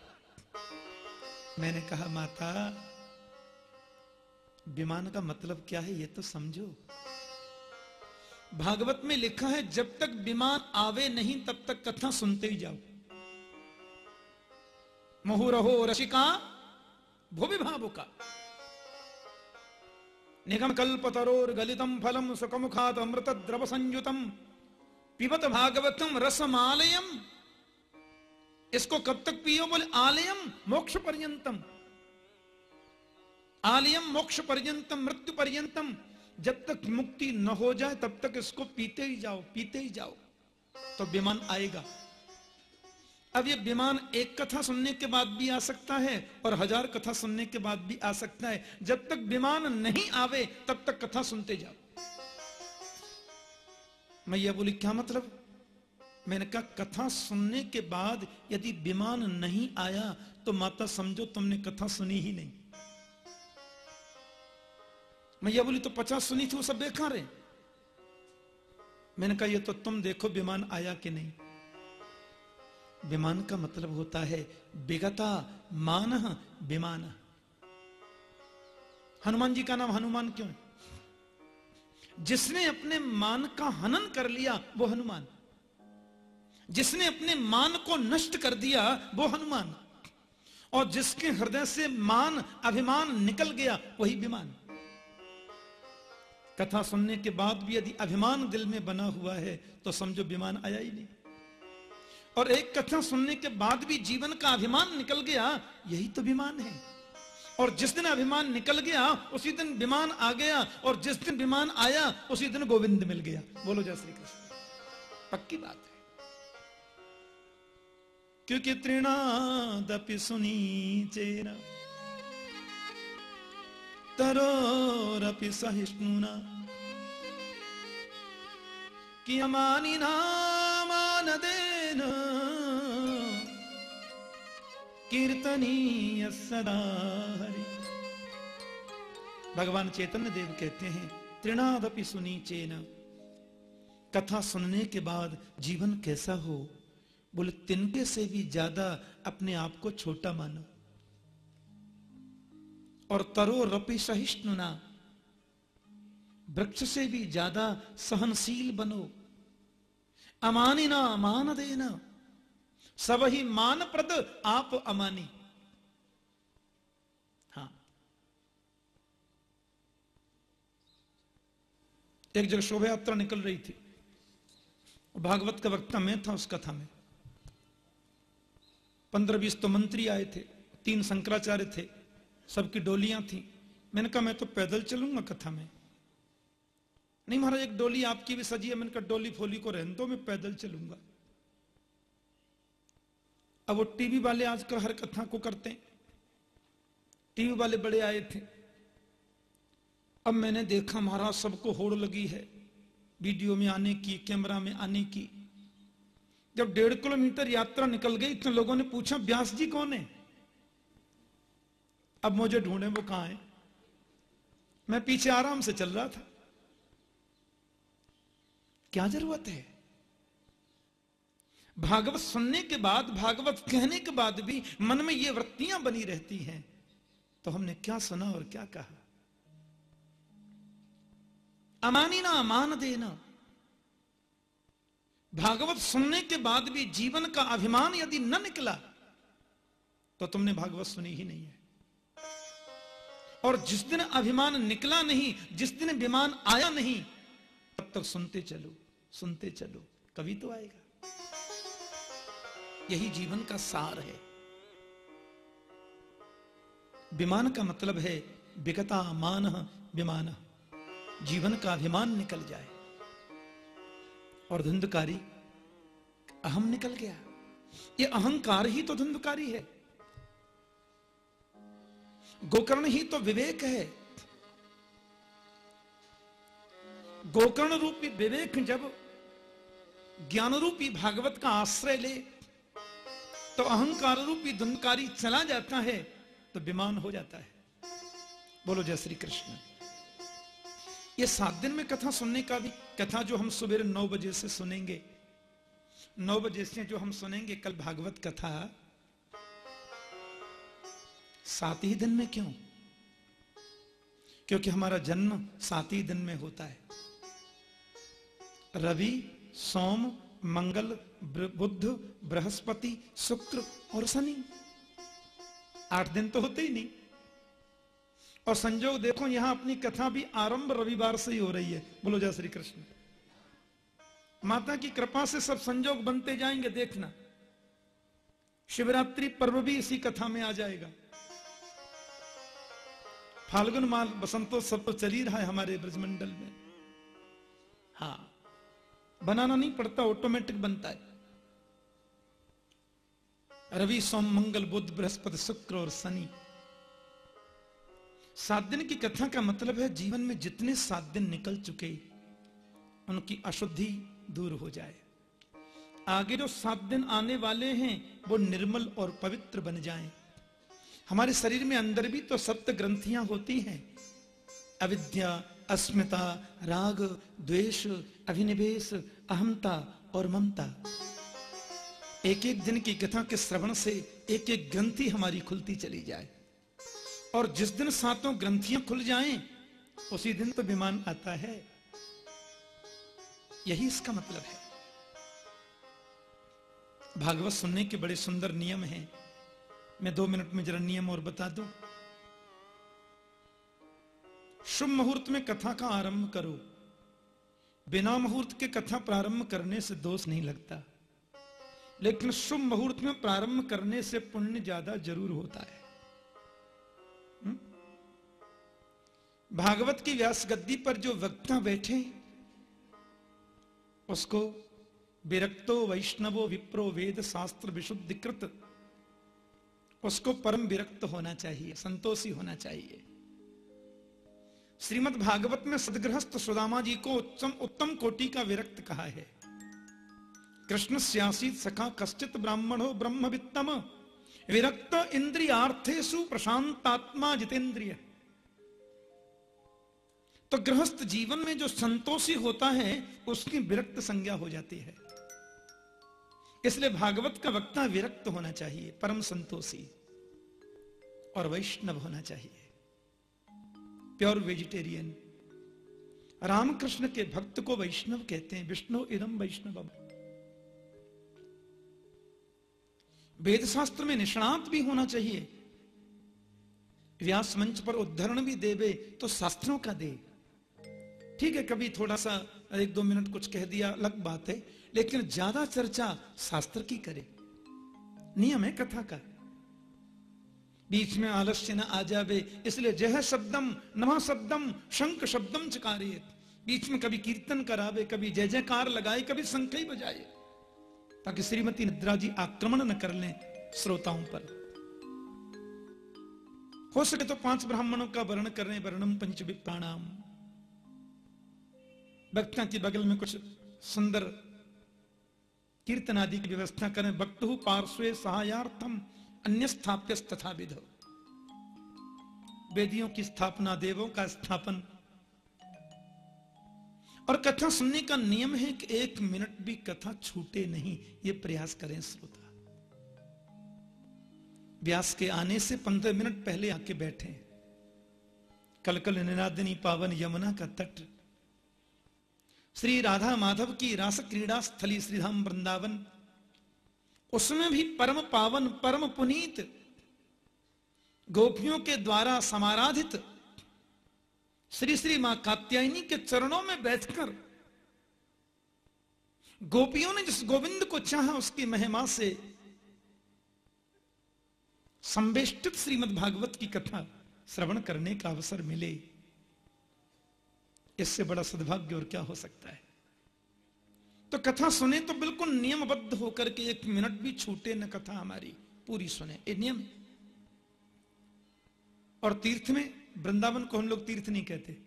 Speaker 5: मैंने कहा, माता, विमान का मतलब क्या है ये तो समझो। भागवत में लिखा है, जब तक विमान आवे नहीं, तब तक कथा सुनते ही जाओ। मोहू मुहुरहो रशिका भूमि भावुका। निगम कल्पतरोर गलितम फलम सुखमुखात अमृत द्रव संयुतम। पिबत भागवतम रसमालयम। इसको कब तक पियो? बोले, आलयम मोक्ष पर्यंतम आलयम मोक्ष पर्यंतम मृत्यु पर्यंतम जब तक मुक्ति न हो जाए, तब तक इसको पीते ही जाओ, पीते ही जाओ। तो विमान आएगा। अब ये विमान एक कथा सुनने के बाद भी आ सकता है और हज़ार कथा सुनने के बाद भी आ सकता है। जब तक विमान नहीं आवे, तब तक कथा सुनते जाओ। मैया बोली, क्या मतलब? मैंने कहा, कथा सुनने के बाद यदि विमान नहीं आया तो माता समझो तुमने कथा सुनी ही नहीं। मैया बोली तो पचास सुनी थी, वो सब बेकार है। मैंने कहा, ये तो तुम देखो विमान आया कि नहीं? विमान का मतलब होता है, विगता मान विमान। हनुमान जी का नाम हनुमान क्यों है? जिसने अपने मान का हनन कर लिया, वो हनुमान। जिसने अपने मान को नष्ट कर दिया, वो हनुमान। और जिसके हृदय से मान, अभिमान निकल गया, वही विमान। कथा सुनने के बाद भी यदि अभिमान दिल में बना हुआ है तो समझो विमान आया ही नहीं। और एक कथा सुनने के बाद भी जीवन का अभिमान निकल गया, यही तो विमान है। और जिस दिन अभिमान निकल गया, उसी दिन विमान आ गया, और जिस दिन विमान आया, उसी दिन गोविंद मिल गया। बोलो जय श्री कृष्ण। पक्की बात है। क्योंकि तृणादपि सुनी चेरा। तरोरपि सहिष्णुना। कि अमानी नामान देन। कीर्तनीय सदा हरि। भगवान चैतन्य देव कहते हैं त्रिनादपि सुनी चेन कथा सुनने के बाद जीवन कैसा हो? बोले, तिनके से भी ज़्यादा अपने आप को छोटा मानो। और तरो रपि सहिष्णुना वृक्ष से भी ज़्यादा सहनशील बनो। अमानी ना मान देना सब ही मान प्रद आप अमानी। हाँ। एक जगह शोभा यात्रा निकल रही थी। भागवत का वक्ता मैं था उस कथा में। पंद्रह बीस तो मंत्री आए थे, तीन शंकराचार्य थे, सबकी डोलियाँ थी। मैंने कहा, मैं तो पैदल चलूँगा कथा में। नहीं महाराज, एक डोली आपकी भी सजी है। मैंने कहा, डोली फोली को रहने दो, मैं पैदल चलूँगा। अब वो टीवी वाले आजकल हर कथा को करते टीवी वाले बड़े आए थे। अब मैंने देखा, महाराज, सबको होड़ लगी है। वीडियो में आने की, कैमरा में आने की जब डेढ़ किलोमीटर यात्रा निकल गई तो लोगों ने पूछा व्यास जी कौन है? अब मुझे ढूंढे, वो कहाँ है? मैं पीछे आराम से चल रहा था। क्या ज़रूरत है? भागवत सुनने के बाद, भागवत कहने के बाद भी मन में ये वृत्तियाँ बनी रहती हैं। तो हमने क्या सुना और क्या कहा? अमानी ना अमान देना। भागवत सुनने के बाद भी जीवन का अभिमान यदि न निकला तो तुमने भागवत सुनी ही नहीं है। और जिस दिन अभिमान निकला नहीं, जिस दिन विमान आया नहीं, तब तक सुनते चलो सुनते चलो, कभी तो आएगा। यही जीवन का सार है। विमान का मतलब है, विगता मान विमान। जीवन का अभिमान निकल जाए। और धुंधकारी। अहम निकल गया। ये अहंकार ही तो धुंधकारी है। गोकर्ण ही तो विवेक है। गोकर्ण रूपी विवेक जब ज्ञान रूपी भागवत का आश्रय ले तो अहंकार रूपी धुंधकारी चला जाता है तो विमान हो जाता है। बोलो जय श्री कृष्ण। ये सात दिन में कथा सुनने का भी, कथा जो हम सुबह नौ बजे से सुनेंगे, नौ बजे से जो हम सुनेंगे कल भागवत कथा, सात ही दिन में क्यों? क्योंकि हमारा जन्म सात ही दिन में होता है। रवि, सोम, मंगल बुद्ध बृहस्पति, शुक्र और शनि। आठ दिन तो होते ही नहीं। और संजोग देखो, यहाँ अपनी कथा भी आरंभ रविवार से ही हो रही है। बोलो, जय श्री कृष्ण। माता की कृपा से सब संजोग बनते जाएँगे, देखना। शिवरात्रि पर्व भी इसी कथा में आ जाएगा। फाल्गुन माल बसंतोत्सव तो चल ही रहा है हमारे ब्रजमंडल में। हाँ बनाना नहीं पड़ता ऑटोमेटिक बनता है। रवि सोम मंगल बुद्ध बृहस्पति शुक्र और शनि। सात दिन की कथा का मतलब है जीवन में जितने सात दिन निकल चुके, उनकी अशुद्धि दूर हो जाए। आगे जो सात दिन आने वाले हैं, वो निर्मल और पवित्र बन जाएँ। हमारे शरीर में अंदर भी तो सप्त ग्रंथियाँ होती हैं। अविद्या, अस्मिता, राग, द्वेष, अभिनिवेश अहमता और ममता। एक एक दिन की कथा के श्रवण से एक एक ग्रंथि हमारी खुलती चली जाए। और जिस दिन सातों ग्रंथियाँ खुल जाएँ, उसी दिन तो विमान आता है। यही इसका मतलब है। भागवत सुनने के बड़े सुंदर नियम हैं। मैं दो मिनट में जरा नियम और बता दूँ। शुभ मुहूर्त में कथा का आरंभ करो। बिना मुहूर्त के कथा प्रारंभ करने से दोष नहीं लगता। लेकिन शुभ मुहूर्त में प्रारंभ करने से पुण्य ज़्यादा ज़रूर होता है? भागवत की व्यास गद्दी पर जो वक्ता बैठे, उसको विरक्तो वैष्णवो विप्रो वेद शास्त्र विशुद्धिकृत उसको परम विरक्त होना चाहिए, संतोषी होना चाहिए। श्रीमद् भागवत में सदगृहस्थ सुदामा जी को उत्तम उत्तम कोटि का विरक्त कहा है। कृष्ण सियासी सखा कश्चित ब्राह्मण हो ब्रह्म वित्तम विरक्त इंद्रियार्थेशु प्रशांतात्मा जितेंद्रिय। तो गृहस्थ जीवन में जो संतोषी होता है, उसकी विरक्त संज्ञा हो जाती है। इसलिए भागवत का वक्ता विरक्त होना चाहिए, परम संतोषी और वैष्णव होना चाहिए। Pure vegetarian. रामकृष्ण के भक्त को वैष्णव कहते हैं, विष्णु इदम वैष्णव वेद शास्त्र में निष्णात भी होना चाहिए। व्यास मंच पर उद्धरण भी देवे तो शास्त्रों का दे ठीक है, कभी थोड़ा सा, एक दो मिनट कुछ कह दिया, अलग बात है, लेकिन ज़्यादा चर्चा शास्त्र की करे। नियम है कथा का। बीच में आलस्य न आ जावे, इसलिए जय शब्दम नवा शब्दम, शंख शब्दम चकारे बीच में कभी कीर्तन करावे, कभी जय जयकार लगाए, कभी शंख ही बजाए, ताकि श्रीमती निद्रा जी आक्रमण न कर लें श्रोताओं पर। हो सके तो पाँच ब्राह्मणों का वर्ण कर रहे वर्णम पंच विप्राणाम वक्ता के बगल में कुछ सुंदर कीर्तन आदि की व्यवस्था करें। वक्तु पार्श्वे सहायार्थम अन्य स्थाप्य तथा विध। वेदियों की स्थापना, देवों का स्थापन। और कथा सुनने का नियम है कि एक मिनट भी कथा छूटे नहीं। ये प्रयास करें श्रोता। व्यास के आने से पंद्रह मिनट पहले आके बैठे। कल कल पावन यमुना का तट श्री राधा माधव की रास क्रीड़ा स्थली श्रीधाम वृंदावन। उसमें भी परम पावन, परम पुनीत गोपियों के द्वारा समाराधित श्री श्री माँ कात्यायनी के चरणों में बैठकर गोपियों ने जिस गोविंद को चाहा उसकी महिमा से संवेष्टित श्रीमद भागवत की कथा श्रवण करने का अवसर मिले। इससे बड़ा सद्भाग्य और क्या हो सकता है? तो कथा सुने तो बिल्कुल नियमबद्ध होकर के एक मिनट भी छूटे न कथा हमारी पूरी सुने। ये नियम। और तीर्थ में वृंदावन को हम लोग तीर्थ नहीं कहते।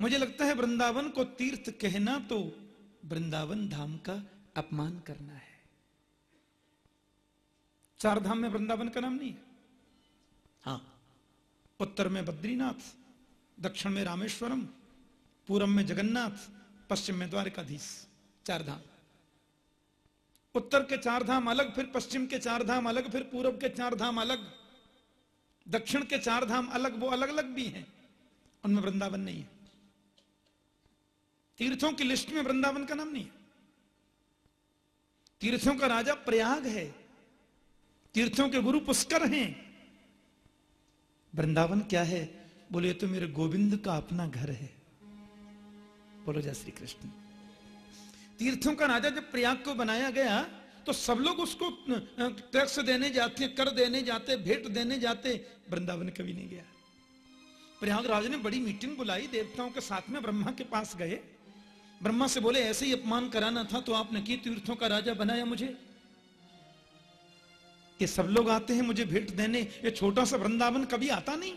Speaker 5: मुझे लगता है वृंदावन को तीर्थ कहना तो वृंदावन धाम का अपमान करना है। चार धाम में वृंदावन का नाम नहीं है? हाँ। उत्तर में बद्रीनाथ दक्षिण में रामेश्वरम, पूरब में जगन्नाथ, पश्चिम में द्वारकाधीश, चार धाम। उत्तर के चार धाम अलग, फिर पश्चिम के चार धाम अलग, फिर पूरब के चार धाम अलग, दक्षिण के चार धाम अलग, वो अलग अलग भी हैं। उनमें वृंदावन नहीं है। तीर्थों की लिस्ट में वृंदावन का नाम नहीं है। तीर्थों का राजा प्रयाग है। तीर्थों के गुरु पुष्कर हैं। वृंदावन क्या है? बोले तो मेरे गोविंद का अपना घर है। बोलो, जय श्री कृष्ण। तीर्थों का राजा जब प्रयाग को बनाया गया तो सब लोग उसको टैक्स देने जाते, कर देने जाते, भेंट देने जाते, वृंदावन कभी नहीं गया। प्रयागराज ने बड़ी मीटिंग बुलाई, देवताओं के साथ में ब्रह्मा के पास गए। ब्रह्मा से बोले, ऐसे ही अपमान कराना था तो आपने की तीर्थों का राजा बनाया मुझे? ये सब लोग आते हैं मुझे भेंट देने, ये छोटा सा वृंदावन कभी आता नहीं।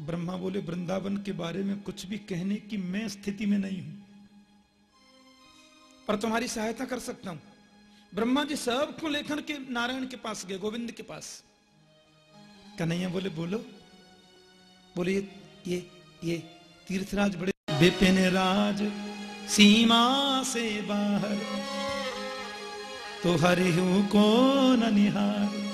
Speaker 5: ब्रह्मा बोले, वृंदावन के बारे में कुछ भी कहने की मैं स्थिति में नहीं हूँ। पर तुम्हारी सहायता कर सकता हूँ। ब्रह्मा जी सबको लेकर के, नारायण के पास गए, गोविंद के पास। कन्हैया बोले, बोलो। बोले, ये ये ये तीर्थराज बड़े विपिन राज, सीमा से बाहर तो हरिहु को न निहार।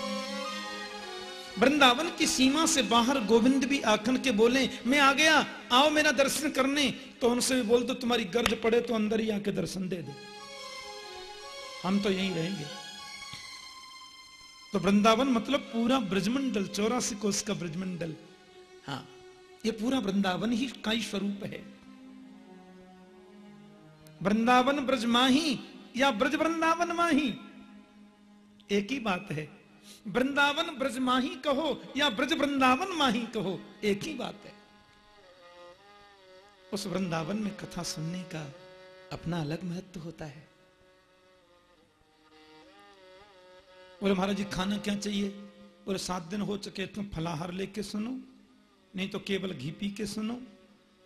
Speaker 5: वृंदावन की सीमा से बाहर गोविंद भी आखन के बोले, मैं आ गया, आओ मेरा दर्शन करने। तो उनसे भी बोल दो, तुम्हारी गर्ज पड़े तो अंदर ही आके दर्शन दे दो। हम तो यहीं रहेंगे। तो वृंदावन मतलब पूरा ब्रजमंडल, चौरासी कोष का ब्रजमंडल। हाँ ये पूरा वृंदावन ही का ही स्वरूप है। वृंदावन ब्रज माही या ब्रज वृंदावन माही? एक ही बात है। वृंदावन ब्रज माही कहो या ब्रज वृंदावन माही कहो, एक ही बात है। उस वृंदावन में कथा सुनने का अपना अलग महत्व होता है। बोले, महाराज जी, खाना क्या चाहिए? बोले, सात दिन हो चुके तुम फलाहार लेके सुनो, नहीं तो केवल घी पी के सुनो,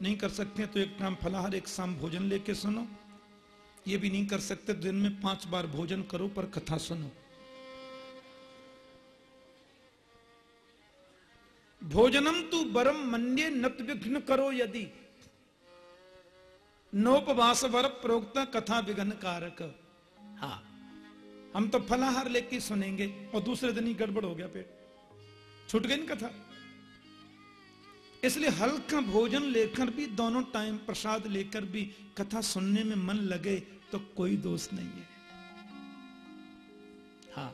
Speaker 5: नहीं कर सकते तो एक टाइम फलाहार, एक शाम भोजन लेके सुनो, ये भी नहीं कर सकते, दिन में पाँच बार भोजन करो पर कथा सुनो। भोजनम तू बरम मन्ये नत विघ्न करो यदि। नोपवास वर प्रोक्ता कथा विघ्न कारक। हाँ। हम तो फलाहार लेके सुनेंगे और दूसरे दिन ही गड़बड़ हो गया पेट। छूट गई ना कथा? इसलिए हल्का भोजन लेकर भी, दोनों टाइम प्रसाद लेकर भी कथा सुनने में मन लगे तो कोई दोष नहीं है। हाँ।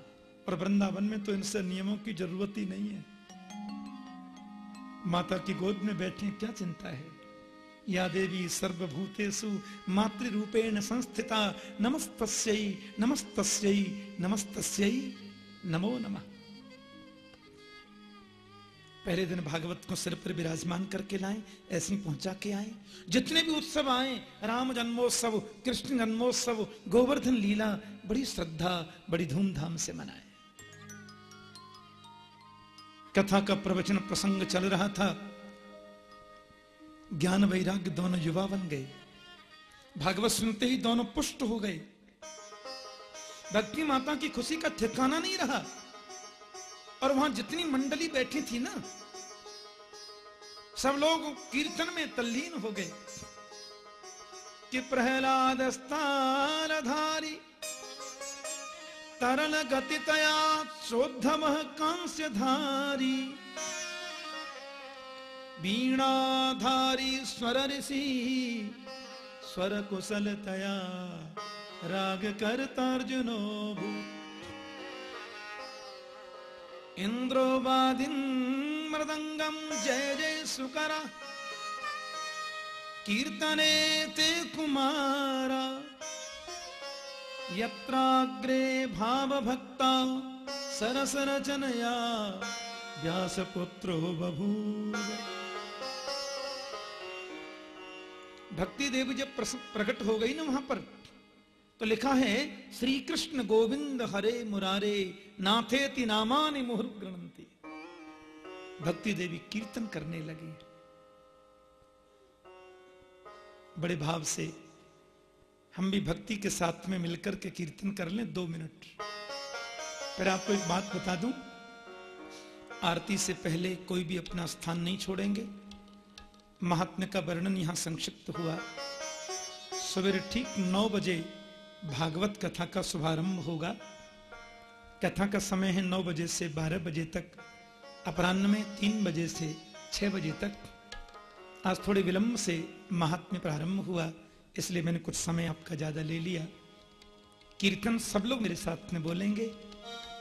Speaker 5: और वृंदावन में तो इनसे नियमों की ज़रूरत ही नहीं है। माता की गोद में बैठे क्या चिंता है? या देवी सर्वभूतेषु मातृरूपेण संस्थिता, नमस्तस्यै नमस्तस्यै नमस्तस्यै, नमो नमः। पहले दिन भागवत को सिर पर विराजमान करके लाए, ऐसे पहुँचा के आए। जितने भी उत्सव आए, राम जन्मोत्सव, कृष्ण जन्मोत्सव, गोवर्धन लीला, बड़ी श्रद्धा, बड़ी धूमधाम से मनाए। कथा का प्रवचन प्रसंग चल रहा था। ज्ञान वैराग्य दोनों युवा बन गए। भागवत सुनते ही दोनों पुष्ट हो गए। भक्ति माता की खुशी का ठिकाना नहीं रहा। और वहाँ जितनी मंडली बैठी थी ना, सब लोग कीर्तन में तल्लीन हो गए। कि प्रहलाद धारी तरल गतितया कांस्य धारी वीणाधारी स्वर ऋषि स्वर कुशलतया राग करतार्जुनो भूत। इंद्रोवादिन मृदंगम जय जय सुकर। कीर्तने ते कुमारा। यत्राग्रे भावभक्ता सरसरचनया व्यासपुत्रो बभूव। भक्ति देवी जब प्रकट हो गई ना वहाँ पर तो लिखा है श्री कृष्ण गोविंद हरे मुरारे नाथेति नामानि मुहुर भक्ति देवी कीर्तन करने लगी। बड़े भाव से हम भी भक्ति के साथ में मिलकर के कीर्तन कर लें दो मिनट। फिर आपको एक बात बता दूँ, आरती से पहले कोई भी अपना स्थान नहीं छोड़ेंगे। महात्म्य का वर्णन यहाँ संक्षिप्त हुआ। सवेरे ठीक नौ बजे भागवत कथा का शुभारंभ होगा। कथा का समय है नौ बजे से बारह बजे तक, अपराह्न में तीन बजे से छह बजे तक। आज थोड़े विलंब से महात्म्य प्रारंभ हुआ। इसलिए मैंने कुछ समय आपका ज़्यादा ले लिया। कीर्तन सब लोग मेरे साथ में बोलेंगे।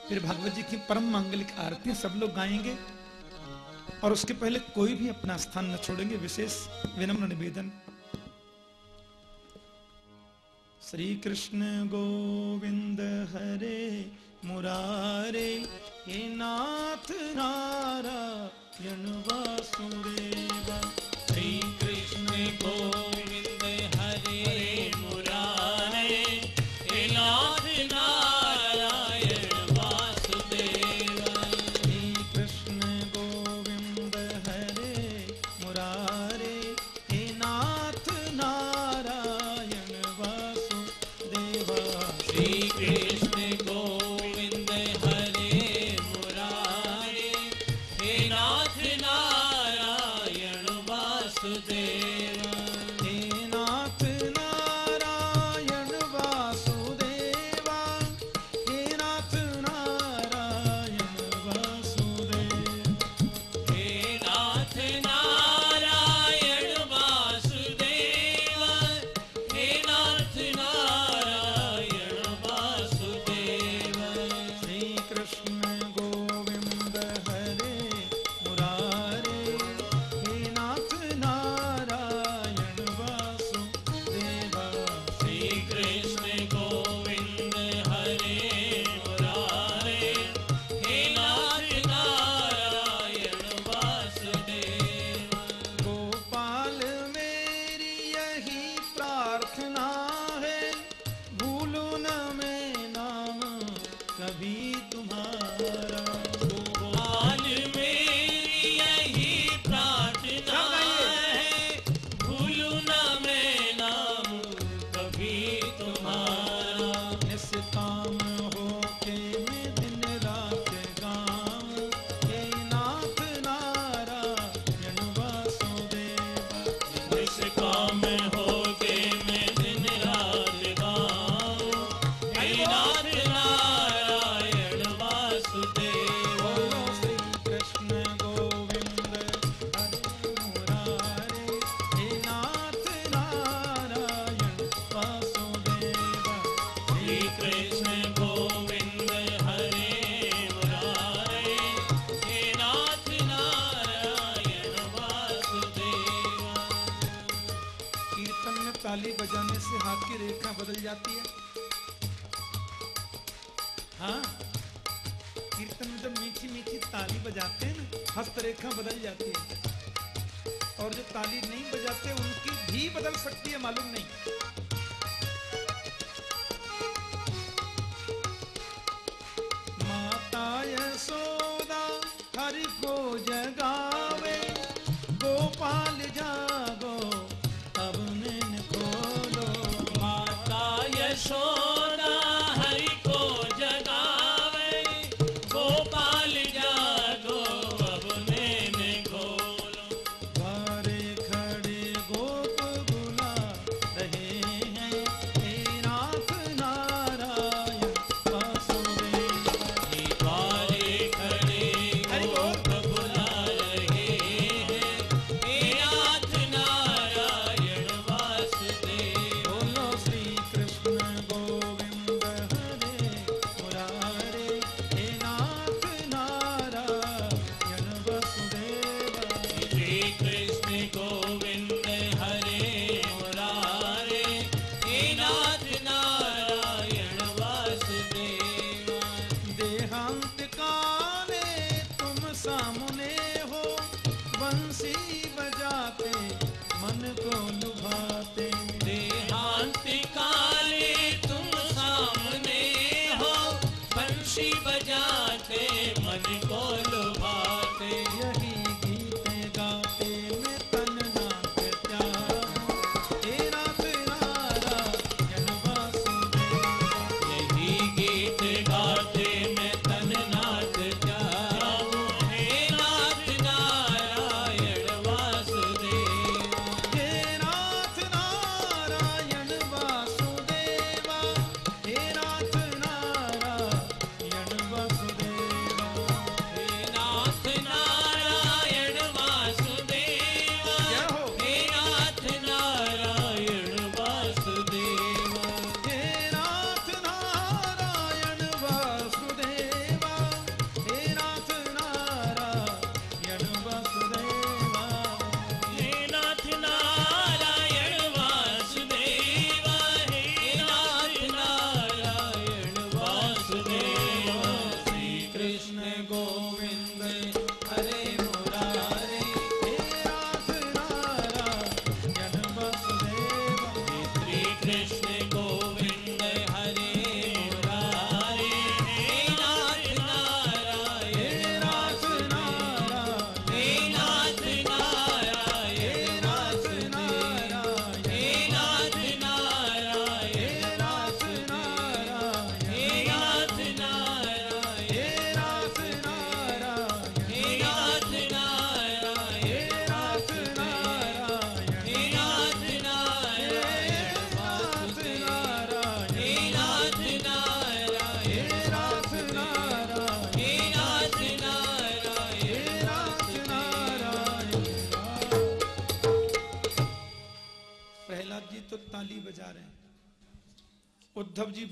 Speaker 5: फिर भागवत जी की परम मांगलिक आरती सब लोग गाएँगे। और उसके पहले कोई भी अपना स्थान न छोड़ेंगे। विशेष विनम्र निवेदन। श्री कृष्ण गोविंद हरे मुरारे, हे नाथ नारायण वासुदेव।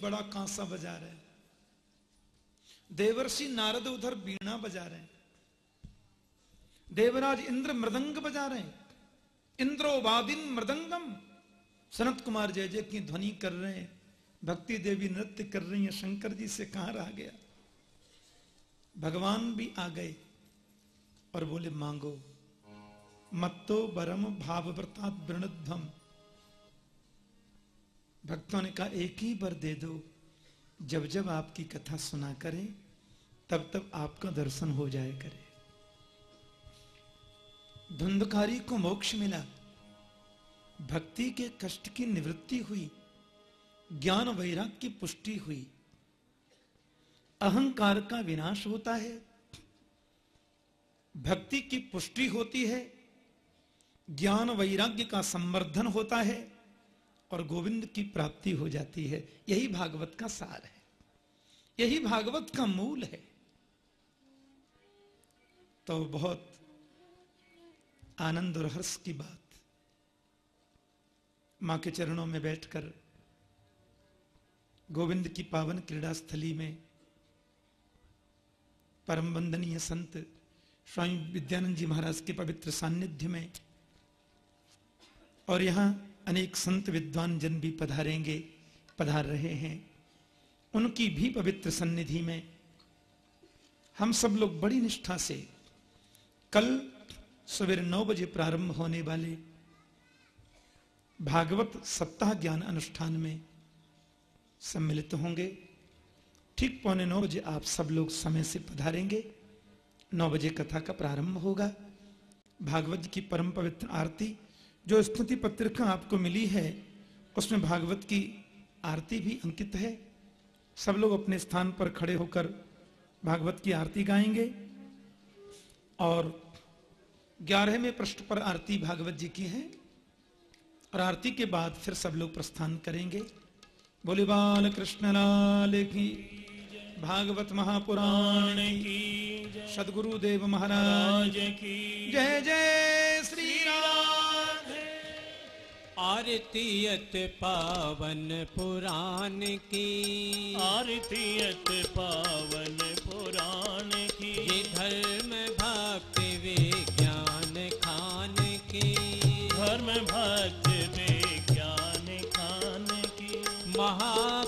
Speaker 5: बड़ा कांसा बजा रहे हैं। देवर्षि नारद उधर बीणा बजा रहे हैं। देवराज इंद्र मृदंग बजा रहे हैं। इंद्रोवादिन मृदंगम। सनत कुमार जय जय की ध्वनि कर रहे हैं। भक्ति देवी नृत्य कर रही हैं। शंकर जी से कहाँ रह गया? भगवान भी आ गए और बोले, मांगो, मत्तो बरम भावव्रतात् वृणध्वम। भक्तों ने कहा, एक ही बार दे दो। जब जब आपकी कथा सुना करें, तब तब आपका दर्शन हो जाए करे। धुंधकारी को मोक्ष मिला। भक्ति के कष्ट की निवृत्ति हुई। ज्ञान वैराग की पुष्टि हुई। अहंकार का विनाश होता है। भक्ति की पुष्टि होती है। ज्ञान वैराग्य का संवर्धन होता है। और गोविंद की प्राप्ति हो जाती है। यही भागवत का सार है। यही भागवत का मूल है। तो बहुत आनंद और हर्ष की बात। माँ के चरणों में बैठकर गोविंद की पावन क्रीड़ा स्थली में परम वंदनीय संत स्वामी विद्यानंद जी महाराज के पवित्र सानिध्य में और यहाँ अनेक संत विद्वान जन भी पधारेंगे, पधार रहे हैं। उनकी भी पवित्र सन्निधि में हम सब लोग बड़ी निष्ठा से कल सवेरे नौ बजे प्रारंभ होने वाले भागवत सप्ताह ज्ञान अनुष्ठान में सम्मिलित होंगे। ठीक पौने नौ बजे आप सब लोग समय से पधारेंगे। नौ बजे कथा का प्रारंभ होगा। भागवत की परम पवित्र आरती जो स्तुति पत्रिका आपको मिली है उसमें भागवत की आरती भी अंकित है। सब लोग अपने स्थान पर खड़े होकर भागवत की आरती गाएँगे और ग्यारहवें पृष्ठ पर आरती भागवत जी की है और आरती के बाद फिर सब लोग प्रस्थान करेंगे। बोले बाल कृष्ण लाल की भागवत महापुराण की सदगुरु देव महाराज
Speaker 6: की
Speaker 5: जय जय।
Speaker 6: आरतीयत पावन पुराण की।
Speaker 7: आरतीयत पावन पुराण की।
Speaker 6: ये धर्म भक्ति विज्ञान खान की।
Speaker 7: धर्म भक्ति विज्ञान खान की।
Speaker 6: महापुराण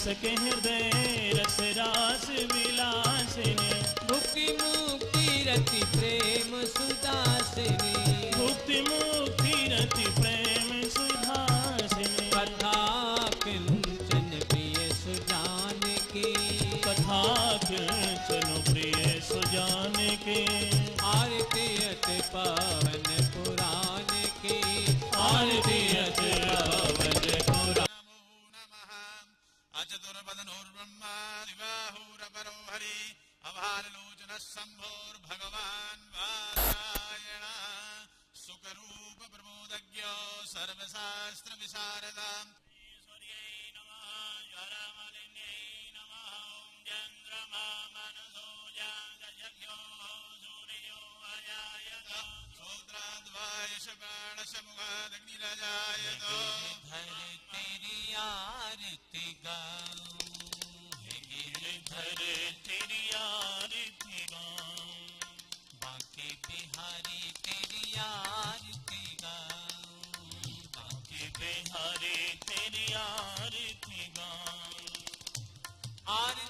Speaker 6: रस
Speaker 8: के हृदय रस रास विलासिनी।
Speaker 6: भुक्ति मुक्ति रति प्रेम सुदासिनी।
Speaker 9: बाण संवाद अग्निराजाय
Speaker 6: भर तेरी आरती गाऊं
Speaker 8: गिरधर तेरी आरती गाऊं
Speaker 6: बिहारी तेरी आरती गाऊं।
Speaker 8: बांके बिहारी तेरी आरती गाऊं।
Speaker 6: आरती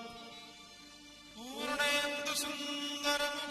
Speaker 5: പൂർണയന്തു സുന്ദരമു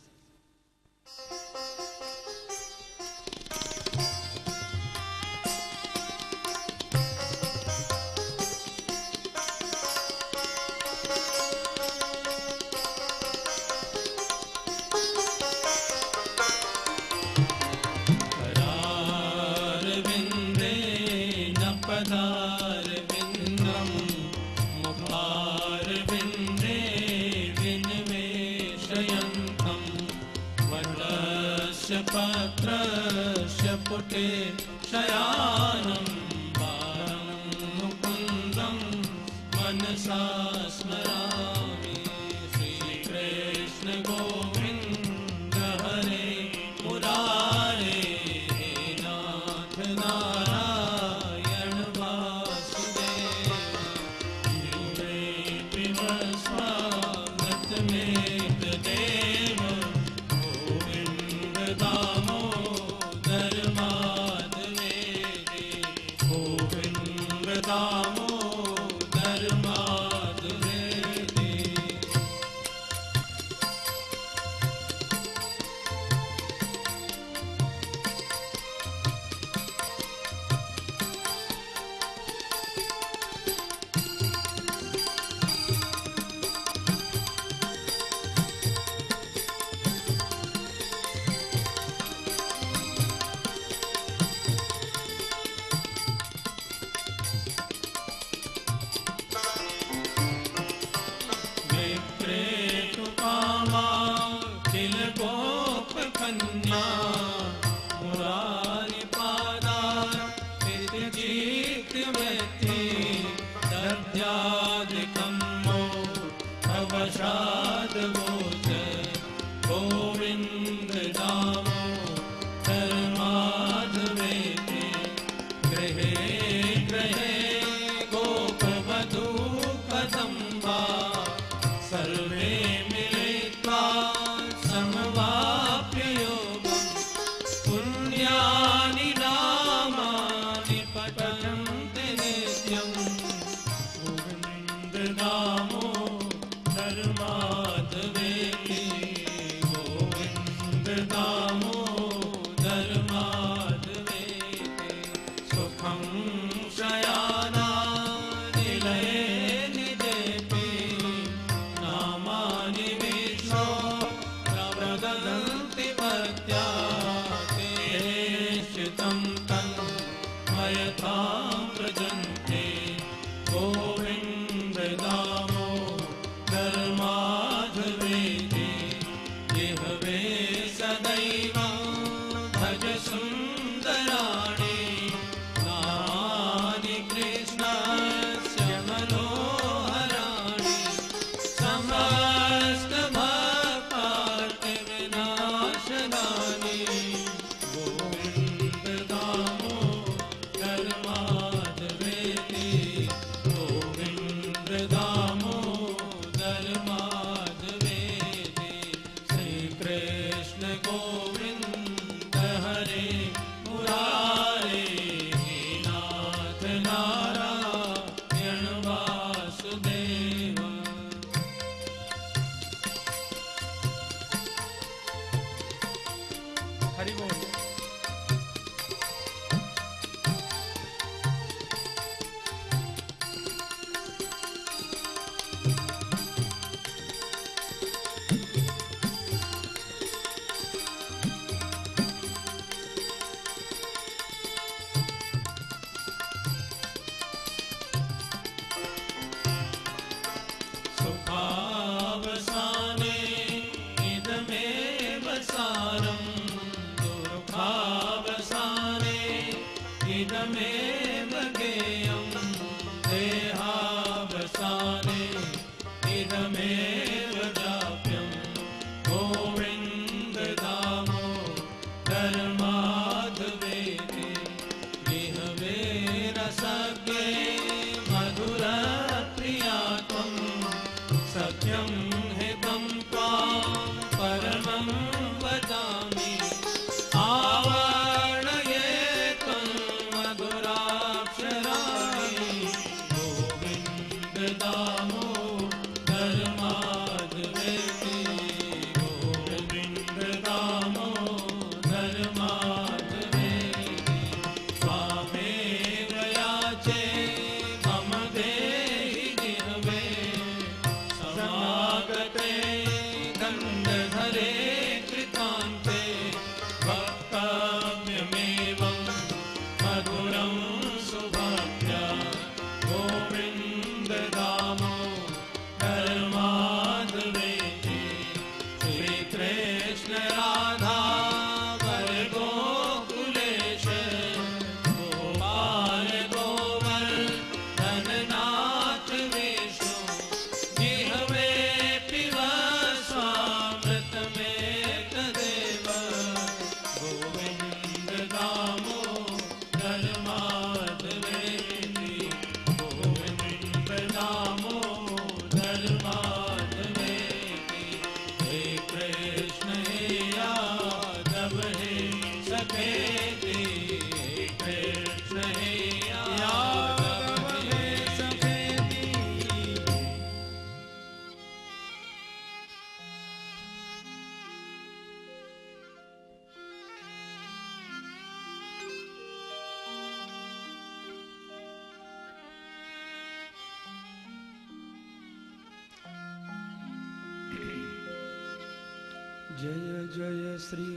Speaker 5: श्री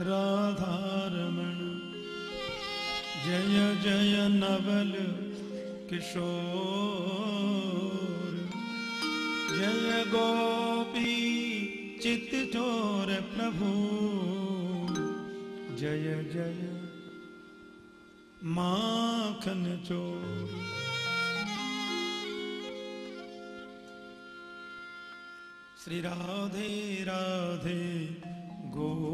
Speaker 5: राधारमण। जय जय नवल किशोर। जय गोपी चित चोर प्रभु। जय जय माखन चोर। श्री राधे राधे go.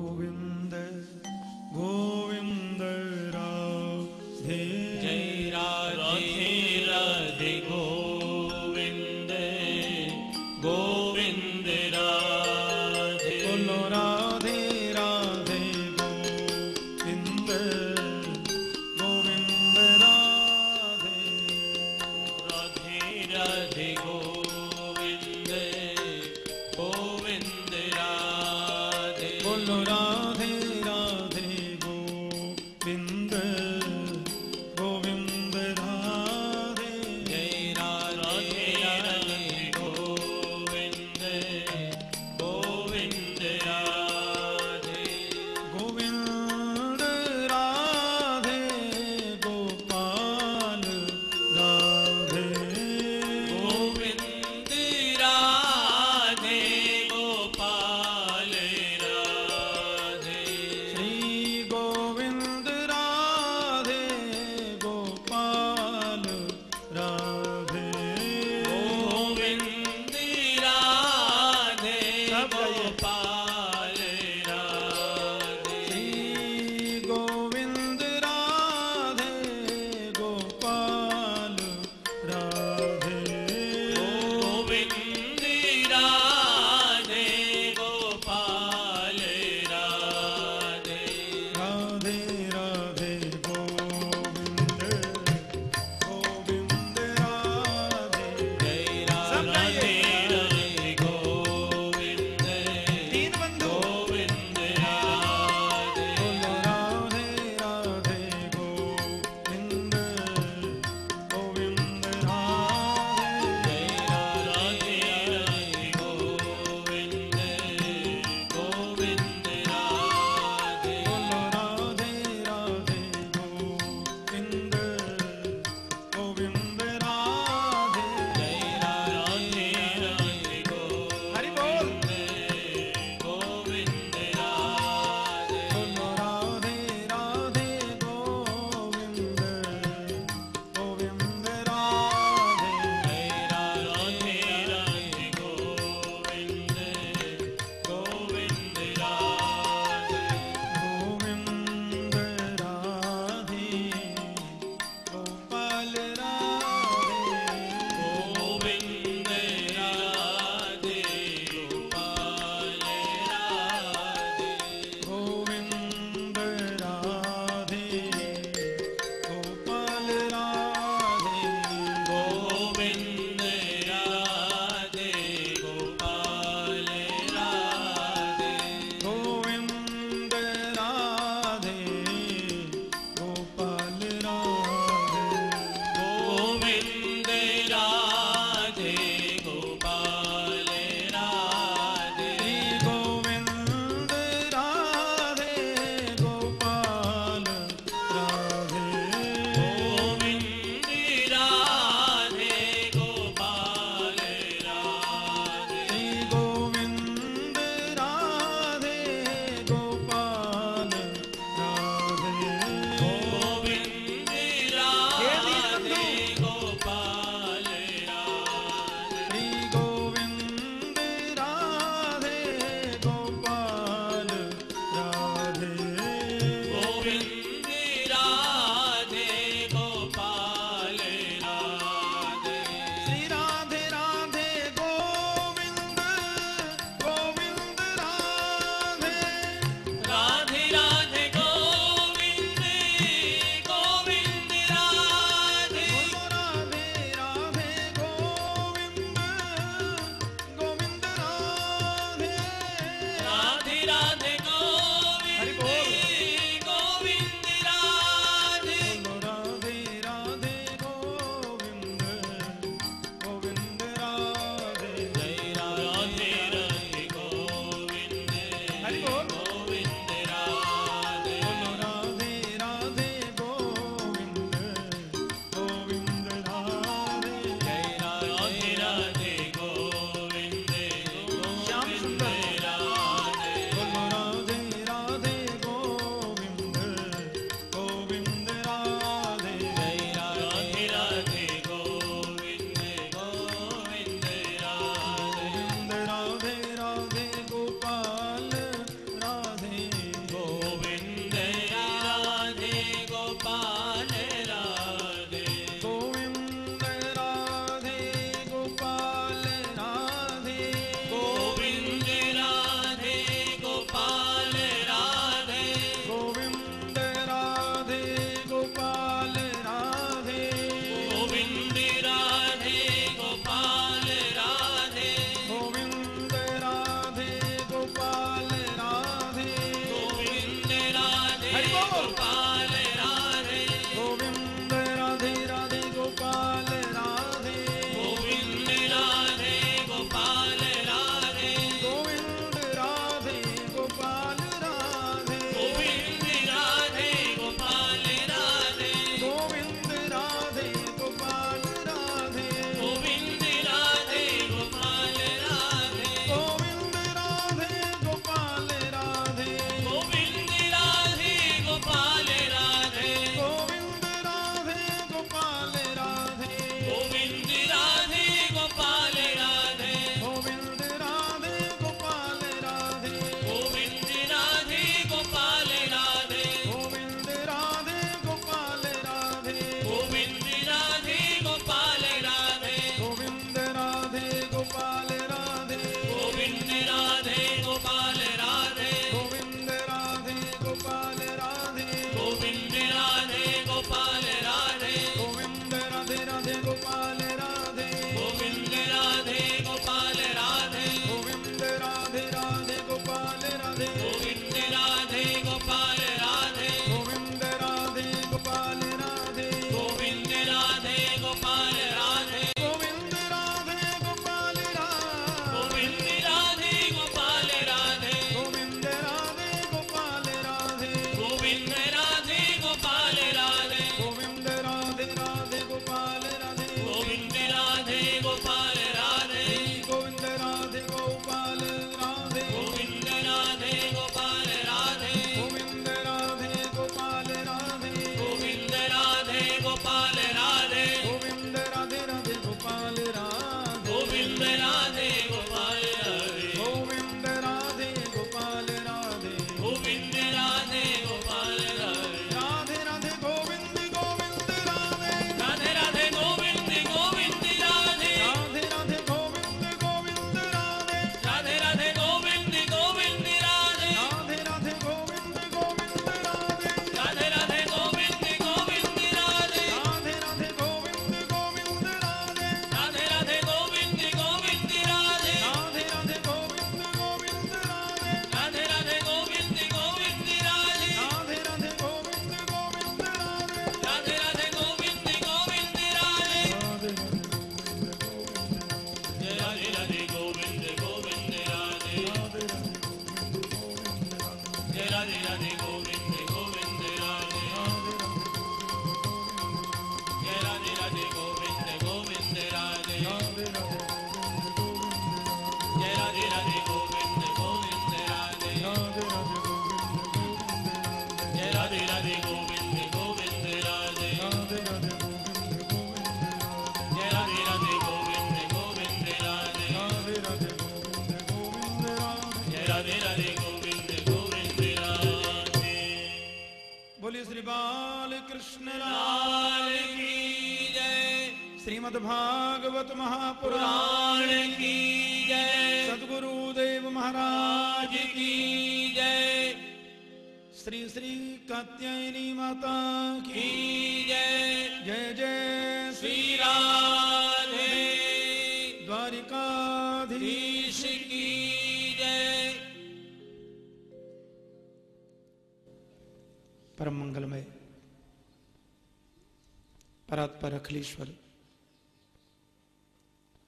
Speaker 5: परात्पर अखिलेश्वर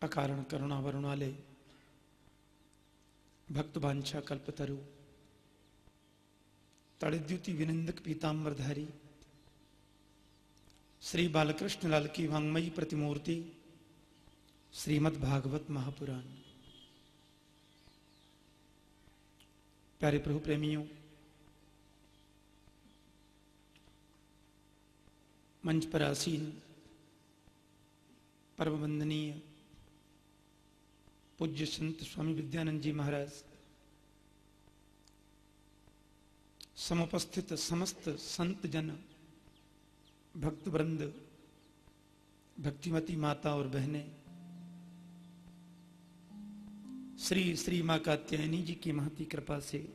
Speaker 5: अकारण करुणा वरुणाले भक्त बांछा कल्पतरु, तड़िद्युति विनिंदक पीताम्बरधारी श्री बालकृष्ण लाल की वांगमयी प्रतिमूर्ति, श्रीमद् भागवत महापुराण। प्यारे प्रभु प्रेमियों, मंच पर आसीन परम वंदनीय पूज्य संत स्वामी विद्यानंद जी महाराज, समुपस्थित समस्त संत जन भक्त वृंद भक्तिमती माता और बहनें, श्री श्री माँ कात्यायनी जी की महती कृपा से,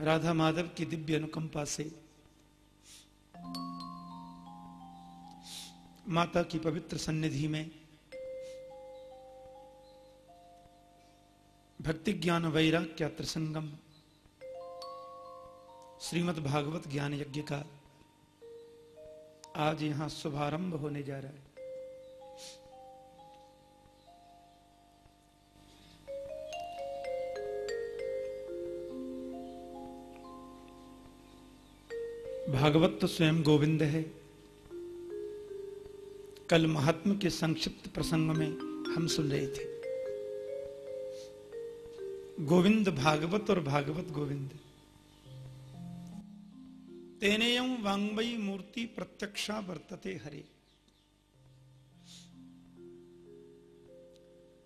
Speaker 5: राधा माधव की दिव्य अनुकंपा से माता की पवित्र सन्निधि में भक्ति ज्ञान वैराग्य त्रिसंगम श्रीमद् भागवत ज्ञान यज्ञ का आज यहाँ शुभारंभ होने जा रहा है। भागवत तो स्वयं गोविंद है। कल महात्मा के संक्षिप्त प्रसंग में हम सुन रहे थे। गोविंद भागवत और भागवत गोविंद। तेनेयम वांगमयी मूर्ति प्रत्यक्षा वर्तते हरे।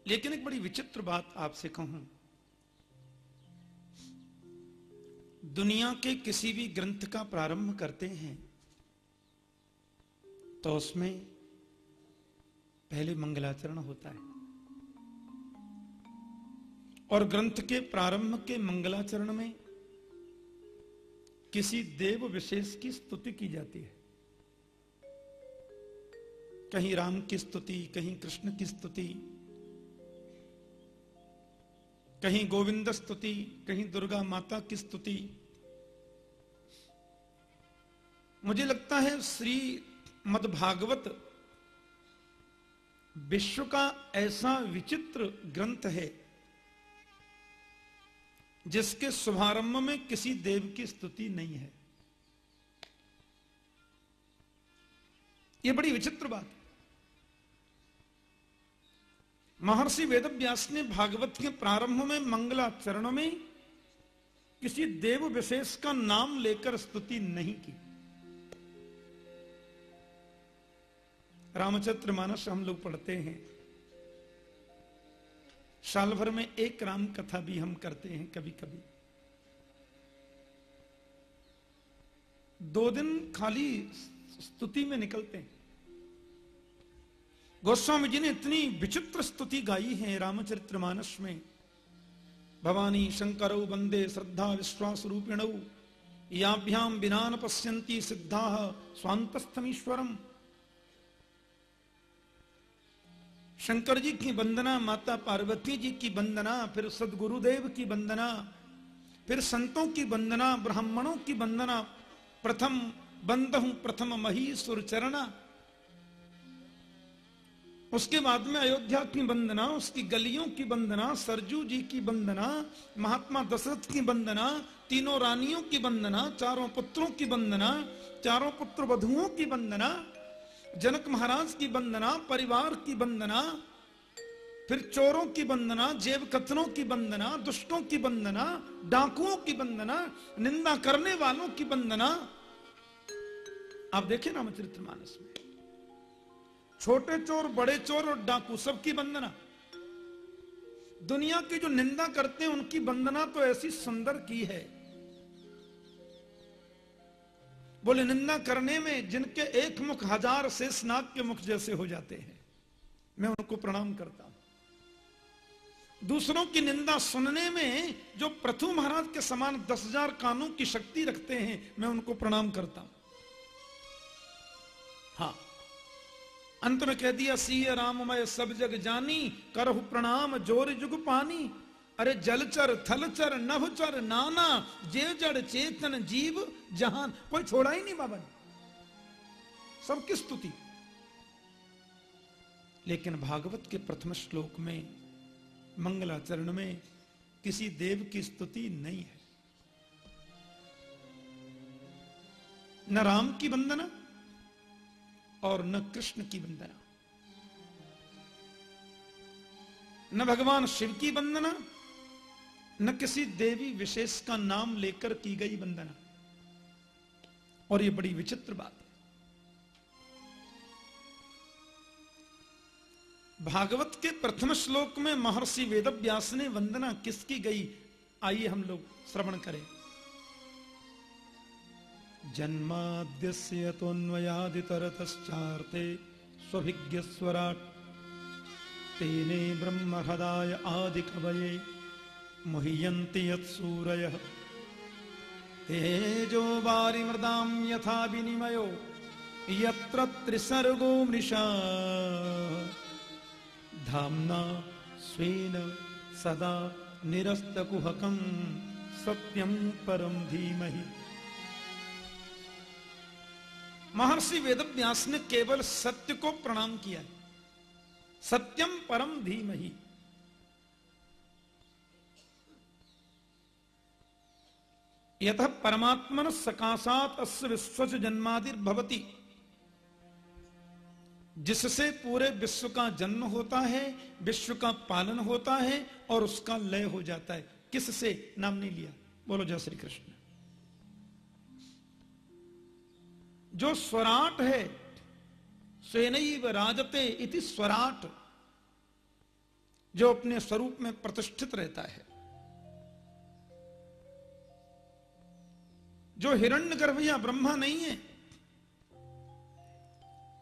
Speaker 5: लेकिन एक बड़ी विचित्र बात आपसे कहूँ। दुनिया के किसी भी ग्रंथ का प्रारंभ करते हैं तो उसमें पहले मंगलाचरण होता है। और ग्रंथ के प्रारंभ के मंगलाचरण में किसी देव विशेष की स्तुति की जाती है। कहीं राम की स्तुति, कहीं कृष्ण की स्तुति, कहीं गोविंद स्तुति, कहीं दुर्गा माता की स्तुति। मुझे लगता है श्री मद्भागवत विश्व का ऐसा विचित्र ग्रंथ है, जिसके शुभारंभ में किसी देव की स्तुति नहीं है। यह बड़ी विचित्र बात है। महर्षि वेदव्यास ने भागवत के प्रारंभ में मंगलाचरण में किसी देव विशेष का नाम लेकर स्तुति नहीं की। रामचरित्र मानस हम लोग पढ़ते हैं। साल भर में एक राम कथा भी हम करते हैं कभी कभी दो दिन खाली स्तुति में निकलते हैं। गोस्वामी जी ने इतनी विचित्र स्तुति गाई है रामचरित्र मानस में। भवानी शंकरौ वंदे श्रद्धा विश्वास रूपिणौ याभ्याम बिना पश्यंती सिद्धा स्वांतस्थमीश्वरम शंकर जी की वंदना माता पार्वती जी की वंदना फिर सदगुरुदेव की वंदना फिर संतों की वंदना ब्राह्मणों की वंदना प्रथम बंद हूँ प्रथम महीसुर चरणा उसके बाद में अयोध्या की वंदना उसकी गलियों की वंदना सरजू जी की वंदना महात्मा दशरथ की वंदना तीनों रानियों की वंदना चारों पुत्रों की वंदना चारों पुत्र वधुओं की वंदना जनक महाराज की वंदना, परिवार की वंदना, फिर चोरों की वंदना जेब कतरों की वंदना, दुष्टों की वंदना, डाकुओं की वंदना, निंदा करने वालों की वंदना। आप देखें रामचरित्र मानस में। छोटे चोर, बड़े चोर और डाकू, सबकी वंदना। दुनिया की जो निंदा करते हैं, उनकी वंदना तो ऐसी सुंदर की है। बोले, निंदा करने में जिनके एक मुख हज़ार शेष नाग के मुख जैसे हो जाते हैं, मैं उनको प्रणाम करता हूँ। दूसरों की निंदा सुनने में जो प्रथु महाराज के समान दस हज़ार कानों की शक्ति रखते हैं, मैं उनको प्रणाम करता हूँ। हाँ अंत में कह दिया सीय राममय सब जग जानी, करहु प्रणाम ज़ोर जुग पानी अरे जलचर थलचर नभचर नाना, जे जड़, चेतन, जीव, जहान। कोई छोड़ा ही नहीं बाबा ने। सबकी स्तुति। लेकिन भागवत के प्रथम श्लोक में, मंगलाचरण में किसी देव की स्तुति नहीं है। न राम की वंदना और न कृष्ण की वंदना। न भगवान शिव की वंदना न किसी देवी विशेष का नाम लेकर की गई वंदना। और ये बड़ी विचित्र बात है। भागवत के प्रथम श्लोक में महर्षि वेदव्यास ने वंदना किसकी गई? आइए हम लोग श्रवण करें। जन्माद्यस्य तोन्वयादितरतश्चार्ते स्वभिज्ञस्वराट्। तेने ब्रह्महृदाय आदिकवये। मुह्यन्ति यत्सूरयः तेजो वारिमृदां यथा विनिमयो, यत्र त्रिसर्गो मृषा। धाम्ना स्वेन सदा निरस्तकुहकं सत्यं परं धीमहि। महर्षि वेदव्यास ने केवल सत्य को प्रणाम किया है। सत्यम परम धीमहि। यथ परमात्मन सकाशात अस्य विश्व जन्मादिर्भवती जिससे पूरे विश्व का जन्म होता है, विश्व का पालन होता है और उसका लय हो जाता है। किससे? नाम नहीं लिया। बोलो जय श्री कृष्ण। जो स्वराट है, स्वेनैव राजते इति स्वराट, जो अपने स्वरूप में प्रतिष्ठित रहता है। जो हिरण्य गर्भ या ब्रह्मा नहीं है,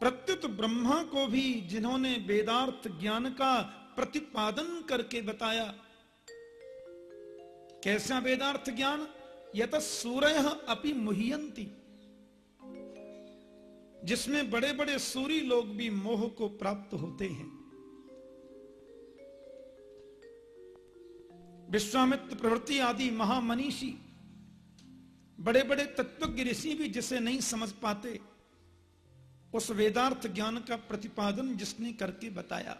Speaker 5: प्रत्युत ब्रह्मा को भी जिन्होंने वेदार्थ ज्ञान का प्रतिपादन करके बताया, कैसा वेदार्थ ज्ञान? यत सूर्य अपि मुह्यंती जिसमें बड़े बड़े सूरी लोग भी मोह को प्राप्त होते हैं। विश्वामित्र प्रवृत्ति आदि महामनीषी बड़े बड़े तत्वज्ञ ऋषि भी जिसे नहीं समझ पाते, उस वेदार्थ ज्ञान का प्रतिपादन जिसने करके बताया।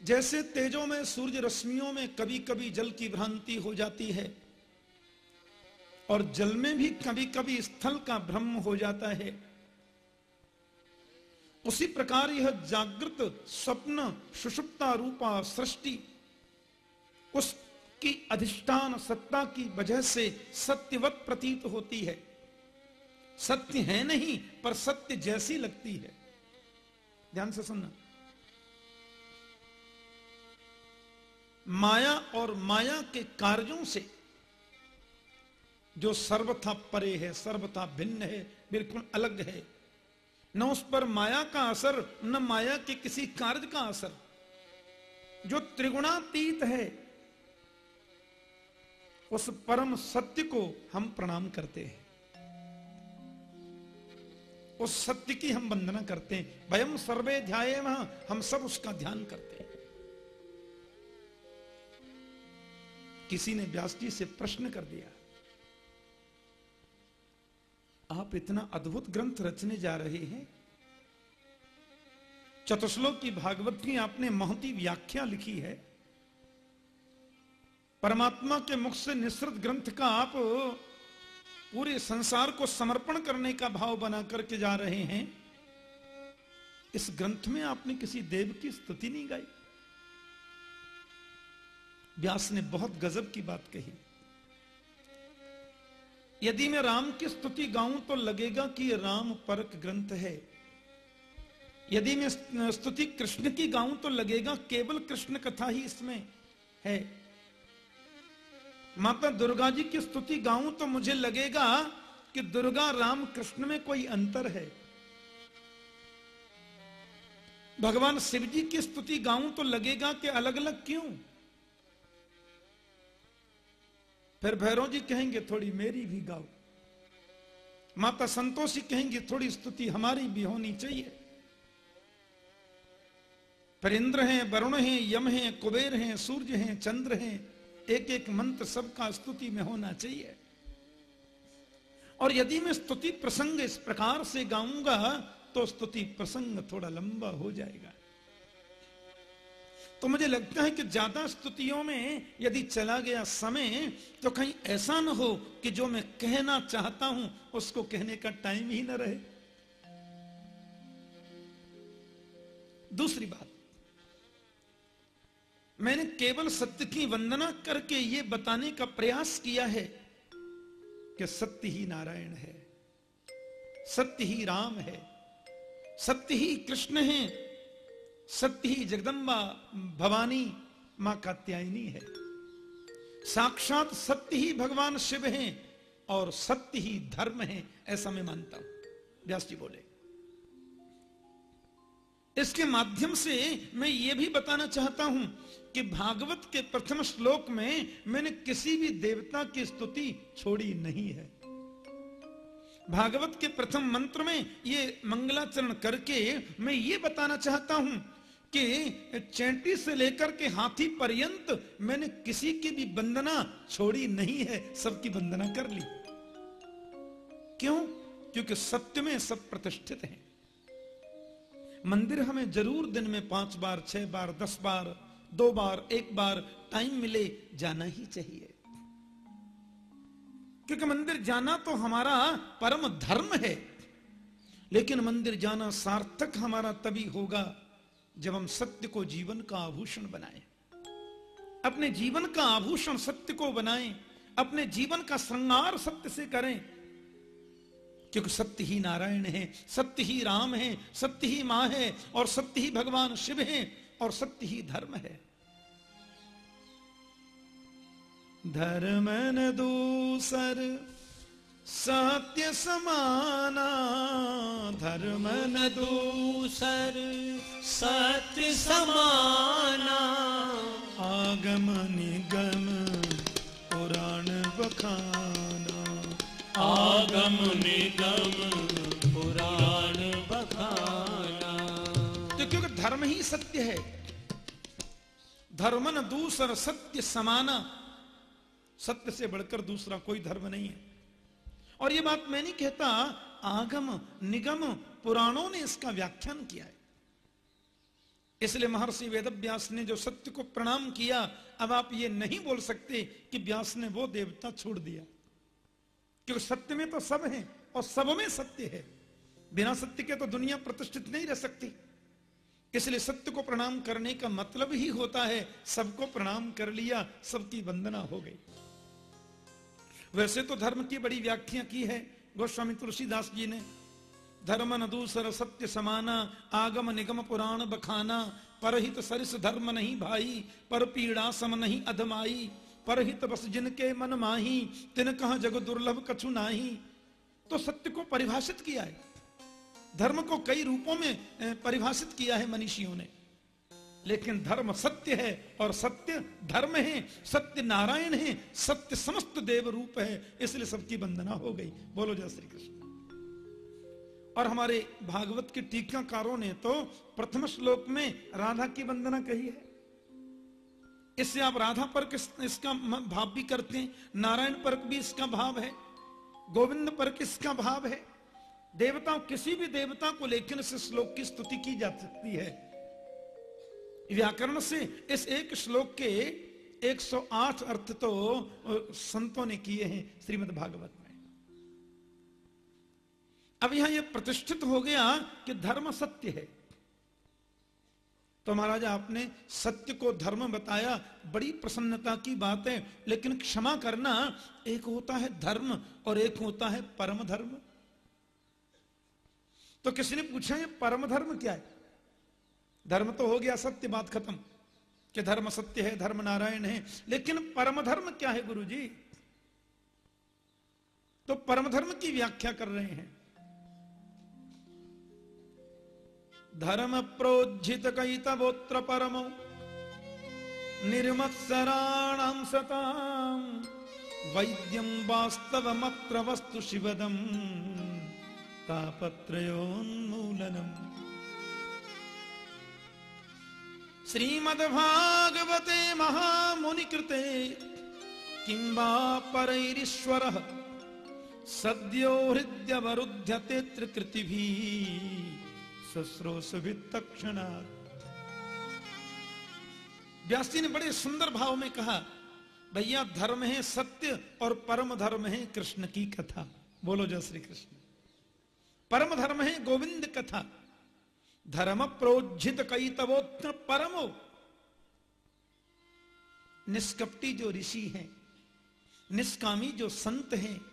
Speaker 5: जैसे तेजों में, सूर्य रश्मियों में कभी कभी जल की भ्रांति हो जाती है और जल में भी कभी कभी स्थल का भ्रम हो जाता है, उसी प्रकार यह जागृत, स्वप्न, सुषुप्ता रूपा सृष्टि उसकी अधिष्ठान सत्ता की वजह से सत्यवत प्रतीत होती है। सत्य है नहीं, पर सत्य जैसी लगती है। ध्यान से सुनना। माया और माया के कार्यों से जो सर्वथा परे है, सर्वथा भिन्न है, बिल्कुल अलग है, न उस पर माया का असर, न माया के किसी कार्य का असर, जो त्रिगुणातीत है उस परम सत्य को हम प्रणाम करते हैं। उस सत्य की हम वंदना करते हैं। वयम सर्वे ध्याय हम सब उसका ध्यान करते हैं। किसी ने व्यास जी से प्रश्न कर दिया, आप इतना अद्भुत ग्रंथ रचने जा रहे हैं। चतुश्लोक की भागवत की आपने महती व्याख्या लिखी है। परमात्मा के मुख से निश्रित ग्रंथ का आप पूरे संसार को समर्पण करने का भाव बना करके जा रहे हैं। इस ग्रंथ में आपने किसी देव की स्तुति नहीं गाई। व्यास ने बहुत गजब की बात कही। यदि मैं राम की स्तुति गाऊं तो लगेगा कि यह राम परक ग्रंथ है। यदि मैं स्तुति कृष्ण की गाऊं तो लगेगा केवल कृष्ण कथा ही इसमें है। माता दुर्गा जी की स्तुति गाऊं तो मुझे लगेगा कि दुर्गा राम कृष्ण में कोई अंतर है। भगवान शिव जी की स्तुति गाऊं तो लगेगा कि अलग अलग क्यों? फिर भैरव जी कहेंगे, थोड़ी मेरी भी गाओ। माता संतोषी कहेंगे, थोड़ी स्तुति हमारी भी होनी चाहिए। फिर इंद्र हैं, वरुण हैं, यम हैं, कुबेर हैं, सूर्य हैं, चंद्र हैं एक एक मंत्र सबका स्तुति में होना चाहिए। और यदि मैं स्तुति प्रसंग इस प्रकार से गाऊँगा तो स्तुति प्रसंग थोड़ा लंबा हो जाएगा। तो मुझे लगता है कि ज़्यादा स्तुतियों में यदि चला गया समय तो कहीं ऐसा ना हो कि जो मैं कहना चाहता हूँ, उसको कहने का टाइम ही ना रहे। दूसरी बात मैंने केवल सत्य की वंदना करके ये बताने का प्रयास किया है कि सत्य ही नारायण है, सत्य ही राम है, सत्य ही कृष्ण है, सत्य ही जगदम्बा भवानी माँ कात्यायनी है। साक्षात सत्य ही भगवान शिव हैं और सत्य ही धर्म है, ऐसा मैं मानता हूँ। व्यास जी बोले। इसके माध्यम से मैं ये भी बताना चाहता हूँ कि भागवत के प्रथम श्लोक में मैंने किसी भी देवता की स्तुति छोड़ी नहीं है। भागवत के प्रथम मंत्र में ये मंगलाचरण करके मैं ये बताना चाहता हूँ कि चैंटी से लेकर के हाथी पर्यंत मैंने किसी की भी वंदना छोड़ी नहीं है, सबकी वंदना कर ली। क्यों? क्योंकि सत्य में सब प्रतिष्ठित हैं। मंदिर हमें ज़रूर दिन में पाँच बार, छह बार, दस बार दो बार, एक बार टाइम मिले, जाना ही चाहिए। क्योंकि मंदिर जाना तो हमारा परम धर्म है, लेकिन मंदिर जाना सार्थक हमारा तभी होगा जब हम सत्य को जीवन का आभूषण बनाए। अपने जीवन का आभूषण सत्य को बनाएँ, अपने जीवन का श्रृंगार सत्य से करें। क्योंकि सत्य ही नारायण है, सत्य ही राम है, सत्य ही माँ है, और सत्य ही भगवान शिव है, और सत्य ही धर्म है। धर्म न दूसर सत्य समाना। धर्म न
Speaker 10: दूसर सत्य समाना।
Speaker 5: आगम निगम पुराण बखाना।
Speaker 10: आगम निगम पुराण बखाना।
Speaker 5: तो क्योंकि धर्म ही सत्य है धर्म न दूसर सत्य समाना। सत्य से बढ़कर दूसरा कोई धर्म नहीं है। और ये बात मैं नहीं कहता, आगम, निगम, पुराणों ने इसका व्याख्यान किया है। इसलिए महर्षि वेदव्यास ने जो सत्य को प्रणाम किया, अब आप ये नहीं बोल सकते कि व्यास ने वो देवता छोड़ दिया। क्योंकि सत्य में तो सब है और सब में सत्य है। बिना सत्य के तो दुनिया प्रतिष्ठित नहीं रह सकती। इसलिए सत्य को प्रणाम करने का मतलब ही होता है, सबको प्रणाम कर लिया, सबकी वंदना हो गई। वैसे तो धर्म की बड़ी व्याख्या की है, गोस्वामी तुलसीदास जी ने। धर्म न दूसर सत्य समाना, आगम निगम पुराण बखाना। परहित सरिस धर्म नहीं भाई, पर पीड़ा सम नहीं अधमाई। परहित बस जिनके मन माही, तिन कहा जग दुर्लभ कछु नाही। तो सत्य को परिभाषित किया है। धर्म को कई रूपों में परिभाषित किया है मनीषियों ने। लेकिन धर्म सत्य है और सत्य धर्म है, सत्य नारायण है, सत्य समस्त देव रूप है, इसलिए सबकी वंदना हो गई। बोलो जय श्री कृष्ण। और हमारे भागवत के टीकाकारों ने तो प्रथम श्लोक में राधा की वंदना कही है। इससे आप राधा पर इसका भाव भी करते हैं, नारायण पर भी इसका भाव है, गोविंद पर किसका भाव है? देवताओं, किसी भी देवता को लेकर इस श्लोक की स्तुति की जा सकती है। व्याकरण से इस एक श्लोक के 108 अर्थ तो संतों ने किए हैं श्रीमद् भागवत में। अब यहाँ यह प्रतिष्ठित हो गया कि धर्म सत्य है। तो महाराज आपने सत्य को धर्म बताया, बड़ी प्रसन्नता की बात है, लेकिन क्षमा करना एक होता है धर्म और एक होता है परम धर्म तो किसी ने पूछा, ये परम धर्म क्या है? धर्म तो हो गया सत्य बात खत्म, कि धर्म सत्य है, धर्म नारायण है, लेकिन परम धर्म क्या है गुरु जी तो परम धर्म की व्याख्या कर रहे हैं। धर्म प्रोज्झित कैतवोत्र परमो निर्मत्सराणाम सताम वैद्यम वास्तवमत्र वस्तु शिवदम तापत्रयोन्मूलनम श्रीमद्भागवते महामुनिकृते किं वा परैरीश्वरः सद्यो हृद्यवरुध्यते त्रिकृतिभिः सस्रोसुभित्तक्षणात् व्यास ने बड़े सुंदर भाव में कहा, भैया, धर्म है सत्य और परम धर्म है कृष्ण की कथा। बोलो जय श्री कृष्ण। परम धर्म है गोविंद कथा। धर्म प्रोज्झित कैतवोत्र परमो। निष्कपटी जो ऋषि हैं, निष्कामी जो संत हैं,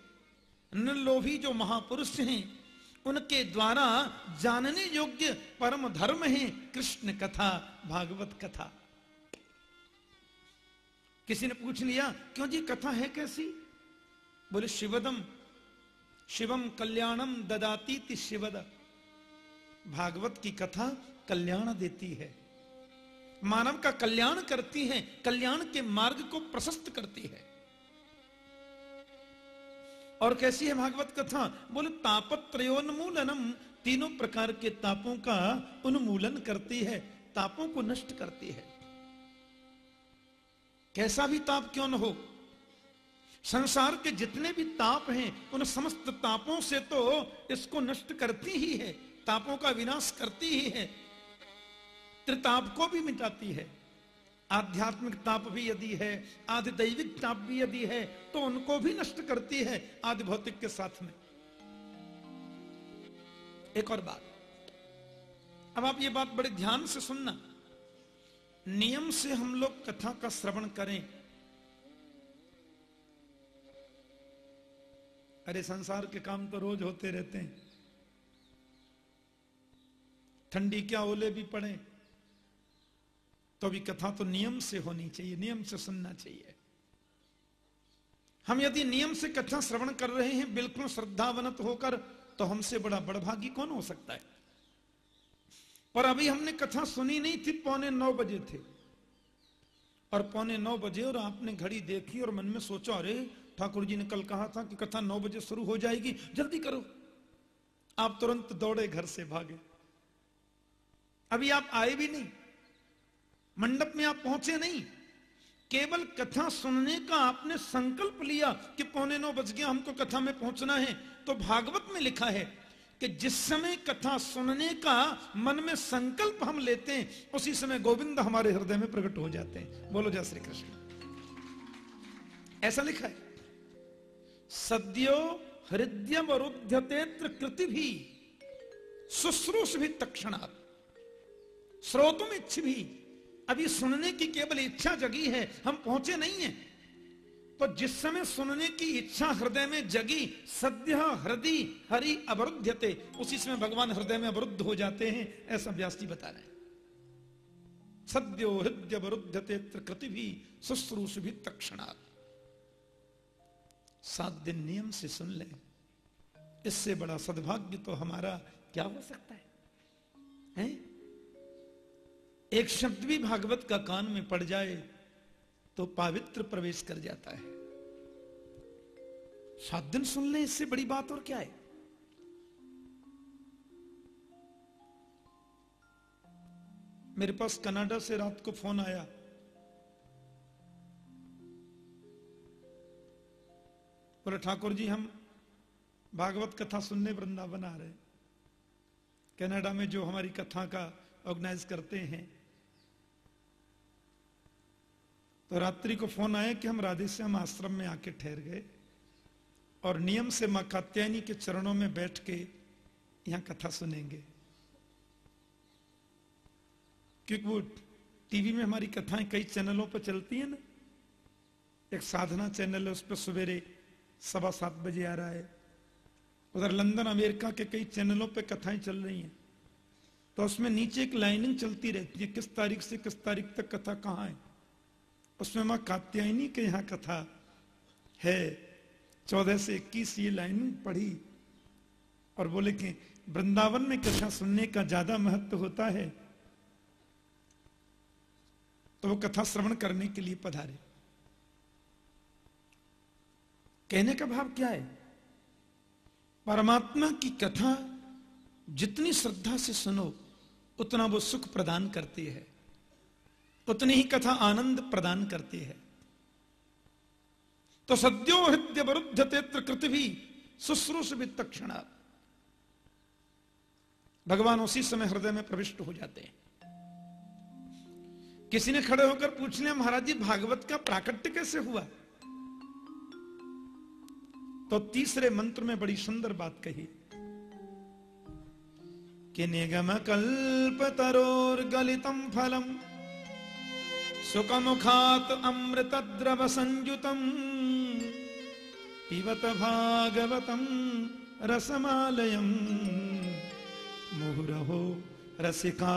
Speaker 5: निर्लोभी जो महापुरुष हैं, उनके द्वारा जानने योग्य परम धर्म है कृष्ण कथा, भागवत कथा। किसी ने पूछ लिया, क्यों जी, कथा है कैसी? बोले, शिवदम, शिवम कल्याणम ददाती शिवद। भागवत की कथा कल्याण देती है। मानव का कल्याण करती है, कल्याण के मार्ग को प्रशस्त करती है। और कैसी है भागवत कथा? बोले, तापत्रयोन्मूलनम, तीनों प्रकार के तापों का उन्मूलन करती है, तापों को नष्ट करती है। कैसा भी ताप क्यों न हो, संसार के जितने भी ताप हैं, उन समस्त तापों से तो इसको नष्ट करती ही है। तापों का विनाश करती ही है, त्रिताप को भी मिटाती है। आध्यात्मिक ताप भी यदि है, आदि दैविक ताप भी यदि है तो उनको भी नष्ट करती है आदि भौतिक के साथ में। एक और बात। अब आप ये बात बड़े ध्यान से सुनना। नियम से हम लोग कथा का श्रवण करें। अरे संसार के काम तो रोज होते रहते हैं। ठंडी क्या ओले भी पड़े। तो भी कथा तो नियम से होनी चाहिए, नियम से सुनना चाहिए। हम यदि नियम से कथा श्रवण कर रहे हैं, बिल्कुल श्रद्धावनत होकर तो हमसे बड़ा बड़भागी कौन हो सकता है? पर अभी हमने कथा सुनी नहीं थी, पौने नौ बजे थे। और पौने नौ बजे और आपने घड़ी देखी और मन में सोचा, अरे, ठाकुर जी ने कल कहा था कि कथा नौ बजे शुरू हो जाएगी, जल्दी करो। आप तुरंत दौड़े घर से भागे। अभी आप आए भी नहीं। मंडप में आप पहुँचे नहीं। केवल कथा सुनने का आपने संकल्प लिया कि पौने नौ बज गया, हमको कथा में पहुँचना है। तो भागवत में लिखा है कि जिस समय कथा सुनने का मन में संकल्प हम लेते हैं, उसी समय गोविंद हमारे हृदय में प्रकट हो जाते हैं। बोलो जय श्री कृष्ण। ऐसा लिखा है, सद्यो हृदय रुध्यते कृति भी, शुश्रूष भी तक्षणात्। श्रोतुम इच्छ भी। अभी सुनने की केवल इच्छा जगी है हम पहुँचे नहीं है। तो जिस समय सुनने की इच्छा हृदय में जगी सद्य हृदय हरि अवरुद्धते उसी समय भगवान हृदय में अवरुद्ध हो जाते हैं ऐसा व्यास जी बता रहे हैं। सद्यो हृदय अवरुद्धते कृति भी शुश्रूष भी तक्षणात् सात दिन नियम से सुन ले। इससे बड़ा सद्भाग्य तो हमारा क्या हो सकता है, हैं? एक शब्द भी भागवत का कान में पड़ जाए तो पवित्र प्रवेश कर जाता है। सात दिन सुन ले इससे बड़ी बात और क्या है? मेरे पास कनाडा से रात को फ़ोन आया। बोले, ठाकुर जी, हम भागवत कथा सुनने वृंदावन आ रहे कनाडा में जो हमारी कथा का ऑर्गेनाइज करते हैं तो रात्रि को फ़ोन आया कि हम राधेश्याम आश्रम में आके ठहर गए और नियम से माँ कात्यायनी के चरणों में बैठ के यहाँ कथा सुनेंगे। क्योंकि वो टीवी में हमारी कथाएँ कई चैनलों पर चलती हैं ना। एक साधना चैनल है, उस पर सवेरे सवा सात बजे आ रहा है। उधर लंदन, अमेरिका के कई चैनलों पे कथाएँ चल रही हैं। तो उसमें नीचे एक लाइनिंग चलती रहती है, किस तारीख से किस तारीख तक कथा कहाँ है। उसमें माँ कात्यायनी के यहाँ कथा है। चौदह से इक्कीस ये लाइन पढ़ी और बोले कि वृंदावन में कथा सुनने का ज़्यादा महत्व होता है। तो वो कथा श्रवण करने के लिए पधारे। कहने का भाव क्या है? परमात्मा की कथा जितनी श्रद्धा से सुनो, उतना वो सुख प्रदान करती है। उतनी ही कथा आनंद प्रदान करती है। तो सद्यो हृदय वरुद्ध तेत्र कृत भी शुश्रूष तक्षणा भगवान उसी समय हृदय में प्रविष्ट हो जाते हैं। किसी ने खड़े होकर पूछ लिया, महाराज जी, भागवत का प्राकट्य कैसे हुआ? तो तीसरे मंत्र में बड़ी सुंदर बात कही। कि निगम कल्प तरोर गलितम फलम। सुखमुखात अमृत द्रव संयुतम पिबत भागवतम रसमालयम। मुहुरहो रसिका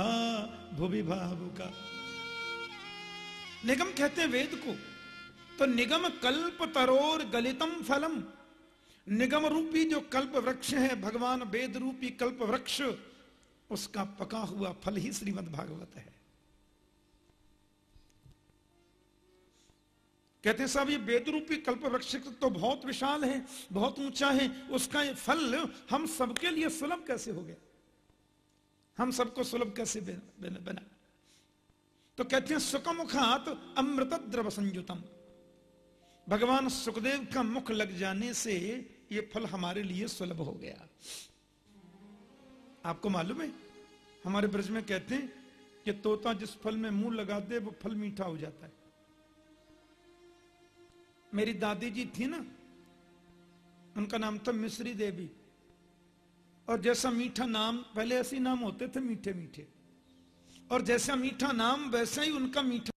Speaker 5: भुवि भावुका। निगम कहते वेद को तो निगम कल्प तरोर गलितम फलम। निगम रूपी जो कल्प वृक्ष है, भगवान वेद रूपी कल्प वृक्ष, उसका पका हुआ फल ही श्रीमद भागवत है। कहते हैं, साहब, ये वेद रूपी कल्प वृक्ष तो बहुत विशाल है, बहुत ऊँचा है, उसका ये फल हम सबके लिए सुलभ कैसे हो गया? हम सबको सुलभ कैसे बना? तो कहते हैं, सुखमुखात अमृत द्रव संयुतम। भगवान सुखदेव का मुख लग जाने से ये फल हमारे लिए सुलभ हो गया। आपको मालूम है? हमारे ब्रज में कहते हैं कि तोता जिस फल में मुँह लगा दे, वो फल मीठा हो जाता है। मेरी दादी जी थी ना, उनका नाम था मिश्री देवी। और जैसा मीठा नाम, पहले ऐसे नाम होते थे मीठे मीठे और जैसा मीठा नाम, वैसा ही उनका मीठा